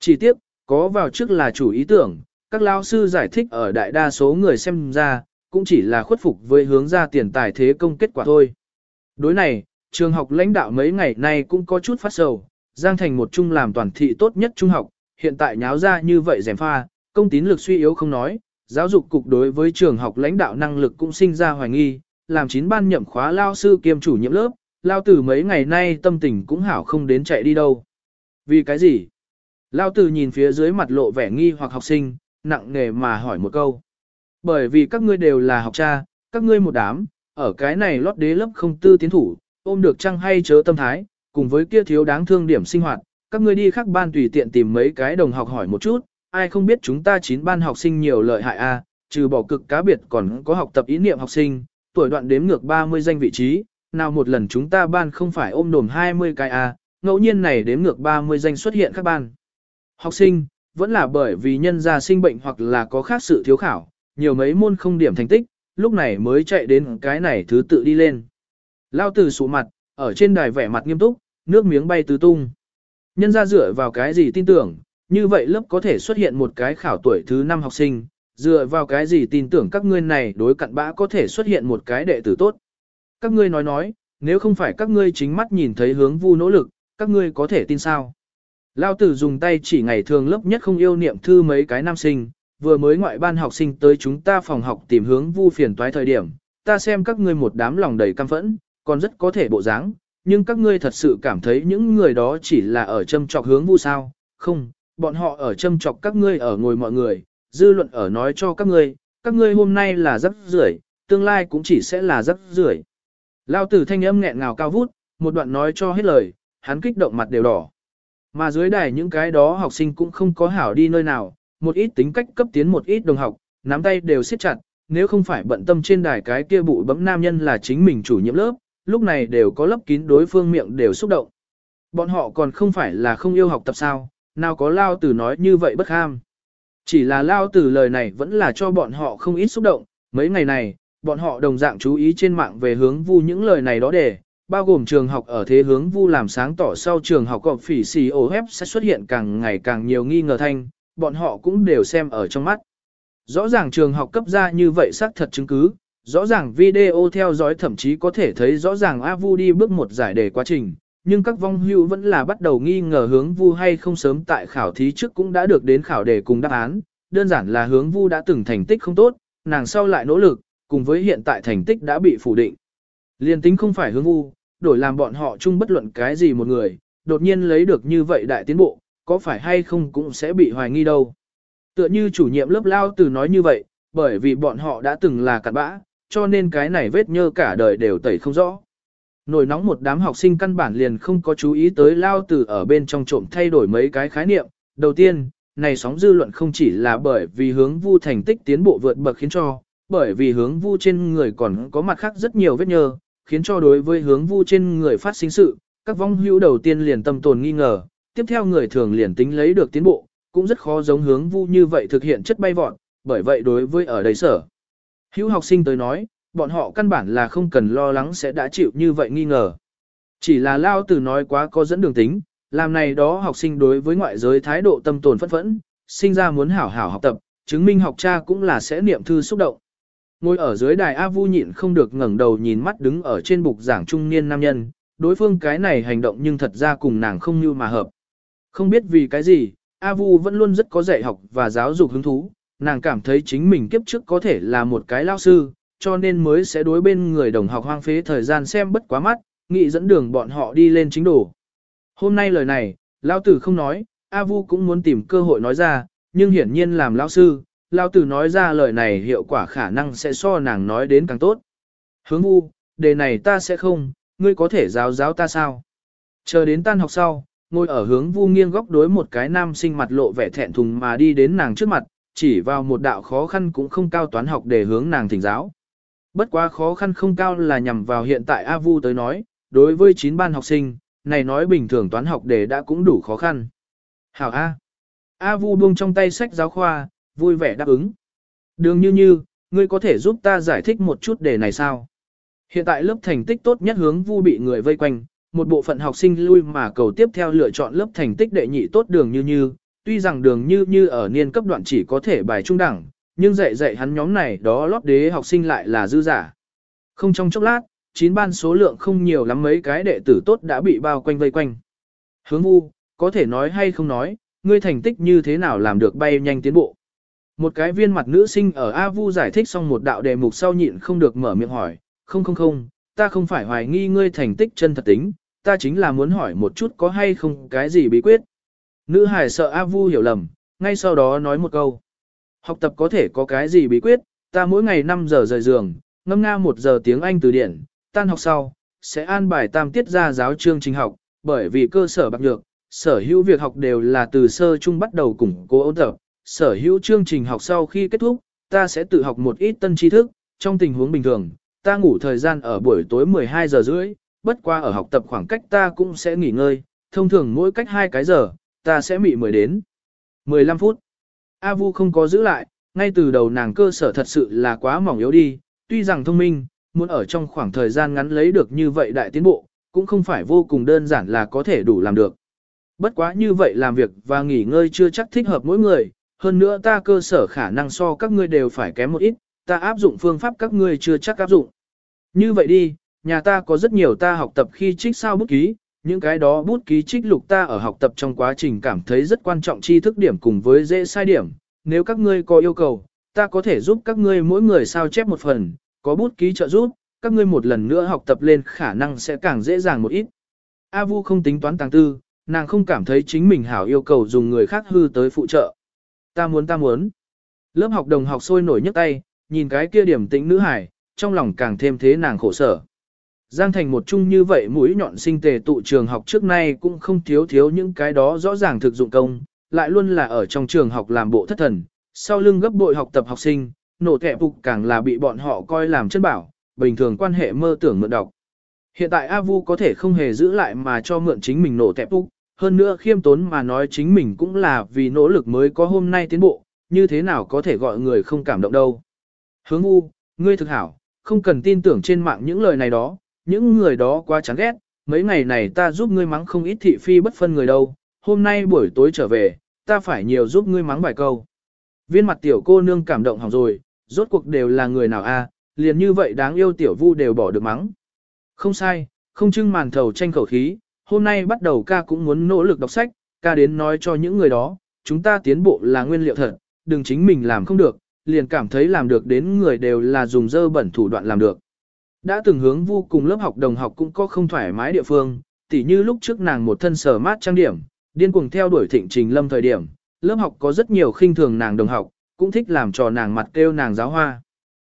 S1: Chỉ tiếp, có vào trước là chủ ý tưởng, các lao sư giải thích ở đại đa số người xem ra, cũng chỉ là khuất phục với hướng ra tiền tài thế công kết quả thôi. Đối này, trường học lãnh đạo mấy ngày nay cũng có chút phát sầu, Giang Thành một trung làm toàn thị tốt nhất trung học, hiện tại nháo ra như vậy rèm pha, công tín lực suy yếu không nói, giáo dục cục đối với trường học lãnh đạo năng lực cũng sinh ra hoài nghi, làm chín ban nhậm khóa lao sư kiêm chủ nhiệm lớp, lao tử mấy ngày nay tâm tình cũng hảo không đến chạy đi đâu. Vì cái gì? Lao tử nhìn phía dưới mặt lộ vẻ nghi hoặc học sinh, nặng nề mà hỏi một câu. Bởi vì các ngươi đều là học cha, các ngươi một đám, ở cái này lót đế lớp không tư tiến thủ, ôm được chăng hay chớ tâm thái, cùng với kia thiếu đáng thương điểm sinh hoạt, các ngươi đi khác ban tùy tiện tìm mấy cái đồng học hỏi một chút, ai không biết chúng ta chín ban học sinh nhiều lợi hại a, trừ bỏ cực cá biệt còn có học tập ý niệm học sinh, tuổi đoạn đếm ngược 30 danh vị trí, nào một lần chúng ta ban không phải ôm đồm 20 cái a, ngẫu nhiên này đếm ngược 30 danh xuất hiện các ban. Học sinh, vẫn là bởi vì nhân gia sinh bệnh hoặc là có khác sự thiếu khảo, nhiều mấy môn không điểm thành tích, lúc này mới chạy đến cái này thứ tự đi lên. Lao tử sụ mặt, ở trên đài vẻ mặt nghiêm túc, nước miếng bay tứ tung. Nhân ra dựa vào cái gì tin tưởng, như vậy lớp có thể xuất hiện một cái khảo tuổi thứ 5 học sinh, dựa vào cái gì tin tưởng các ngươi này đối cặn bã có thể xuất hiện một cái đệ tử tốt. Các ngươi nói nói, nếu không phải các ngươi chính mắt nhìn thấy hướng vu nỗ lực, các ngươi có thể tin sao? Lao tử dùng tay chỉ ngày thường lớp nhất không yêu niệm thư mấy cái nam sinh, vừa mới ngoại ban học sinh tới chúng ta phòng học tìm hướng vu phiền toái thời điểm, ta xem các ngươi một đám lòng đầy căm phẫn, còn rất có thể bộ dáng, nhưng các ngươi thật sự cảm thấy những người đó chỉ là ở châm trọc hướng vu sao, không, bọn họ ở châm chọc các ngươi ở ngồi mọi người, dư luận ở nói cho các ngươi, các ngươi hôm nay là rất rưởi, tương lai cũng chỉ sẽ là rất rưởi. Lao tử thanh âm nghẹn ngào cao vút, một đoạn nói cho hết lời, hắn kích động mặt đều đỏ. Mà dưới đài những cái đó học sinh cũng không có hảo đi nơi nào, một ít tính cách cấp tiến một ít đồng học, nắm tay đều siết chặt, nếu không phải bận tâm trên đài cái kia bụi bấm nam nhân là chính mình chủ nhiệm lớp, lúc này đều có lấp kín đối phương miệng đều xúc động. Bọn họ còn không phải là không yêu học tập sao, nào có lao tử nói như vậy bất ham. Chỉ là lao tử lời này vẫn là cho bọn họ không ít xúc động, mấy ngày này, bọn họ đồng dạng chú ý trên mạng về hướng vu những lời này đó để, bao gồm trường học ở thế hướng vu làm sáng tỏ sau trường học cọp phỉ xì OF sẽ xuất hiện càng ngày càng nhiều nghi ngờ thanh, bọn họ cũng đều xem ở trong mắt. Rõ ràng trường học cấp ra như vậy xác thật chứng cứ, rõ ràng video theo dõi thậm chí có thể thấy rõ ràng A Vu đi bước một giải đề quá trình, nhưng các vong hưu vẫn là bắt đầu nghi ngờ hướng vu hay không sớm tại khảo thí trước cũng đã được đến khảo đề cùng đáp án, đơn giản là hướng vu đã từng thành tích không tốt, nàng sau lại nỗ lực, cùng với hiện tại thành tích đã bị phủ định. Liên tính không phải hướng vu, đổi làm bọn họ chung bất luận cái gì một người, đột nhiên lấy được như vậy đại tiến bộ, có phải hay không cũng sẽ bị hoài nghi đâu. Tựa như chủ nhiệm lớp lao từ nói như vậy, bởi vì bọn họ đã từng là cặn bã, cho nên cái này vết nhơ cả đời đều tẩy không rõ. Nổi nóng một đám học sinh căn bản liền không có chú ý tới lao từ ở bên trong trộm thay đổi mấy cái khái niệm. Đầu tiên, này sóng dư luận không chỉ là bởi vì hướng vu thành tích tiến bộ vượt bậc khiến cho, bởi vì hướng vu trên người còn có mặt khác rất nhiều vết nhơ, khiến cho đối với hướng vu trên người phát sinh sự, các vong hữu đầu tiên liền tâm tồn nghi ngờ, tiếp theo người thường liền tính lấy được tiến bộ, cũng rất khó giống hướng vu như vậy thực hiện chất bay vọt, bởi vậy đối với ở đây sở. Hữu học sinh tới nói, bọn họ căn bản là không cần lo lắng sẽ đã chịu như vậy nghi ngờ. Chỉ là Lao Tử nói quá có dẫn đường tính, làm này đó học sinh đối với ngoại giới thái độ tâm tồn phẫn phẫn, sinh ra muốn hảo hảo học tập, chứng minh học cha cũng là sẽ niệm thư xúc động. Ngồi ở dưới đài A Vu nhịn không được ngẩng đầu nhìn mắt đứng ở trên bục giảng trung niên nam nhân, đối phương cái này hành động nhưng thật ra cùng nàng không như mà hợp. Không biết vì cái gì, A Vu vẫn luôn rất có dạy học và giáo dục hứng thú, nàng cảm thấy chính mình kiếp trước có thể là một cái lao sư, cho nên mới sẽ đối bên người đồng học hoang phế thời gian xem bất quá mắt, nghị dẫn đường bọn họ đi lên chính đồ. Hôm nay lời này, Lão Tử không nói, A Vu cũng muốn tìm cơ hội nói ra, nhưng hiển nhiên làm Lão Sư, Lão Tử nói ra lời này hiệu quả khả năng sẽ so nàng nói đến càng tốt. Hướng Vu, đề này ta sẽ không, ngươi có thể giáo giáo ta sao? Chờ đến tan học sau, ngồi ở hướng Vu nghiêng góc đối một cái nam sinh mặt lộ vẻ thẹn thùng mà đi đến nàng trước mặt, chỉ vào một đạo khó khăn cũng không cao toán học để hướng nàng thỉnh giáo. Bất quá khó khăn không cao là nhằm vào hiện tại A Vu tới nói, đối với 9 ban học sinh, này nói bình thường toán học đề đã cũng đủ khó khăn. Hảo A. A Vu buông trong tay sách giáo khoa, vui vẻ đáp ứng. Đường như như, ngươi có thể giúp ta giải thích một chút đề này sao? Hiện tại lớp thành tích tốt nhất hướng Vu bị người vây quanh, một bộ phận học sinh lui mà cầu tiếp theo lựa chọn lớp thành tích đệ nhị tốt đường như như, tuy rằng đường như như ở niên cấp đoạn chỉ có thể bài trung đẳng, nhưng dạy dạy hắn nhóm này đó lót đế học sinh lại là dư giả. Không trong chốc lát, chín ban số lượng không nhiều lắm mấy cái đệ tử tốt đã bị bao quanh vây quanh. Hướng vu, có thể nói hay không nói, ngươi thành tích như thế nào làm được bay nhanh tiến bộ. Một cái viên mặt nữ sinh ở A Vu giải thích xong một đạo đề mục sau nhịn không được mở miệng hỏi, không không không, ta không phải hoài nghi ngươi thành tích chân thật tính, ta chính là muốn hỏi một chút có hay không cái gì bí quyết. Nữ hải sợ A Vu hiểu lầm, ngay sau đó nói một câu. Học tập có thể có cái gì bí quyết, ta mỗi ngày 5 giờ rời giường, ngâm nga 1 giờ tiếng Anh từ điển, tan học sau, sẽ an bài tam tiết ra giáo chương trình học, bởi vì cơ sở bạc nhược, sở hữu việc học đều là từ sơ trung bắt đầu củng cố ôn tập, sở hữu chương trình học sau khi kết thúc, ta sẽ tự học một ít tân tri thức, trong tình huống bình thường, ta ngủ thời gian ở buổi tối 12 giờ rưỡi, bất qua ở học tập khoảng cách ta cũng sẽ nghỉ ngơi, thông thường mỗi cách 2 cái giờ, ta sẽ mị 10 đến 15 phút. A Vu không có giữ lại, ngay từ đầu nàng cơ sở thật sự là quá mỏng yếu đi, tuy rằng thông minh, muốn ở trong khoảng thời gian ngắn lấy được như vậy đại tiến bộ, cũng không phải vô cùng đơn giản là có thể đủ làm được. Bất quá như vậy làm việc và nghỉ ngơi chưa chắc thích hợp mỗi người, hơn nữa ta cơ sở khả năng so các ngươi đều phải kém một ít, ta áp dụng phương pháp các ngươi chưa chắc áp dụng. Như vậy đi, nhà ta có rất nhiều ta học tập khi trích sao bút ký, những cái đó bút ký trích lục ta ở học tập trong quá trình cảm thấy rất quan trọng tri thức điểm cùng với dễ sai điểm. Nếu các ngươi có yêu cầu, ta có thể giúp các ngươi mỗi người sao chép một phần, có bút ký trợ giúp, các ngươi một lần nữa học tập lên khả năng sẽ càng dễ dàng một ít. A Vu không tính toán tàng tư, nàng không cảm thấy chính mình hảo yêu cầu dùng người khác hư tới phụ trợ. Ta muốn ta muốn. Lớp học đồng học sôi nổi nhấc tay, nhìn cái kia điểm tĩnh nữ hải, trong lòng càng thêm thế nàng khổ sở. Giang thành một chung như vậy mũi nhọn sinh tề tụ trường học trước nay cũng không thiếu thiếu những cái đó rõ ràng thực dụng công, lại luôn là ở trong trường học làm bộ thất thần, sau lưng gấp bội học tập học sinh, nổ kẹ phục càng là bị bọn họ coi làm chân bảo, bình thường quan hệ mơ tưởng mượn đọc. Hiện tại A Vu có thể không hề giữ lại mà cho mượn chính mình nổ kẹ phục, hơn nữa khiêm tốn mà nói chính mình cũng là vì nỗ lực mới có hôm nay tiến bộ, như thế nào có thể gọi người không cảm động đâu. Hướng U, ngươi thực hảo, không cần tin tưởng trên mạng những lời này đó, những người đó quá chán ghét, mấy ngày này ta giúp ngươi mắng không ít thị phi bất phân người đâu, hôm nay buổi tối trở về, ta phải nhiều giúp ngươi mắng vài câu. Viên mặt tiểu cô nương cảm động hỏng rồi, rốt cuộc đều là người nào a, liền như vậy đáng yêu tiểu vu đều bỏ được mắng. Không sai, không trưng màn thầu tranh khẩu khí, hôm nay bắt đầu ca cũng muốn nỗ lực đọc sách, ca đến nói cho những người đó, chúng ta tiến bộ là nguyên liệu thật, đừng chính mình làm không được, liền cảm thấy làm được đến người đều là dùng dơ bẩn thủ đoạn làm được. Đã từng hướng vu cùng lớp học đồng học cũng có không thoải mái địa phương, tỉ như lúc trước nàng một thân sở mát trang điểm, điên cuồng theo đuổi thịnh trình lâm thời điểm, lớp học có rất nhiều khinh thường nàng đồng học, cũng thích làm trò nàng mặt kêu nàng giáo hoa.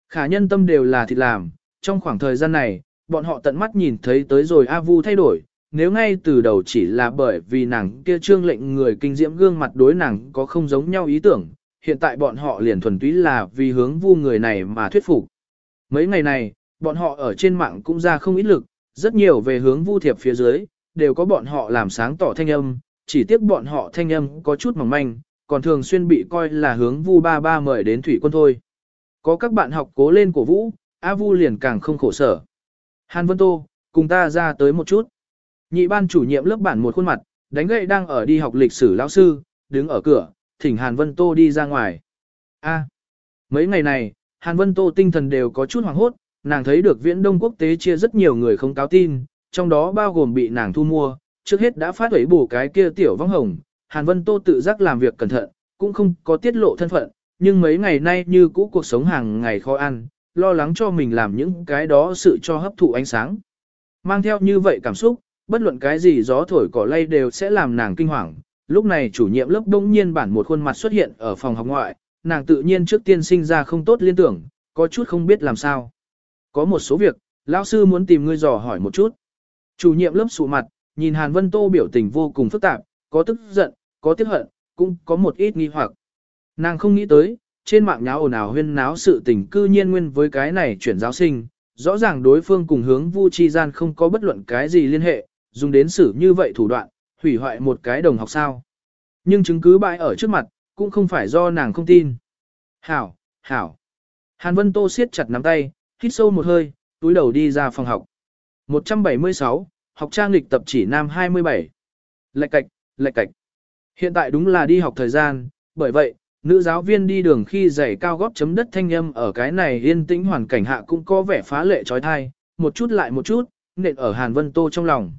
S1: Khả nhân tâm đều là thịt làm, trong khoảng thời gian này, bọn họ tận mắt nhìn thấy tới rồi A Vu thay đổi, nếu ngay từ đầu chỉ là bởi vì nàng kia trương lệnh người kinh diễm gương mặt đối nàng có không giống nhau ý tưởng, hiện tại bọn họ liền thuần túy là vì hướng vu người này mà thuyết phục. Mấy ngày này, bọn họ ở trên mạng cũng ra không ít lực, rất nhiều về hướng vu thiệp phía dưới, đều có bọn họ làm sáng tỏ thanh âm, chỉ tiếc bọn họ thanh âm có chút mỏng manh, còn thường xuyên bị coi là hướng vu ba ba mời đến thủy quân thôi. Có các bạn học cố lên cổ vũ, A Vu liền càng không khổ sở. Hàn Vân Tô, cùng ta ra tới một chút. Nhị ban chủ nhiệm lớp bản một khuôn mặt, đánh gậy đang ở đi học lịch sử lão sư, đứng ở cửa, thỉnh Hàn Vân Tô đi ra ngoài. A, mấy ngày này, Hàn Vân Tô tinh thần đều có chút hoảng hốt, nàng thấy được viễn đông quốc tế chia rất nhiều người không cáo tin, trong đó bao gồm bị nàng thu mua, trước hết đã phát ấy bổ cái kia tiểu vong hồng, Hàn Vân Tô tự giác làm việc cẩn thận, cũng không có tiết lộ thân phận, nhưng mấy ngày nay như cũ cuộc sống hàng ngày khó ăn, lo lắng cho mình làm những cái đó sự cho hấp thụ ánh sáng. Mang theo như vậy cảm xúc, bất luận cái gì gió thổi cỏ lay đều sẽ làm nàng kinh hoàng. Lúc này chủ nhiệm lớp đông nhiên bản một khuôn mặt xuất hiện ở phòng học ngoại, nàng tự nhiên trước tiên sinh ra không tốt liên tưởng, có chút không biết làm sao. Có một số việc, lão sư muốn tìm ngươi dò hỏi một chút. Chủ nhiệm lớp sụ mặt, nhìn Hàn Vân Tô biểu tình vô cùng phức tạp, có tức giận, có tiếc hận, cũng có một ít nghi hoặc. Nàng không nghĩ tới, trên mạng nháo ồn ào huyên náo sự tình cư nhiên nguyên với cái này chuyển giáo sinh, rõ ràng đối phương cùng hướng Vu Chi Gian không có bất luận cái gì liên hệ, dùng đến xử như vậy thủ đoạn, hủy hoại một cái đồng học sao. Nhưng chứng cứ bại ở trước mặt, cũng không phải do nàng không tin. Hảo, hảo. Hàn Vân Tô siết chặt nắm tay, hít sâu một hơi, túi đầu đi ra phòng học. 176, học trang lịch tập chỉ nam 27. Lệch cạch, lệch cạch. Hiện tại đúng là đi học thời gian, bởi vậy, nữ giáo viên đi đường khi giày cao góp chấm đất thanh âm ở cái này yên tĩnh hoàn cảnh hạ cũng có vẻ phá lệ trói thai, một chút lại một chút, nện ở Hàn Vân Tô trong lòng.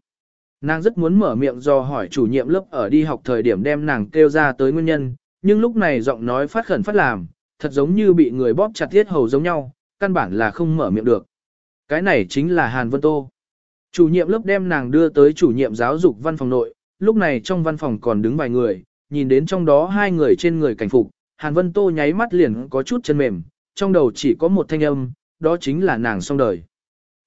S1: Nàng rất muốn mở miệng do hỏi chủ nhiệm lớp ở đi học thời điểm đem nàng kêu ra tới nguyên nhân, nhưng lúc này giọng nói phát khẩn phát làm, thật giống như bị người bóp chặt thiết hầu giống nhau, căn bản là không mở miệng được. Cái này chính là Hàn Vân Tô. Chủ nhiệm lớp đem nàng đưa tới chủ nhiệm giáo dục văn phòng nội, lúc này trong văn phòng còn đứng vài người, nhìn đến trong đó hai người trên người cảnh phục, Hàn Vân Tô nháy mắt liền có chút chân mềm, trong đầu chỉ có một thanh âm, đó chính là nàng xong đời.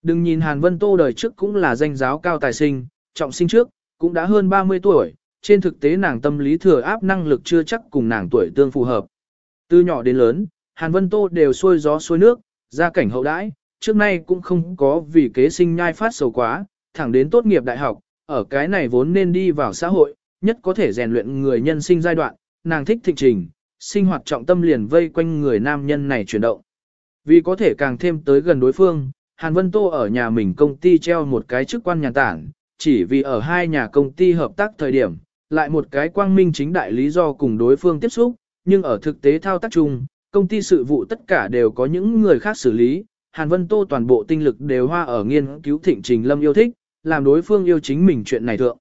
S1: Đừng nhìn Hàn Vân Tô đời trước cũng là danh giáo cao tài sinh, trọng sinh trước, cũng đã hơn 30 tuổi, trên thực tế nàng tâm lý thừa áp năng lực chưa chắc cùng nàng tuổi tương phù hợp. Từ nhỏ đến lớn, Hàn Vân Tô đều xuôi gió xuôi nước, gia cảnh hậu đãi, trước nay cũng không có vì kế sinh nhai phát sầu quá, thẳng đến tốt nghiệp đại học, ở cái này vốn nên đi vào xã hội, nhất có thể rèn luyện người nhân sinh giai đoạn, nàng thích thịnh trình, sinh hoạt trọng tâm liền vây quanh người nam nhân này chuyển động. Vì có thể càng thêm tới gần đối phương, Hàn Vân Tô ở nhà mình công ty treo một cái chức quan nhà tản chỉ vì ở hai nhà công ty hợp tác thời điểm, lại một cái quang minh chính đại lý do cùng đối phương tiếp xúc, nhưng ở thực tế thao tác chung, công ty sự vụ tất cả đều có những người khác xử lý, Hàn Vân Tô toàn bộ tinh lực đều hoa ở nghiên cứu thịnh trình lâm yêu thích, làm đối phương yêu chính mình chuyện này thượng.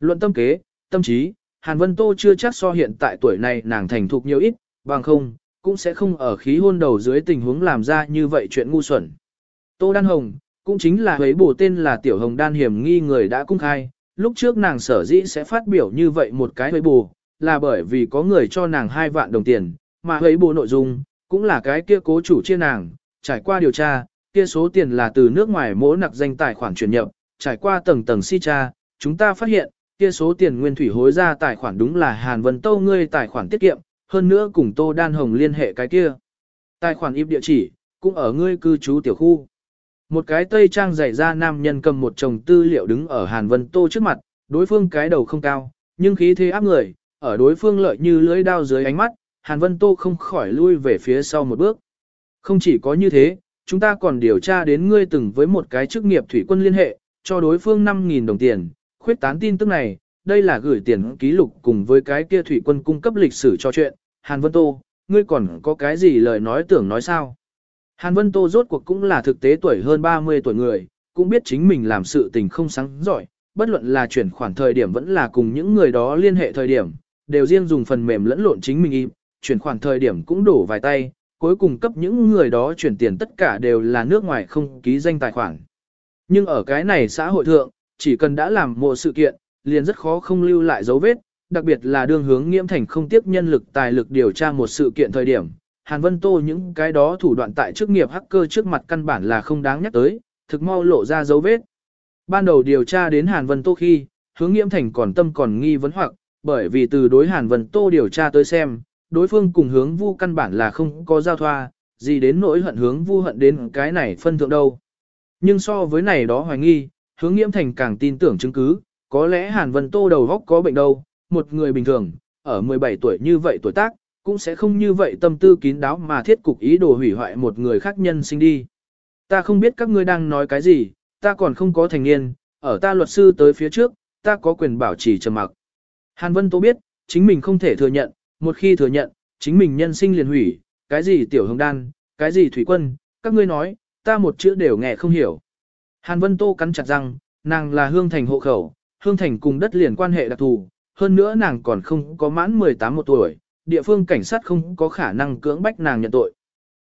S1: Luận tâm kế, tâm trí, Hàn Vân Tô chưa chắc so hiện tại tuổi này nàng thành thục nhiều ít, bằng không, cũng sẽ không ở khí hôn đầu dưới tình huống làm ra như vậy chuyện ngu xuẩn. Tô Đan Hồng, cũng chính là huế bổ tên là Tiểu Hồng Đan hiểm nghi người đã cung khai, lúc trước nàng sở dĩ sẽ phát biểu như vậy một cái ấy bổ, là bởi vì có người cho nàng hai vạn đồng tiền, mà ấy bộ nội dung, cũng là cái kia cố chủ chia nàng, trải qua điều tra, kia số tiền là từ nước ngoài mỗi nặc danh tài khoản chuyển nhập, trải qua tầng tầng si tra, chúng ta phát hiện, kia số tiền nguyên thủy hối ra tài khoản đúng là Hàn Vân Tâu ngươi tài khoản tiết kiệm, hơn nữa cùng Tô Đan Hồng liên hệ cái kia. Tài khoản im địa chỉ, cũng ở ngươi cư trú tiểu khu. Một cái tây trang dày ra nam nhân cầm một chồng tư liệu đứng ở Hàn Vân Tô trước mặt, đối phương cái đầu không cao, nhưng khí thế áp người, ở đối phương lợi như lưới đao dưới ánh mắt, Hàn Vân Tô không khỏi lui về phía sau một bước. Không chỉ có như thế, chúng ta còn điều tra đến ngươi từng với một cái chức nghiệp thủy quân liên hệ, cho đối phương 5.000 đồng tiền, khuyết tán tin tức này, đây là gửi tiền ký lục cùng với cái kia thủy quân cung cấp lịch sử cho chuyện. Hàn Vân Tô, ngươi còn có cái gì lời nói tưởng nói sao? Hàn Vân Tô rốt cuộc cũng là thực tế tuổi hơn 30 tuổi người, cũng biết chính mình làm sự tình không sáng giỏi, bất luận là chuyển khoản thời điểm vẫn là cùng những người đó liên hệ thời điểm, đều riêng dùng phần mềm lẫn lộn chính mình im, chuyển khoản thời điểm cũng đổ vài tay, cuối cùng cấp những người đó chuyển tiền tất cả đều là nước ngoài không ký danh tài khoản. Nhưng ở cái này xã hội thượng, chỉ cần đã làm một sự kiện, liền rất khó không lưu lại dấu vết, đặc biệt là đương hướng nghiêm thành không tiếp nhân lực tài lực điều tra một sự kiện thời điểm. Hàn Vân Tô những cái đó thủ đoạn tại chức nghiệp hacker trước mặt căn bản là không đáng nhắc tới, thực mau lộ ra dấu vết. Ban đầu điều tra đến Hàn Vân Tô khi, hướng nghiêm thành còn tâm còn nghi vấn hoặc, bởi vì từ đối Hàn Vân Tô điều tra tới xem, đối phương cùng hướng vu căn bản là không có giao thoa, gì đến nỗi hận hướng vu hận đến cái này phân thượng đâu. Nhưng so với này đó hoài nghi, hướng nghiễm thành càng tin tưởng chứng cứ, có lẽ Hàn Vân Tô đầu góc có bệnh đâu, một người bình thường, ở 17 tuổi như vậy tuổi tác, cũng sẽ không như vậy tâm tư kín đáo mà thiết cục ý đồ hủy hoại một người khác nhân sinh đi. Ta không biết các ngươi đang nói cái gì, ta còn không có thành niên, ở ta luật sư tới phía trước, ta có quyền bảo trì trầm mặc. Hàn Vân Tô biết, chính mình không thể thừa nhận, một khi thừa nhận, chính mình nhân sinh liền hủy, cái gì tiểu hồng đan, cái gì thủy quân, các ngươi nói, ta một chữ đều nghe không hiểu. Hàn Vân Tô cắn chặt răng, nàng là hương thành hộ khẩu, hương thành cùng đất liền quan hệ đặc thù, hơn nữa nàng còn không có mãn 18 một tuổi, địa phương cảnh sát không có khả năng cưỡng bách nàng nhận tội.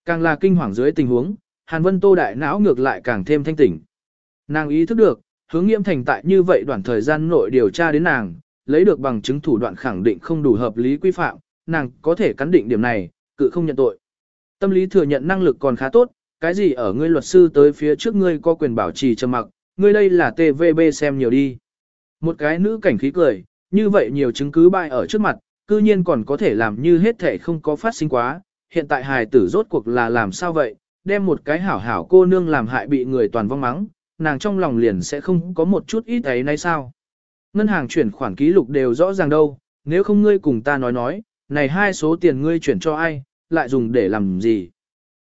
S1: Càng là kinh hoàng dưới tình huống, Hàn Vân Tô đại não ngược lại càng thêm thanh tỉnh. Nàng ý thức được, hướng nghiêm thành tại như vậy đoạn thời gian nội điều tra đến nàng, lấy được bằng chứng thủ đoạn khẳng định không đủ hợp lý quy phạm, nàng có thể cắn định điểm này, cự không nhận tội. Tâm lý thừa nhận năng lực còn khá tốt, cái gì ở ngươi luật sư tới phía trước ngươi có quyền bảo trì trầm mặc, ngươi đây là TVB xem nhiều đi. Một cái nữ cảnh khí cười, như vậy nhiều chứng cứ bại ở trước mặt, cư nhiên còn có thể làm như hết thể không có phát sinh quá, hiện tại hài tử rốt cuộc là làm sao vậy, đem một cái hảo hảo cô nương làm hại bị người toàn vong mắng, nàng trong lòng liền sẽ không có một chút ít ấy nay sao. Ngân hàng chuyển khoản ký lục đều rõ ràng đâu, nếu không ngươi cùng ta nói nói, này hai số tiền ngươi chuyển cho ai, lại dùng để làm gì.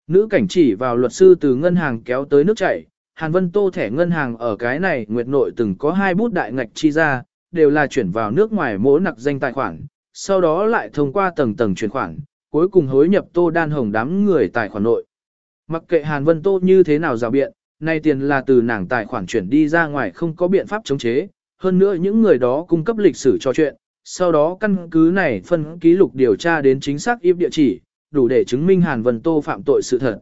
S1: Nữ cảnh chỉ vào luật sư từ ngân hàng kéo tới nước chảy, Hàn Vân Tô thẻ ngân hàng ở cái này nguyệt nội từng có hai bút đại ngạch chi ra, đều là chuyển vào nước ngoài mỗi nặc danh tài khoản, sau đó lại thông qua tầng tầng chuyển khoản, cuối cùng hối nhập Tô Đan Hồng đám người tài khoản nội. Mặc kệ Hàn Vân Tô như thế nào rào biện, nay tiền là từ nàng tài khoản chuyển đi ra ngoài không có biện pháp chống chế, hơn nữa những người đó cung cấp lịch sử cho chuyện, sau đó căn cứ này phân ký lục điều tra đến chính xác yếp địa chỉ, đủ để chứng minh Hàn Vân Tô phạm tội sự thật.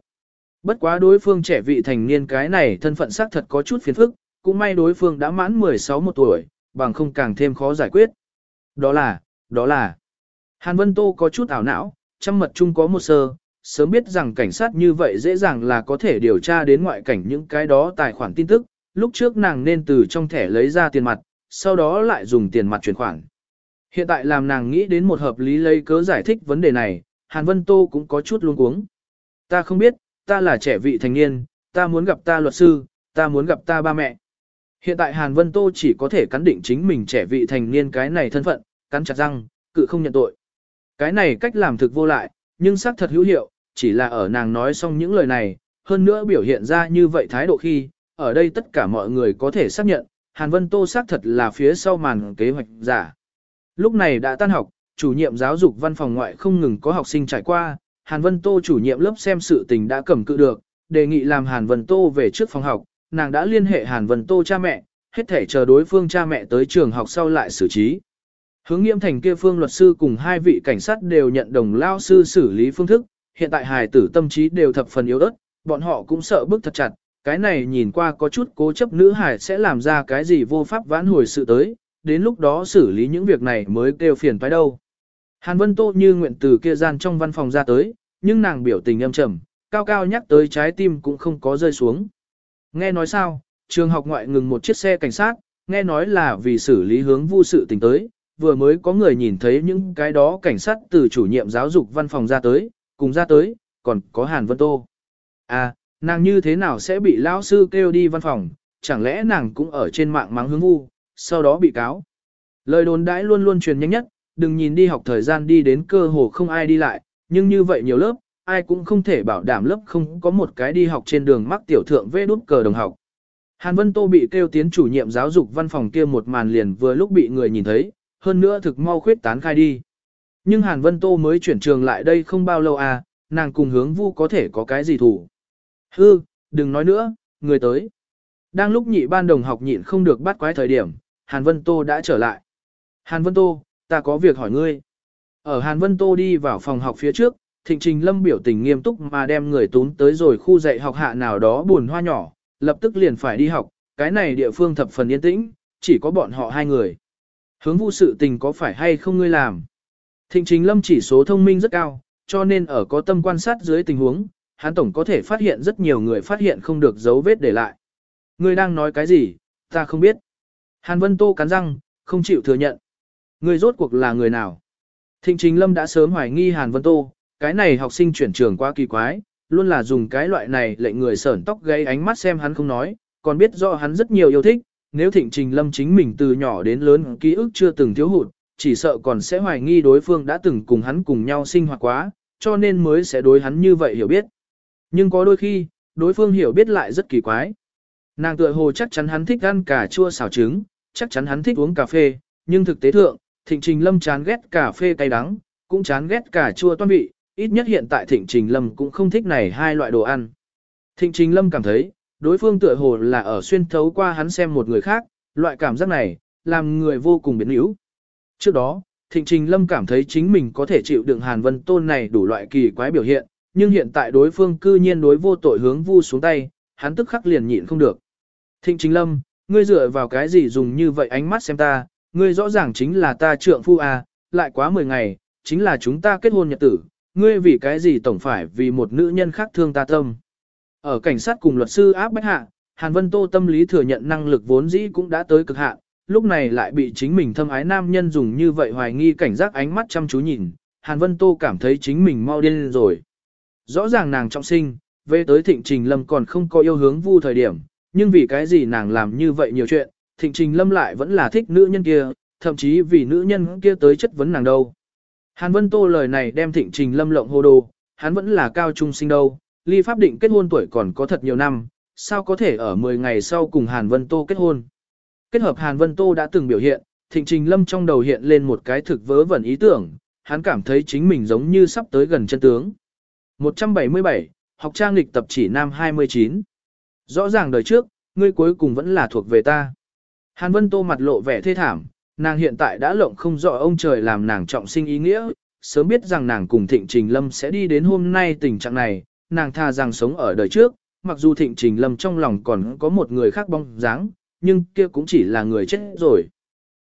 S1: Bất quá đối phương trẻ vị thành niên cái này thân phận xác thật có chút phiền phức, cũng may đối phương đã mãn 16 một tuổi, bằng không càng thêm khó giải quyết. Đó là, đó là, Hàn Vân Tô có chút ảo não, trăm mật chung có một sơ, sớm biết rằng cảnh sát như vậy dễ dàng là có thể điều tra đến ngoại cảnh những cái đó tài khoản tin tức, lúc trước nàng nên từ trong thẻ lấy ra tiền mặt, sau đó lại dùng tiền mặt chuyển khoản. Hiện tại làm nàng nghĩ đến một hợp lý lấy cớ giải thích vấn đề này, Hàn Vân Tô cũng có chút luống cuống. Ta không biết, ta là trẻ vị thành niên, ta muốn gặp ta luật sư, ta muốn gặp ta ba mẹ. Hiện tại Hàn Vân Tô chỉ có thể cắn định chính mình trẻ vị thành niên cái này thân phận, cắn chặt răng, cự không nhận tội. Cái này cách làm thực vô lại, nhưng xác thật hữu hiệu, chỉ là ở nàng nói xong những lời này, hơn nữa biểu hiện ra như vậy thái độ khi, ở đây tất cả mọi người có thể xác nhận, Hàn Vân Tô xác thật là phía sau màn kế hoạch giả. Lúc này đã tan học, chủ nhiệm giáo dục văn phòng ngoại không ngừng có học sinh trải qua, Hàn Vân Tô chủ nhiệm lớp xem sự tình đã cầm cự được, đề nghị làm Hàn Vân Tô về trước phòng học, nàng đã liên hệ Hàn Vân Tô cha mẹ, hết thể chờ đối phương cha mẹ tới trường học sau lại xử trí. Hướng nghiêm thành kia phương luật sư cùng hai vị cảnh sát đều nhận đồng lao sư xử lý phương thức, hiện tại hài tử tâm trí đều thập phần yếu ớt, bọn họ cũng sợ bức thật chặt, cái này nhìn qua có chút cố chấp nữ hải sẽ làm ra cái gì vô pháp vãn hồi sự tới, đến lúc đó xử lý những việc này mới kêu phiền phải đâu. Hàn Vân Tô như nguyện từ kia gian trong văn phòng ra tới, nhưng nàng biểu tình âm trầm, cao cao nhắc tới trái tim cũng không có rơi xuống. Nghe nói sao, trường học ngoại ngừng một chiếc xe cảnh sát, nghe nói là vì xử lý hướng vu sự tình tới, vừa mới có người nhìn thấy những cái đó cảnh sát từ chủ nhiệm giáo dục văn phòng ra tới, cùng ra tới, còn có Hàn Vân Tô. À, nàng như thế nào sẽ bị lão sư kêu đi văn phòng, chẳng lẽ nàng cũng ở trên mạng mắng hướng vu, sau đó bị cáo. Lời đồn đãi luôn luôn truyền nhanh nhất, đừng nhìn đi học thời gian đi đến cơ hồ không ai đi lại, nhưng như vậy nhiều lớp, ai cũng không thể bảo đảm lớp không có một cái đi học trên đường mắc tiểu thượng vê đút cờ đồng học. Hàn Vân Tô bị kêu tiến chủ nhiệm giáo dục văn phòng kia một màn liền vừa lúc bị người nhìn thấy, hơn nữa thực mau khuyết tán khai đi. Nhưng Hàn Vân Tô mới chuyển trường lại đây không bao lâu à, nàng cùng hướng vu có thể có cái gì thủ. Hư, đừng nói nữa, người tới. Đang lúc nhị ban đồng học nhịn không được bắt quái thời điểm, Hàn Vân Tô đã trở lại. Hàn Vân Tô, ta có việc hỏi ngươi. Ở Hàn Vân Tô đi vào phòng học phía trước, Thịnh Trình Lâm biểu tình nghiêm túc mà đem người tún tới rồi khu dạy học hạ nào đó buồn hoa nhỏ, lập tức liền phải đi học, cái này địa phương thập phần yên tĩnh, chỉ có bọn họ hai người. Hướng vu sự tình có phải hay không ngươi làm? Thịnh Trình Lâm chỉ số thông minh rất cao, cho nên ở có tâm quan sát dưới tình huống, hắn tổng có thể phát hiện rất nhiều người phát hiện không được dấu vết để lại. Ngươi đang nói cái gì, ta không biết. Hàn Vân Tô cắn răng, không chịu thừa nhận. Ngươi rốt cuộc là người nào? Thịnh Chính Lâm đã sớm hoài nghi Hàn Vân Tô, cái này học sinh chuyển trường quá kỳ quái, luôn là dùng cái loại này lệnh người sởn tóc gây ánh mắt xem hắn không nói, còn biết rõ hắn rất nhiều yêu thích, nếu Thịnh Trình Lâm chính mình từ nhỏ đến lớn ký ức chưa từng thiếu hụt, chỉ sợ còn sẽ hoài nghi đối phương đã từng cùng hắn cùng nhau sinh hoạt quá, cho nên mới sẽ đối hắn như vậy hiểu biết. Nhưng có đôi khi, đối phương hiểu biết lại rất kỳ quái. Nàng tựa hồ chắc chắn hắn thích ăn cà chua xào trứng, chắc chắn hắn thích uống cà phê, nhưng thực tế thượng, Thịnh Trình Lâm chán ghét cà phê cay đắng, cũng chán ghét cà chua toan vị, ít nhất hiện tại Thịnh Trình Lâm cũng không thích này hai loại đồ ăn. Thịnh Trình Lâm cảm thấy, đối phương tựa hồ là ở xuyên thấu qua hắn xem một người khác, loại cảm giác này, làm người vô cùng biến yếu. Trước đó, Thịnh Trình Lâm cảm thấy chính mình có thể chịu đựng Hàn Vân Tôn này đủ loại kỳ quái biểu hiện, nhưng hiện tại đối phương cư nhiên đối vô tội hướng vu xuống tay, hắn tức khắc liền nhịn không được. Thịnh Chính Lâm, ngươi dựa vào cái gì dùng như vậy ánh mắt xem ta, ngươi rõ ràng chính là ta trượng phu à, lại quá 10 ngày, chính là chúng ta kết hôn nhật tử, ngươi vì cái gì tổng phải vì một nữ nhân khác thương ta tâm. Ở cảnh sát cùng luật sư áp bách hạ, Hàn Vân Tô tâm lý thừa nhận năng lực vốn dĩ cũng đã tới cực hạn, lúc này lại bị chính mình thâm ái nam nhân dùng như vậy hoài nghi cảnh giác ánh mắt chăm chú nhìn, Hàn Vân Tô cảm thấy chính mình mau điên rồi. Rõ ràng nàng trọng sinh, về tới Thịnh Trình Lâm còn không có yêu hướng vu thời điểm, nhưng vì cái gì nàng làm như vậy nhiều chuyện, Thịnh Trình Lâm lại vẫn là thích nữ nhân kia, thậm chí vì nữ nhân kia tới chất vấn nàng đâu. Hàn Vân Tô lời này đem Thịnh Trình Lâm lộng hô đồ, hắn vẫn là cao trung sinh đâu, ly pháp định kết hôn tuổi còn có thật nhiều năm, sao có thể ở 10 ngày sau cùng Hàn Vân Tô kết hôn. Kết hợp Hàn Vân Tô đã từng biểu hiện, Thịnh Trình Lâm trong đầu hiện lên một cái thực vớ vẩn ý tưởng, hắn cảm thấy chính mình giống như sắp tới gần chân tướng. 177, học trang lịch tập chỉ nam 29. Rõ ràng đời trước, ngươi cuối cùng vẫn là thuộc về ta. Hàn Vân Tô mặt lộ vẻ thê thảm, nàng hiện tại đã lộng không rõ ông trời làm nàng trọng sinh ý nghĩa, sớm biết rằng nàng cùng Thịnh Trình Lâm sẽ đi đến hôm nay tình trạng này, nàng tha rằng sống ở đời trước, mặc dù Thịnh Trình Lâm trong lòng còn có một người khác bóng dáng, nhưng kia cũng chỉ là người chết rồi.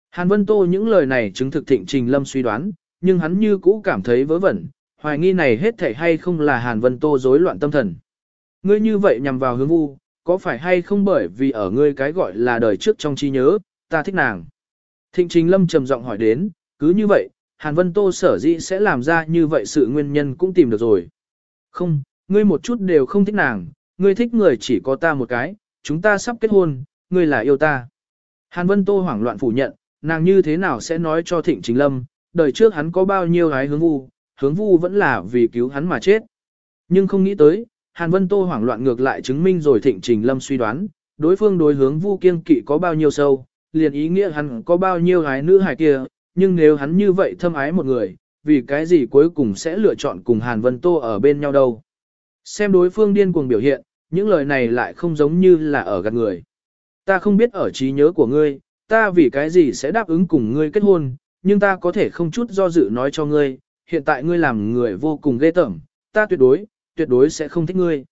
S1: Hàn Vân Tô những lời này chứng thực Thịnh Trình Lâm suy đoán, nhưng hắn như cũ cảm thấy vớ vẩn, hoài nghi này hết thể hay không là Hàn Vân Tô rối loạn tâm thần. Ngươi như vậy nhằm vào hướng vu, có phải hay không bởi vì ở ngươi cái gọi là đời trước trong trí nhớ, ta thích nàng. Thịnh Trình Lâm trầm giọng hỏi đến, cứ như vậy, Hàn Vân Tô sở dĩ sẽ làm ra như vậy sự nguyên nhân cũng tìm được rồi. Không, ngươi một chút đều không thích nàng, ngươi thích người chỉ có ta một cái, chúng ta sắp kết hôn, ngươi là yêu ta. Hàn Vân Tô hoảng loạn phủ nhận, nàng như thế nào sẽ nói cho Thịnh Chính Lâm, đời trước hắn có bao nhiêu gái hướng vu, hướng vu vẫn là vì cứu hắn mà chết. Nhưng không nghĩ tới, Hàn Vân Tô hoảng loạn ngược lại chứng minh rồi Thịnh Trình Lâm suy đoán, đối phương đối hướng vu kiên kỵ có bao nhiêu sâu, liền ý nghĩa hắn có bao nhiêu gái nữ hài kia, nhưng nếu hắn như vậy thâm ái một người, vì cái gì cuối cùng sẽ lựa chọn cùng Hàn Vân Tô ở bên nhau đâu. Xem đối phương điên cuồng biểu hiện, những lời này lại không giống như là ở gạt người. Ta không biết ở trí nhớ của ngươi, ta vì cái gì sẽ đáp ứng cùng ngươi kết hôn, nhưng ta có thể không chút do dự nói cho ngươi, hiện tại ngươi làm người vô cùng ghê tởm, ta tuyệt đối, tuyệt đối sẽ không thích ngươi.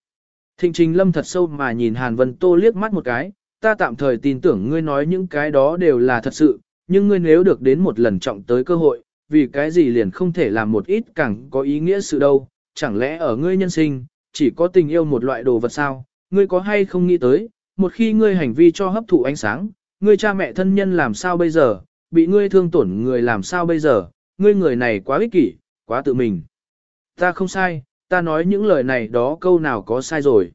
S1: Thịnh Trình Lâm thật sâu mà nhìn Hàn Vân Tô liếc mắt một cái, ta tạm thời tin tưởng ngươi nói những cái đó đều là thật sự, nhưng ngươi nếu được đến một lần trọng tới cơ hội, vì cái gì liền không thể làm một ít càng có ý nghĩa sự đâu, chẳng lẽ ở ngươi nhân sinh, chỉ có tình yêu một loại đồ vật sao, ngươi có hay không nghĩ tới, một khi ngươi hành vi cho hấp thụ ánh sáng, ngươi cha mẹ thân nhân làm sao bây giờ, bị ngươi thương tổn người làm sao bây giờ, ngươi người này quá ích kỷ, quá tự mình. Ta không sai, ta nói những lời này đó câu nào có sai rồi.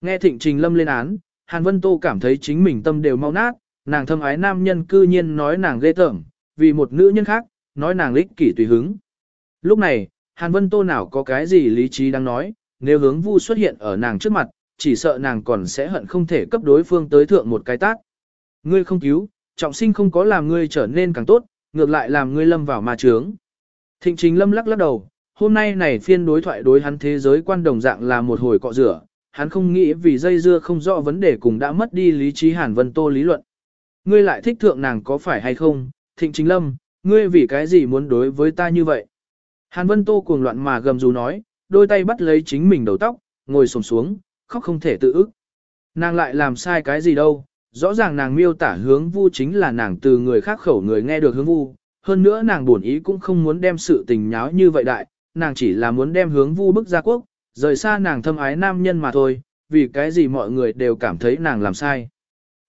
S1: Nghe Thịnh Trình Lâm lên án, Hàn Vân Tô cảm thấy chính mình tâm đều mau nát, nàng thâm ái nam nhân cư nhiên nói nàng ghê tởm, vì một nữ nhân khác, nói nàng ích kỷ tùy hứng. Lúc này, Hàn Vân Tô nào có cái gì lý trí đang nói, nếu hướng vu xuất hiện ở nàng trước mặt, chỉ sợ nàng còn sẽ hận không thể cấp đối phương tới thượng một cái tát. Ngươi không cứu, trọng sinh không có làm ngươi trở nên càng tốt, ngược lại làm ngươi lâm vào ma trướng. Thịnh chính lâm lắc lắc đầu, hôm nay này phiên đối thoại đối hắn thế giới quan đồng dạng là một hồi cọ rửa, hắn không nghĩ vì dây dưa không rõ vấn đề cùng đã mất đi lý trí Hàn Vân Tô lý luận. Ngươi lại thích thượng nàng có phải hay không, thịnh chính lâm, ngươi vì cái gì muốn đối với ta như vậy? Hàn Vân Tô cuồng loạn mà gầm rú nói, đôi tay bắt lấy chính mình đầu tóc, ngồi sồm xuống, khóc không thể tự ức. Nàng lại làm sai cái gì đâu, rõ ràng nàng miêu tả hướng vu chính là nàng từ người khác khẩu người nghe được hướng vu, hơn nữa nàng buồn ý cũng không muốn đem sự tình nháo như vậy đại, nàng chỉ là muốn đem hướng vu bức ra quốc, rời xa nàng thâm ái nam nhân mà thôi, vì cái gì mọi người đều cảm thấy nàng làm sai.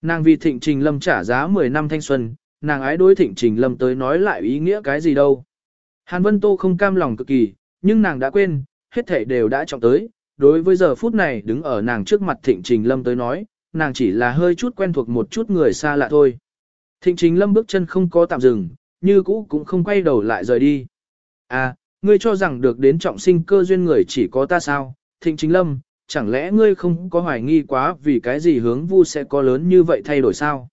S1: Nàng vì thịnh trình lâm trả giá 10 năm thanh xuân, nàng ái đối thịnh trình lâm tới nói lại ý nghĩa cái gì đâu. Hàn Vân Tô không cam lòng cực kỳ, nhưng nàng đã quên, hết thảy đều đã trọng tới, đối với giờ phút này đứng ở nàng trước mặt Thịnh Trình Lâm tới nói, nàng chỉ là hơi chút quen thuộc một chút người xa lạ thôi. Thịnh Chính Lâm bước chân không có tạm dừng, như cũ cũng không quay đầu lại rời đi. À, ngươi cho rằng được đến trọng sinh cơ duyên người chỉ có ta sao? Thịnh Chính Lâm, chẳng lẽ ngươi không có hoài nghi quá vì cái gì hướng vu sẽ có lớn như vậy thay đổi sao?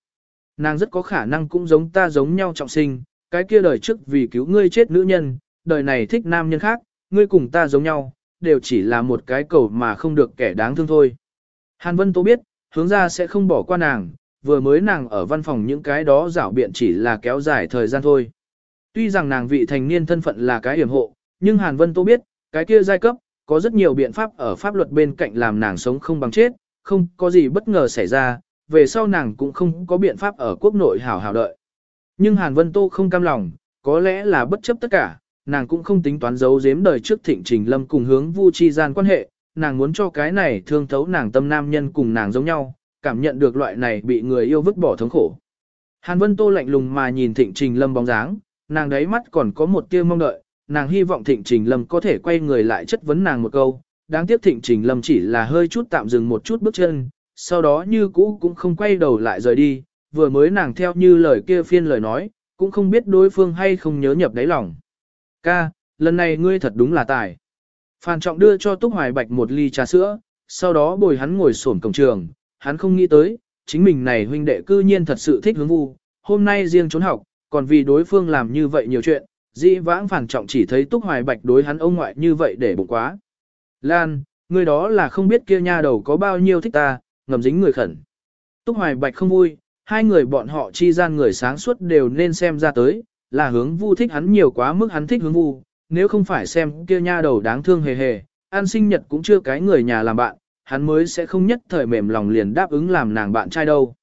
S1: Nàng rất có khả năng cũng giống ta giống nhau trọng sinh, cái kia đời trước vì cứu ngươi chết nữ nhân, đời này thích nam nhân khác, ngươi cùng ta giống nhau, đều chỉ là một cái cầu mà không được kẻ đáng thương thôi. Hàn Vân Tô biết, hướng ra sẽ không bỏ qua nàng, vừa mới nàng ở văn phòng những cái đó rảo biện chỉ là kéo dài thời gian thôi. Tuy rằng nàng vị thành niên thân phận là cái hiểm hộ, nhưng Hàn Vân Tô biết, cái kia giai cấp, có rất nhiều biện pháp ở pháp luật bên cạnh làm nàng sống không bằng chết, không có gì bất ngờ xảy ra, về sau nàng cũng không có biện pháp ở quốc nội hảo hảo đợi. Nhưng Hàn Vân Tô không cam lòng, có lẽ là bất chấp tất cả, nàng cũng không tính toán giấu giếm đời trước thịnh trình lâm cùng hướng vu chi gian quan hệ, nàng muốn cho cái này thương thấu nàng tâm nam nhân cùng nàng giống nhau, cảm nhận được loại này bị người yêu vứt bỏ thống khổ. Hàn Vân Tô lạnh lùng mà nhìn thịnh trình lâm bóng dáng, nàng đáy mắt còn có một tia mong đợi, nàng hy vọng thịnh trình lâm có thể quay người lại chất vấn nàng một câu, đáng tiếc thịnh trình lâm chỉ là hơi chút tạm dừng một chút bước chân, sau đó như cũ cũng không quay đầu lại rời đi, vừa mới nàng theo như lời kia phiên lời nói, cũng không biết đối phương hay không nhớ nhập đáy lòng. Ca, lần này ngươi thật đúng là tài. Phan Trọng đưa cho Túc Hoài Bạch một ly trà sữa, sau đó bồi hắn ngồi xổm cổng trường, hắn không nghĩ tới, chính mình này huynh đệ cư nhiên thật sự thích hướng vu, hôm nay riêng trốn học, còn vì đối phương làm như vậy nhiều chuyện, dĩ vãng Phan Trọng chỉ thấy Túc Hoài Bạch đối hắn ông ngoại như vậy để bụng quá. Lan, người đó là không biết kia nha đầu có bao nhiêu thích ta, ngầm dính người khẩn. Túc Hoài Bạch không vui, hai người bọn họ chi gian người sáng suốt đều nên xem ra tới, là hướng vu thích hắn nhiều quá mức hắn thích hướng vu, nếu không phải xem kia nha đầu đáng thương hề hề, an sinh nhật cũng chưa cái người nhà làm bạn, hắn mới sẽ không nhất thời mềm lòng liền đáp ứng làm nàng bạn trai đâu.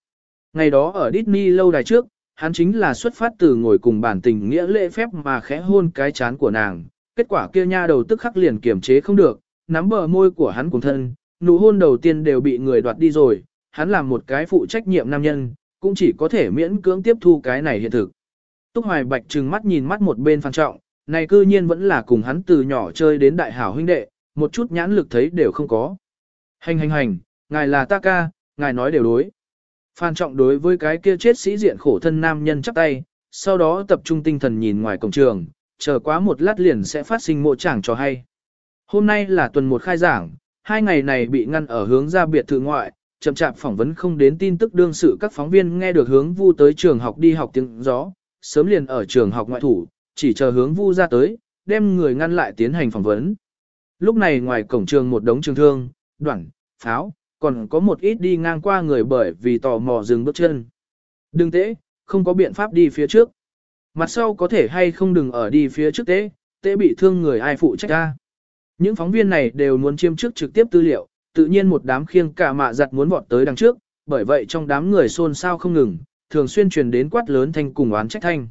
S1: Ngày đó ở Disney lâu đài trước, hắn chính là xuất phát từ ngồi cùng bản tình nghĩa lễ phép mà khẽ hôn cái chán của nàng, kết quả kia nha đầu tức khắc liền kiềm chế không được, nắm bờ môi của hắn cùng thân, nụ hôn đầu tiên đều bị người đoạt đi rồi, hắn làm một cái phụ trách nhiệm nam nhân, cũng chỉ có thể miễn cưỡng tiếp thu cái này hiện thực. Túc Hoài Bạch trừng mắt nhìn mắt một bên phan trọng, này cư nhiên vẫn là cùng hắn từ nhỏ chơi đến đại hảo huynh đệ, một chút nhãn lực thấy đều không có. Hành hành hành, ngài là ta ca, ngài nói đều đối. Phan trọng đối với cái kia chết sĩ diện khổ thân nam nhân chắp tay, sau đó tập trung tinh thần nhìn ngoài cổng trường, chờ quá một lát liền sẽ phát sinh mộ chẳng cho hay. Hôm nay là tuần một khai giảng, hai ngày này bị ngăn ở hướng ra biệt thự ngoại, chậm chạp phỏng vấn không đến tin tức đương sự các phóng viên nghe được hướng vu tới trường học đi học tiếng gió, sớm liền ở trường học ngoại thủ, chỉ chờ hướng vu ra tới, đem người ngăn lại tiến hành phỏng vấn. Lúc này ngoài cổng trường một đống trường thương, đoạn, pháo, còn có một ít đi ngang qua người bởi vì tò mò dừng bước chân. Đừng tễ, không có biện pháp đi phía trước. Mặt sau có thể hay không đừng ở đi phía trước tế, tế bị thương người ai phụ trách ra. Những phóng viên này đều muốn chiêm trước trực tiếp tư liệu, tự nhiên một đám khiêng cả mạ giặt muốn vọt tới đằng trước, bởi vậy trong đám người xôn xao không ngừng, thường xuyên truyền đến quát lớn thanh cùng oán trách thanh.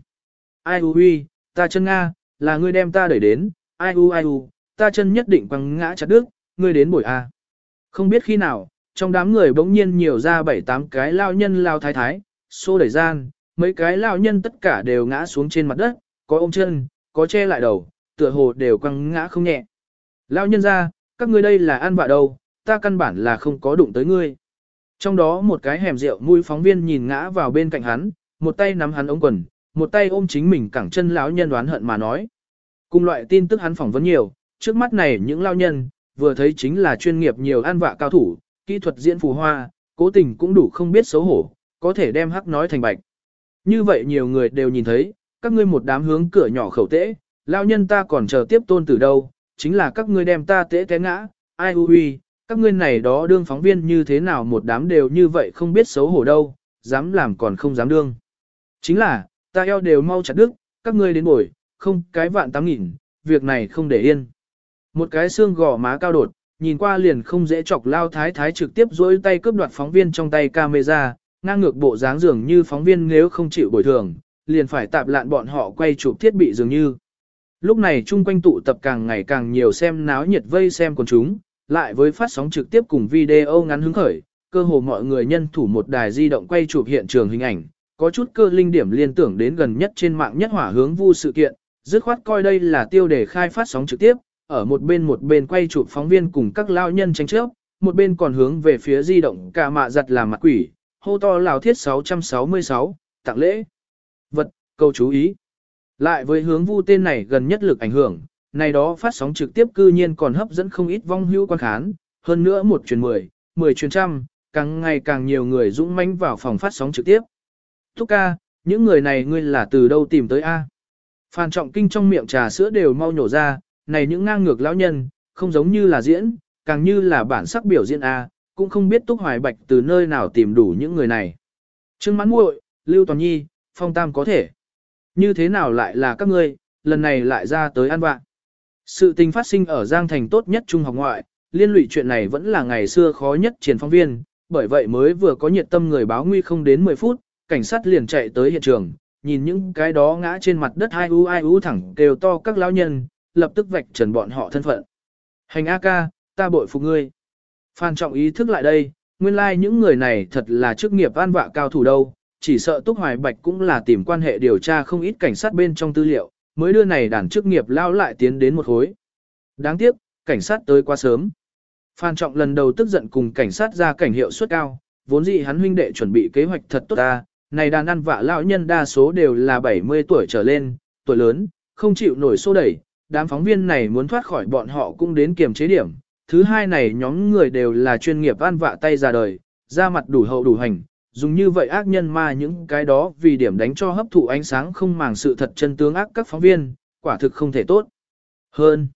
S1: Ai u huy, ta chân Nga, là ngươi đem ta đẩy đến, ai u ai u, ta chân nhất định quăng ngã chặt đứt, ngươi đến buổi A. Không biết khi nào, trong đám người bỗng nhiên nhiều ra bảy tám cái lao nhân lao thái thái, xô đẩy gian, mấy cái lao nhân tất cả đều ngã xuống trên mặt đất, có ôm chân, có che lại đầu, tựa hồ đều quăng ngã không nhẹ. Lao nhân ra, các ngươi đây là ăn vạ đâu, ta căn bản là không có đụng tới ngươi. Trong đó một cái hẻm rượu mũi phóng viên nhìn ngã vào bên cạnh hắn, một tay nắm hắn ống quần, một tay ôm chính mình cẳng chân lão nhân đoán hận mà nói. Cùng loại tin tức hắn phỏng vấn nhiều, trước mắt này những lao nhân, vừa thấy chính là chuyên nghiệp nhiều an vạ cao thủ, kỹ thuật diễn phù hoa, cố tình cũng đủ không biết xấu hổ, có thể đem hắc nói thành bạch. Như vậy nhiều người đều nhìn thấy, các ngươi một đám hướng cửa nhỏ khẩu tễ, lao nhân ta còn chờ tiếp tôn từ đâu, chính là các ngươi đem ta tễ té ngã, ai hư huy, các ngươi này đó đương phóng viên như thế nào một đám đều như vậy không biết xấu hổ đâu, dám làm còn không dám đương. Chính là, ta eo đều mau chặt đứt, các ngươi đến bồi, không cái vạn tám nghìn, việc này không để yên. Một cái xương gò má cao đột, nhìn qua liền không dễ chọc lao thái thái trực tiếp dối tay cướp đoạt phóng viên trong tay camera, ngang ngược bộ dáng dường như phóng viên nếu không chịu bồi thường, liền phải tạp lạn bọn họ quay chụp thiết bị dường như. Lúc này chung quanh tụ tập càng ngày càng nhiều xem náo nhiệt vây xem con chúng, lại với phát sóng trực tiếp cùng video ngắn hứng khởi, cơ hồ mọi người nhân thủ một đài di động quay chụp hiện trường hình ảnh, có chút cơ linh điểm liên tưởng đến gần nhất trên mạng nhất hỏa hướng vu sự kiện, dứt khoát coi đây là tiêu đề khai phát sóng trực tiếp, ở một bên một bên quay chụp phóng viên cùng các lao nhân tranh chấp, một bên còn hướng về phía di động cả mạ giặt làm mặt quỷ, hô to lào thiết 666, tặng lễ. Vật, câu chú ý. Lại với hướng vu tên này gần nhất lực ảnh hưởng, này đó phát sóng trực tiếp cư nhiên còn hấp dẫn không ít vong hữu quan khán, hơn nữa một truyền mười, mười truyền trăm, càng ngày càng nhiều người dũng mãnh vào phòng phát sóng trực tiếp. Thúc ca, những người này ngươi là từ đâu tìm tới A? Phan trọng kinh trong miệng trà sữa đều mau nhổ ra, này những ngang ngược lão nhân, không giống như là diễn, càng như là bản sắc biểu diễn A, cũng không biết Túc Hoài Bạch từ nơi nào tìm đủ những người này. Trương Mãn Muội, Lưu Toàn Nhi, Phong Tam có thể. Như thế nào lại là các ngươi, lần này lại ra tới ăn vạ. Sự tình phát sinh ở Giang Thành tốt nhất trung học ngoại, liên lụy chuyện này vẫn là ngày xưa khó nhất triển phóng viên, bởi vậy mới vừa có nhiệt tâm người báo nguy không đến 10 phút, cảnh sát liền chạy tới hiện trường, nhìn những cái đó ngã trên mặt đất ai u ai u thẳng kêu to các lão nhân, lập tức vạch trần bọn họ thân phận. Hành A ca, ta bội phục ngươi. Phan trọng ý thức lại đây, nguyên lai like những người này thật là chức nghiệp an vạ cao thủ đâu, chỉ sợ Túc Hoài Bạch cũng là tìm quan hệ điều tra không ít cảnh sát bên trong tư liệu, mới đưa này đàn chức nghiệp lao lại tiến đến một hối. Đáng tiếc, cảnh sát tới quá sớm. Phan Trọng lần đầu tức giận cùng cảnh sát ra cảnh hiệu suất cao, vốn dĩ hắn huynh đệ chuẩn bị kế hoạch thật tốt ta, này đàn ăn vạ lão nhân đa số đều là 70 tuổi trở lên, tuổi lớn, không chịu nổi xô đẩy, đám phóng viên này muốn thoát khỏi bọn họ cũng đến kiềm chế điểm. Thứ hai này nhóm người đều là chuyên nghiệp ăn vạ tay ra đời, ra mặt đủ hậu đủ hành, dùng như vậy ác nhân ma những cái đó vì điểm đánh cho hấp thụ ánh sáng không màng sự thật chân tướng ác các phóng viên, quả thực không thể tốt. Hơn,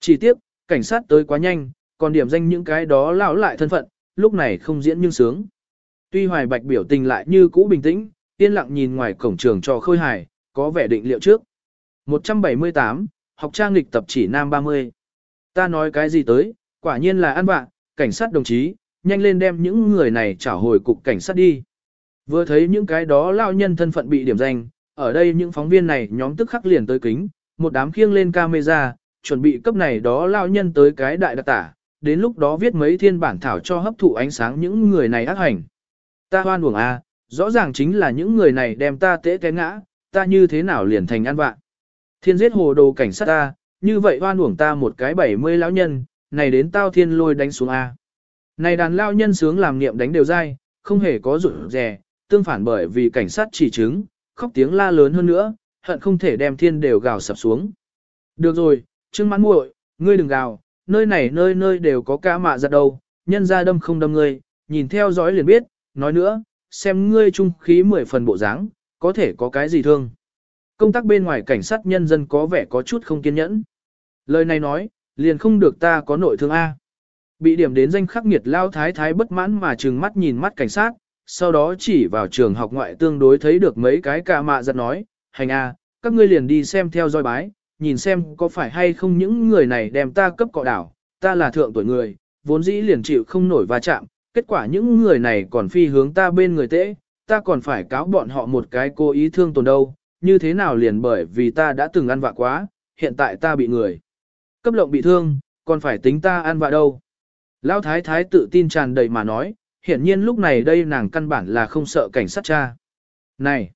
S1: chỉ tiếp, cảnh sát tới quá nhanh, còn điểm danh những cái đó lão lại thân phận, lúc này không diễn nhưng sướng. Tuy Hoài Bạch biểu tình lại như cũ bình tĩnh, yên lặng nhìn ngoài cổng trường cho khôi hài, có vẻ định liệu trước. 178, học trang lịch tập chỉ nam 30. Ta nói cái gì tới, quả nhiên là ăn bạn, cảnh sát đồng chí, nhanh lên đem những người này trả hồi cục cảnh sát đi. Vừa thấy những cái đó lao nhân thân phận bị điểm danh, ở đây những phóng viên này nhóm tức khắc liền tới kính, một đám khiêng lên camera, chuẩn bị cấp này đó lao nhân tới cái đại đặc tả, đến lúc đó viết mấy thiên bản thảo cho hấp thụ ánh sáng những người này ác hành. Ta hoan uổng à, rõ ràng chính là những người này đem ta tễ té ngã, ta như thế nào liền thành ăn vạ. Thiên giết hồ đồ cảnh sát ta, như vậy hoan uổng ta một cái bảy mươi lão nhân, này đến tao thiên lôi đánh xuống A. Này đàn lao nhân sướng làm niệm đánh đều dai, không hề có rủi rè, tương phản bởi vì cảnh sát chỉ chứng, khóc tiếng la lớn hơn nữa, hận không thể đem thiên đều gào sập xuống. Được rồi, Trương Mãn muội, ngươi đừng gào, nơi này nơi nơi đều có ca mạ giật đâu, nhân ra đâm không đâm ngươi, nhìn theo dõi liền biết, nói nữa, xem ngươi trung khí mười phần bộ dáng, có thể có cái gì thương. Công tác bên ngoài cảnh sát nhân dân có vẻ có chút không kiên nhẫn. Lời này nói, liền không được ta có nội thương A. Bị điểm đến danh khắc nghiệt lao thái thái bất mãn mà trừng mắt nhìn mắt cảnh sát, sau đó chỉ vào trường học ngoại tương đối thấy được mấy cái cạ mạ giật nói, hành A, các ngươi liền đi xem theo dõi bái, nhìn xem có phải hay không những người này đem ta cấp cọ đảo, ta là thượng tuổi người, vốn dĩ liền chịu không nổi va chạm, kết quả những người này còn phi hướng ta bên người tễ, ta còn phải cáo bọn họ một cái cố ý thương tồn đâu, như thế nào liền bởi vì ta đã từng ăn vạ quá, hiện tại ta bị người. Cấp lộng bị thương, còn phải tính ta ăn vạ đâu. Lão thái thái tự tin tràn đầy mà nói, hiển nhiên lúc này đây nàng căn bản là không sợ cảnh sát cha. Này!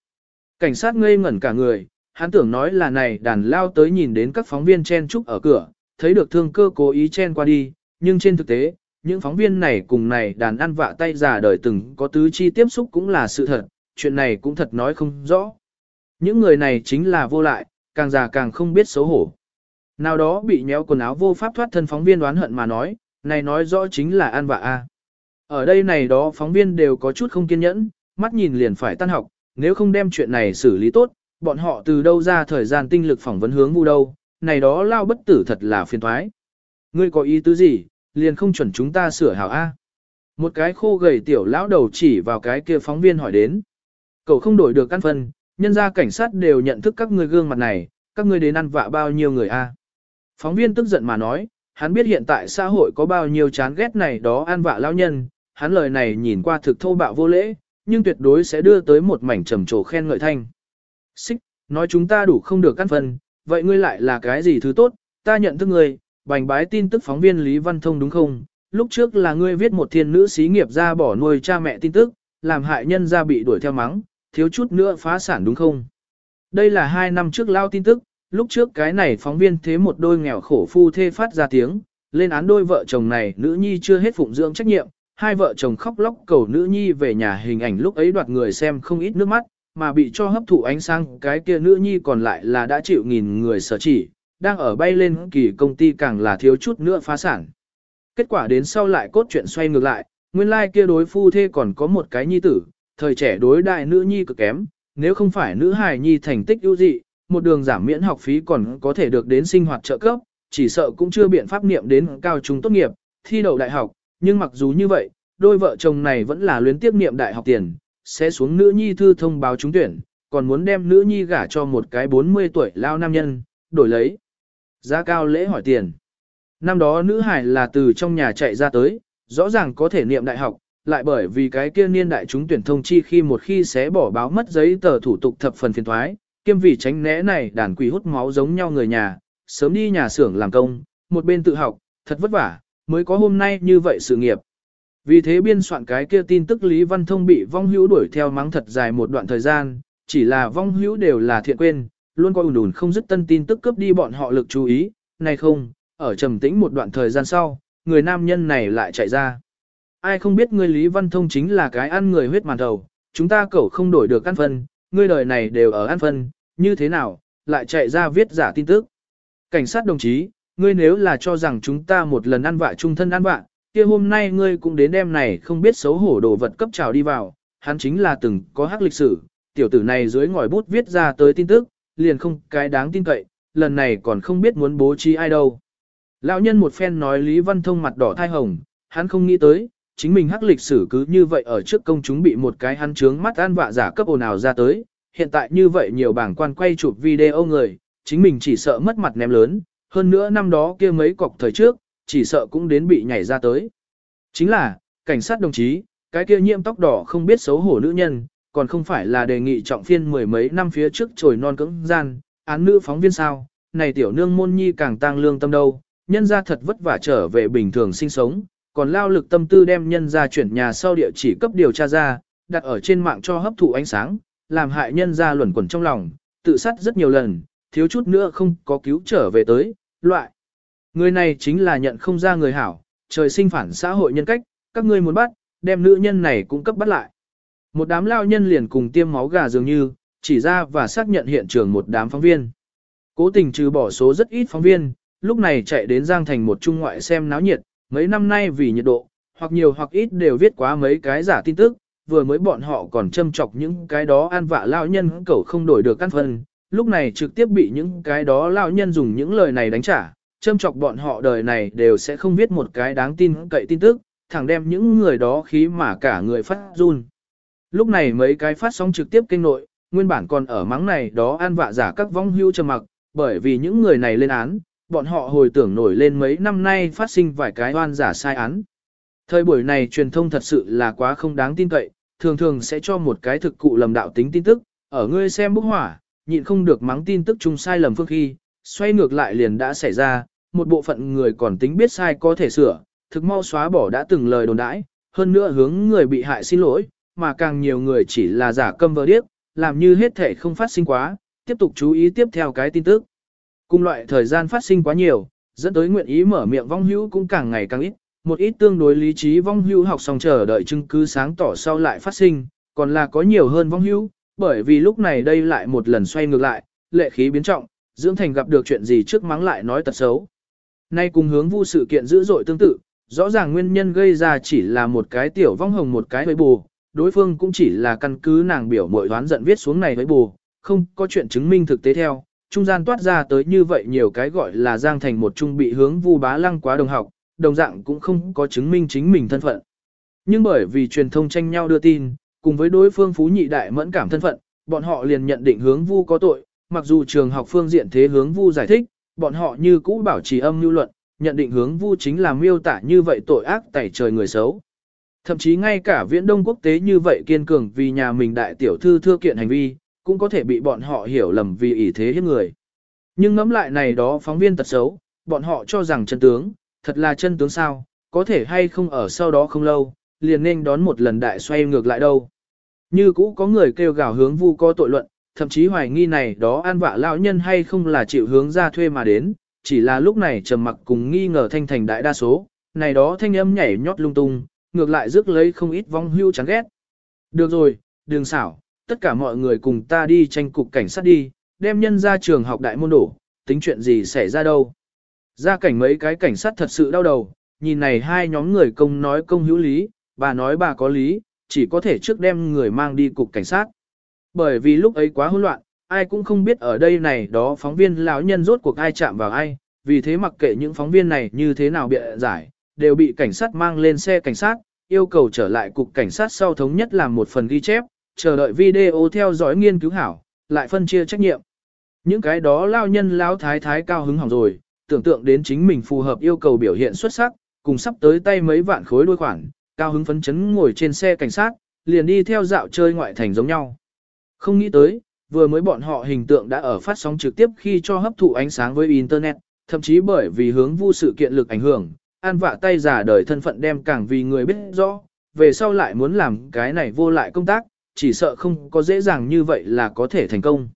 S1: Cảnh sát ngây ngẩn cả người, hắn tưởng nói là này đàn lao tới nhìn đến các phóng viên chen trúc ở cửa, thấy được thương cơ cố ý chen qua đi, nhưng trên thực tế, những phóng viên này cùng này đàn ăn vạ tay già đời từng có tứ chi tiếp xúc cũng là sự thật, chuyện này cũng thật nói không rõ. Những người này chính là vô lại, càng già càng không biết xấu hổ. Nào đó bị nhéo quần áo vô pháp thoát thân phóng viên đoán hận mà nói, này nói rõ chính là ăn vạ a. Ở đây này đó phóng viên đều có chút không kiên nhẫn, mắt nhìn liền phải tan học, nếu không đem chuyện này xử lý tốt, bọn họ từ đâu ra thời gian tinh lực phỏng vấn hướng vu đâu, này đó lao bất tử thật là phiền thoái. Ngươi có ý tứ gì, liền không chuẩn chúng ta sửa hảo A. Một cái khô gầy tiểu lão đầu chỉ vào cái kia phóng viên hỏi đến. Cậu không đổi được căn phân, nhân ra cảnh sát đều nhận thức các ngươi gương mặt này, các ngươi đến ăn vạ bao nhiêu người A. Phóng viên tức giận mà nói, hắn biết hiện tại xã hội có bao nhiêu chán ghét này đó ăn vạ lão nhân, hắn lời này nhìn qua thực thô bạo vô lễ, nhưng tuyệt đối sẽ đưa tới một mảnh trầm trồ khen ngợi thanh. Xích, nói chúng ta đủ không được căn phân, vậy ngươi lại là cái gì thứ tốt, ta nhận thức ngươi, bành bái tin tức phóng viên Lý Văn Thông đúng không? Lúc trước là ngươi viết một thiên nữ xí nghiệp ra bỏ nuôi cha mẹ tin tức, làm hại nhân ra bị đuổi theo mắng, thiếu chút nữa phá sản đúng không? Đây là hai năm trước lao tin tức, lúc trước cái này phóng viên thế một đôi nghèo khổ phu thê phát ra tiếng, lên án đôi vợ chồng này nữ nhi chưa hết phụng dưỡng trách nhiệm, hai vợ chồng khóc lóc cầu nữ nhi về nhà hình ảnh lúc ấy đoạt người xem không ít nước mắt, mà bị cho hấp thụ ánh sáng cái kia nữ nhi còn lại là đã chịu nghìn người sở chỉ, đang ở bay lên kỳ công ty càng là thiếu chút nữa phá sản. Kết quả đến sau lại cốt chuyện xoay ngược lại, nguyên lai like kia đối phu thê còn có một cái nhi tử, thời trẻ đối đại nữ nhi cực kém, nếu không phải nữ hài nhi thành tích ưu dị, một đường giảm miễn học phí còn có thể được đến sinh hoạt trợ cấp, chỉ sợ cũng chưa biện pháp niệm đến cao trung tốt nghiệp, thi đậu đại học, nhưng mặc dù như vậy, đôi vợ chồng này vẫn là luyến tiếp niệm đại học tiền, sẽ xuống nữ nhi thư thông báo trúng tuyển, còn muốn đem nữ nhi gả cho một cái 40 tuổi lao nam nhân, đổi lấy. Giá cao lễ hỏi tiền. Năm đó nữ hải là từ trong nhà chạy ra tới, rõ ràng có thể niệm đại học, lại bởi vì cái kia niên đại chúng tuyển thông chi khi một khi xé bỏ báo mất giấy tờ thủ tục thập phần phiền thoái, kiêm vì tránh né này đàn quỷ hút máu giống nhau người nhà, sớm đi nhà xưởng làm công, một bên tự học, thật vất vả, mới có hôm nay như vậy sự nghiệp. Vì thế biên soạn cái kia tin tức Lý Văn Thông bị vong hữu đuổi theo mắng thật dài một đoạn thời gian, chỉ là vong hữu đều là thiện quên, luôn coi ủn ủn không dứt tân tin tức cướp đi bọn họ lực chú ý, này không, ở trầm tĩnh một đoạn thời gian sau, người nam nhân này lại chạy ra. Ai không biết ngươi Lý Văn Thông chính là cái ăn người huyết màn đầu, chúng ta cẩu không đổi được ăn phân, ngươi đời này đều ở ăn phân, như thế nào, lại chạy ra viết giả tin tức. Cảnh sát đồng chí, ngươi nếu là cho rằng chúng ta một lần ăn vạ chung thân ăn vạ, kia hôm nay ngươi cũng đến đêm này không biết xấu hổ đồ vật cấp trào đi vào, hắn chính là từng có hắc lịch sử, tiểu tử này dưới ngòi bút viết ra tới tin tức, liền không cái đáng tin cậy, lần này còn không biết muốn bố trí ai đâu. Lão nhân một phen nói Lý Văn Thông mặt đỏ thai hồng, hắn không nghĩ tới, chính mình hắc lịch sử cứ như vậy ở trước công chúng bị một cái hắn trướng mắt an vạ giả cấp ồn ào ra tới, hiện tại như vậy nhiều bảng quan quay chụp video người, chính mình chỉ sợ mất mặt ném lớn, hơn nữa năm đó kia mấy cọc thời trước, chỉ sợ cũng đến bị nhảy ra tới. Chính là, cảnh sát đồng chí, cái kia nhiễm tóc đỏ không biết xấu hổ nữ nhân, còn không phải là đề nghị trọng phiên mười mấy năm phía trước trồi non cứng gian, án nữ phóng viên sao, này tiểu nương môn nhi càng tăng lương tâm đâu, nhân ra thật vất vả trở về bình thường sinh sống, còn lao lực tâm tư đem nhân ra chuyển nhà sau địa chỉ cấp điều tra ra, đặt ở trên mạng cho hấp thụ ánh sáng, làm hại nhân ra luẩn quẩn trong lòng, tự sát rất nhiều lần, thiếu chút nữa không có cứu trở về tới, loại. Người này chính là nhận không ra người hảo, trời sinh phản xã hội nhân cách, các ngươi muốn bắt, đem nữ nhân này cũng cấp bắt lại. Một đám lao nhân liền cùng tiêm máu gà dường như, chỉ ra và xác nhận hiện trường một đám phóng viên. Cố tình trừ bỏ số rất ít phóng viên, lúc này chạy đến Giang Thành một trung ngoại xem náo nhiệt, mấy năm nay vì nhiệt độ, hoặc nhiều hoặc ít đều viết quá mấy cái giả tin tức, vừa mới bọn họ còn châm chọc những cái đó an vạ lao nhân cẩu không đổi được căn phân, lúc này trực tiếp bị những cái đó lao nhân dùng những lời này đánh trả, châm chọc bọn họ đời này đều sẽ không viết một cái đáng tin cậy tin tức, thẳng đem những người đó khí mà cả người phát run. Lúc này mấy cái phát sóng trực tiếp kênh nội, nguyên bản còn ở mắng này đó an vạ giả các vong hưu trầm mặc, bởi vì những người này lên án, bọn họ hồi tưởng nổi lên mấy năm nay phát sinh vài cái oan giả sai án. Thời buổi này truyền thông thật sự là quá không đáng tin cậy, thường thường sẽ cho một cái thực cụ lầm đạo tính tin tức, ở ngươi xem bức hỏa, nhịn không được mắng tin tức chung sai lầm phương khi, xoay ngược lại liền đã xảy ra, một bộ phận người còn tính biết sai có thể sửa, thực mau xóa bỏ đã từng lời đồn đãi, hơn nữa hướng người bị hại xin lỗi, mà càng nhiều người chỉ là giả câm vờ điếc, làm như hết thể không phát sinh quá, tiếp tục chú ý tiếp theo cái tin tức. Cùng loại thời gian phát sinh quá nhiều, dẫn tới nguyện ý mở miệng vong hữu cũng càng ngày càng ít, một ít tương đối lý trí vong hữu học xong chờ đợi chứng cứ sáng tỏ sau lại phát sinh, còn là có nhiều hơn vong hữu, bởi vì lúc này đây lại một lần xoay ngược lại, lệ khí biến trọng, dưỡng thành gặp được chuyện gì trước mắng lại nói tật xấu. Nay cùng hướng vu sự kiện dữ dội tương tự, rõ ràng nguyên nhân gây ra chỉ là một cái tiểu vong hồng một cái hơi bù, đối phương cũng chỉ là căn cứ nàng biểu mội đoán giận viết xuống này với bù, không có chuyện chứng minh thực tế theo, trung gian toát ra tới như vậy nhiều cái gọi là giang thành một trung bị hướng vu bá lăng quá đồng học, đồng dạng cũng không có chứng minh chính mình thân phận. Nhưng bởi vì truyền thông tranh nhau đưa tin, cùng với đối phương phú nhị đại mẫn cảm thân phận, bọn họ liền nhận định hướng vu có tội, mặc dù trường học phương diện thế hướng vu giải thích, bọn họ như cũ bảo trì âm lưu luận, nhận định hướng vu chính là miêu tả như vậy tội ác tẩy trời người xấu. Thậm chí ngay cả viễn đông quốc tế như vậy kiên cường vì nhà mình đại tiểu thư thưa kiện hành vi, cũng có thể bị bọn họ hiểu lầm vì ý thế hiếp người. Nhưng ngẫm lại này đó phóng viên tật xấu, bọn họ cho rằng chân tướng, thật là chân tướng sao, có thể hay không ở sau đó không lâu, liền nên đón một lần đại xoay ngược lại đâu. Như cũ có người kêu gào hướng vu có tội luận, thậm chí hoài nghi này đó an vạ lão nhân hay không là chịu hướng ra thuê mà đến, chỉ là lúc này trầm mặc cùng nghi ngờ thanh thành đại đa số, này đó thanh âm nhảy nhót lung tung, ngược lại rước lấy không ít vong hưu chán ghét. Được rồi, đường xảo, tất cả mọi người cùng ta đi tranh cục cảnh sát đi, đem nhân ra trường học đại môn đổ, tính chuyện gì xảy ra đâu. Ra cảnh mấy cái cảnh sát thật sự đau đầu, nhìn này hai nhóm người công nói công hữu lý, bà nói bà có lý, chỉ có thể trước đem người mang đi cục cảnh sát. Bởi vì lúc ấy quá hỗn loạn, ai cũng không biết ở đây này đó phóng viên lão nhân rốt cuộc ai chạm vào ai, vì thế mặc kệ những phóng viên này như thế nào bịa giải, đều bị cảnh sát mang lên xe cảnh sát, yêu cầu trở lại cục cảnh sát sau thống nhất làm một phần ghi chép, chờ đợi video theo dõi nghiên cứu hảo, lại phân chia trách nhiệm. Những cái đó lao nhân lao thái thái cao hứng hỏng rồi, tưởng tượng đến chính mình phù hợp yêu cầu biểu hiện xuất sắc, cùng sắp tới tay mấy vạn khối đôi khoản, cao hứng phấn chấn ngồi trên xe cảnh sát, liền đi theo dạo chơi ngoại thành giống nhau. Không nghĩ tới, vừa mới bọn họ hình tượng đã ở phát sóng trực tiếp khi cho hấp thụ ánh sáng với Internet, thậm chí bởi vì hướng vu sự kiện lực ảnh hưởng, an vạ tay giả đời thân phận đem càng vì người biết rõ, về sau lại muốn làm cái này vô lại công tác, chỉ sợ không có dễ dàng như vậy là có thể thành công.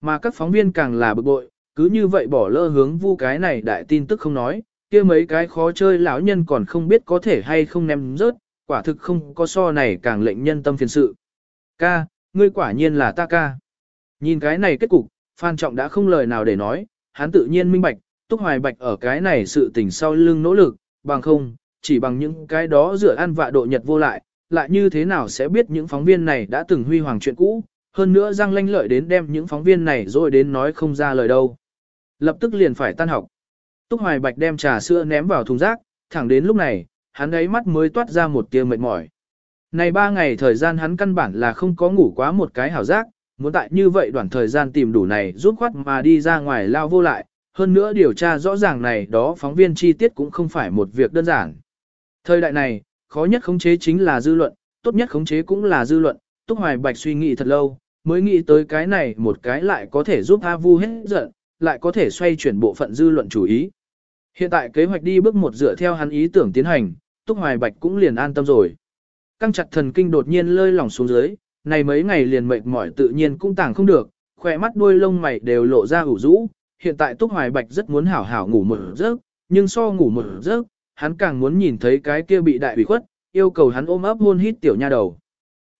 S1: Mà các phóng viên càng là bực bội, cứ như vậy bỏ lỡ hướng vu cái này đại tin tức không nói, kia mấy cái khó chơi lão nhân còn không biết có thể hay không ném rớt, quả thực không có so này càng lệnh nhân tâm phiền sự. Ca, ngươi quả nhiên là ta ca. Nhìn cái này kết cục, Phan Trọng đã không lời nào để nói, hắn tự nhiên minh bạch, Túc Hoài Bạch ở cái này sự tình sau lưng nỗ lực, bằng không, chỉ bằng những cái đó dựa ăn vạ độ nhật vô lại, lại như thế nào sẽ biết những phóng viên này đã từng huy hoàng chuyện cũ, hơn nữa răng lanh lợi đến đem những phóng viên này rồi đến nói không ra lời đâu. Lập tức liền phải tan học. Túc Hoài Bạch đem trà sữa ném vào thùng rác, thẳng đến lúc này, hắn ấy mắt mới toát ra một tia mệt mỏi. Này ba ngày thời gian hắn căn bản là không có ngủ quá một cái hảo giác, muốn tại như vậy đoạn thời gian tìm đủ này rút khoát mà đi ra ngoài lao vô lại, hơn nữa điều tra rõ ràng này đó phóng viên chi tiết cũng không phải một việc đơn giản. Thời đại này, khó nhất khống chế chính là dư luận, tốt nhất khống chế cũng là dư luận, Túc Hoài Bạch suy nghĩ thật lâu, mới nghĩ tới cái này một cái lại có thể giúp A Vu hết giận, lại có thể xoay chuyển bộ phận dư luận chủ ý. Hiện tại kế hoạch đi bước một dựa theo hắn ý tưởng tiến hành, Túc Hoài Bạch cũng liền an tâm rồi. Căng chặt thần kinh đột nhiên lơi lỏng xuống dưới, này mấy ngày liền mệt mỏi tự nhiên cũng tàng không được, khỏe mắt đuôi lông mày đều lộ ra ủ rũ. Hiện tại Túc Hoài Bạch rất muốn hảo hảo ngủ một giấc, nhưng so ngủ một giấc, hắn càng muốn nhìn thấy cái kia bị đại ủy khuất, yêu cầu hắn ôm ấp hôn hít tiểu nha đầu.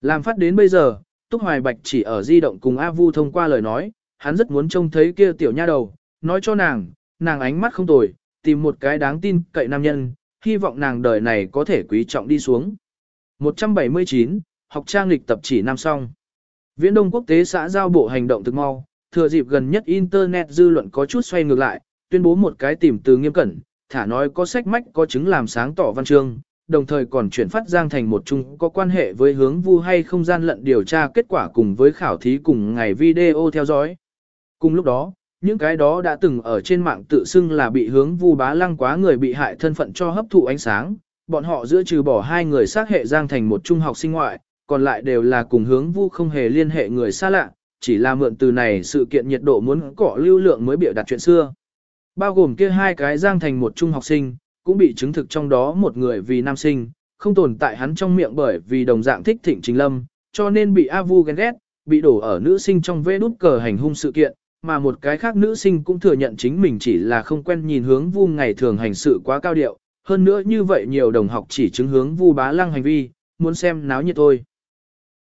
S1: Làm phát đến bây giờ, Túc Hoài Bạch chỉ ở di động cùng A Vu thông qua lời nói, hắn rất muốn trông thấy kia tiểu nha đầu, nói cho nàng, nàng ánh mắt không tồi, tìm một cái đáng tin cậy nam nhân, hy vọng nàng đời này có thể quý trọng đi xuống. 179, học trang lịch tập chỉ nam song. Viễn Đông Quốc tế xã giao bộ hành động thực mau, thừa dịp gần nhất Internet dư luận có chút xoay ngược lại, tuyên bố một cái tìm từ nghiêm cẩn, thả nói có sách mách có chứng làm sáng tỏ văn chương, đồng thời còn chuyển phát giang thành một chung có quan hệ với hướng vu hay không gian lận điều tra kết quả cùng với khảo thí cùng ngày video theo dõi. Cùng lúc đó, những cái đó đã từng ở trên mạng tự xưng là bị hướng vu bá lăng quá người bị hại thân phận cho hấp thụ ánh sáng, bọn họ giữa trừ bỏ hai người sát hệ giang thành một trung học sinh ngoại, còn lại đều là cùng hướng vu không hề liên hệ người xa lạ, chỉ là mượn từ này sự kiện nhiệt độ muốn cỏ lưu lượng mới biểu đặt chuyện xưa. Bao gồm kia hai cái giang thành một trung học sinh, cũng bị chứng thực trong đó một người vì nam sinh, không tồn tại hắn trong miệng bởi vì đồng dạng thích thịnh trình lâm, cho nên bị A Vu ghen ghét, bị đổ ở nữ sinh trong vê đút cờ hành hung sự kiện, mà một cái khác nữ sinh cũng thừa nhận chính mình chỉ là không quen nhìn hướng Vu ngày thường hành sự quá cao điệu, hơn nữa như vậy nhiều đồng học chỉ chứng hướng Vu bá lăng hành vi, muốn xem náo nhiệt thôi.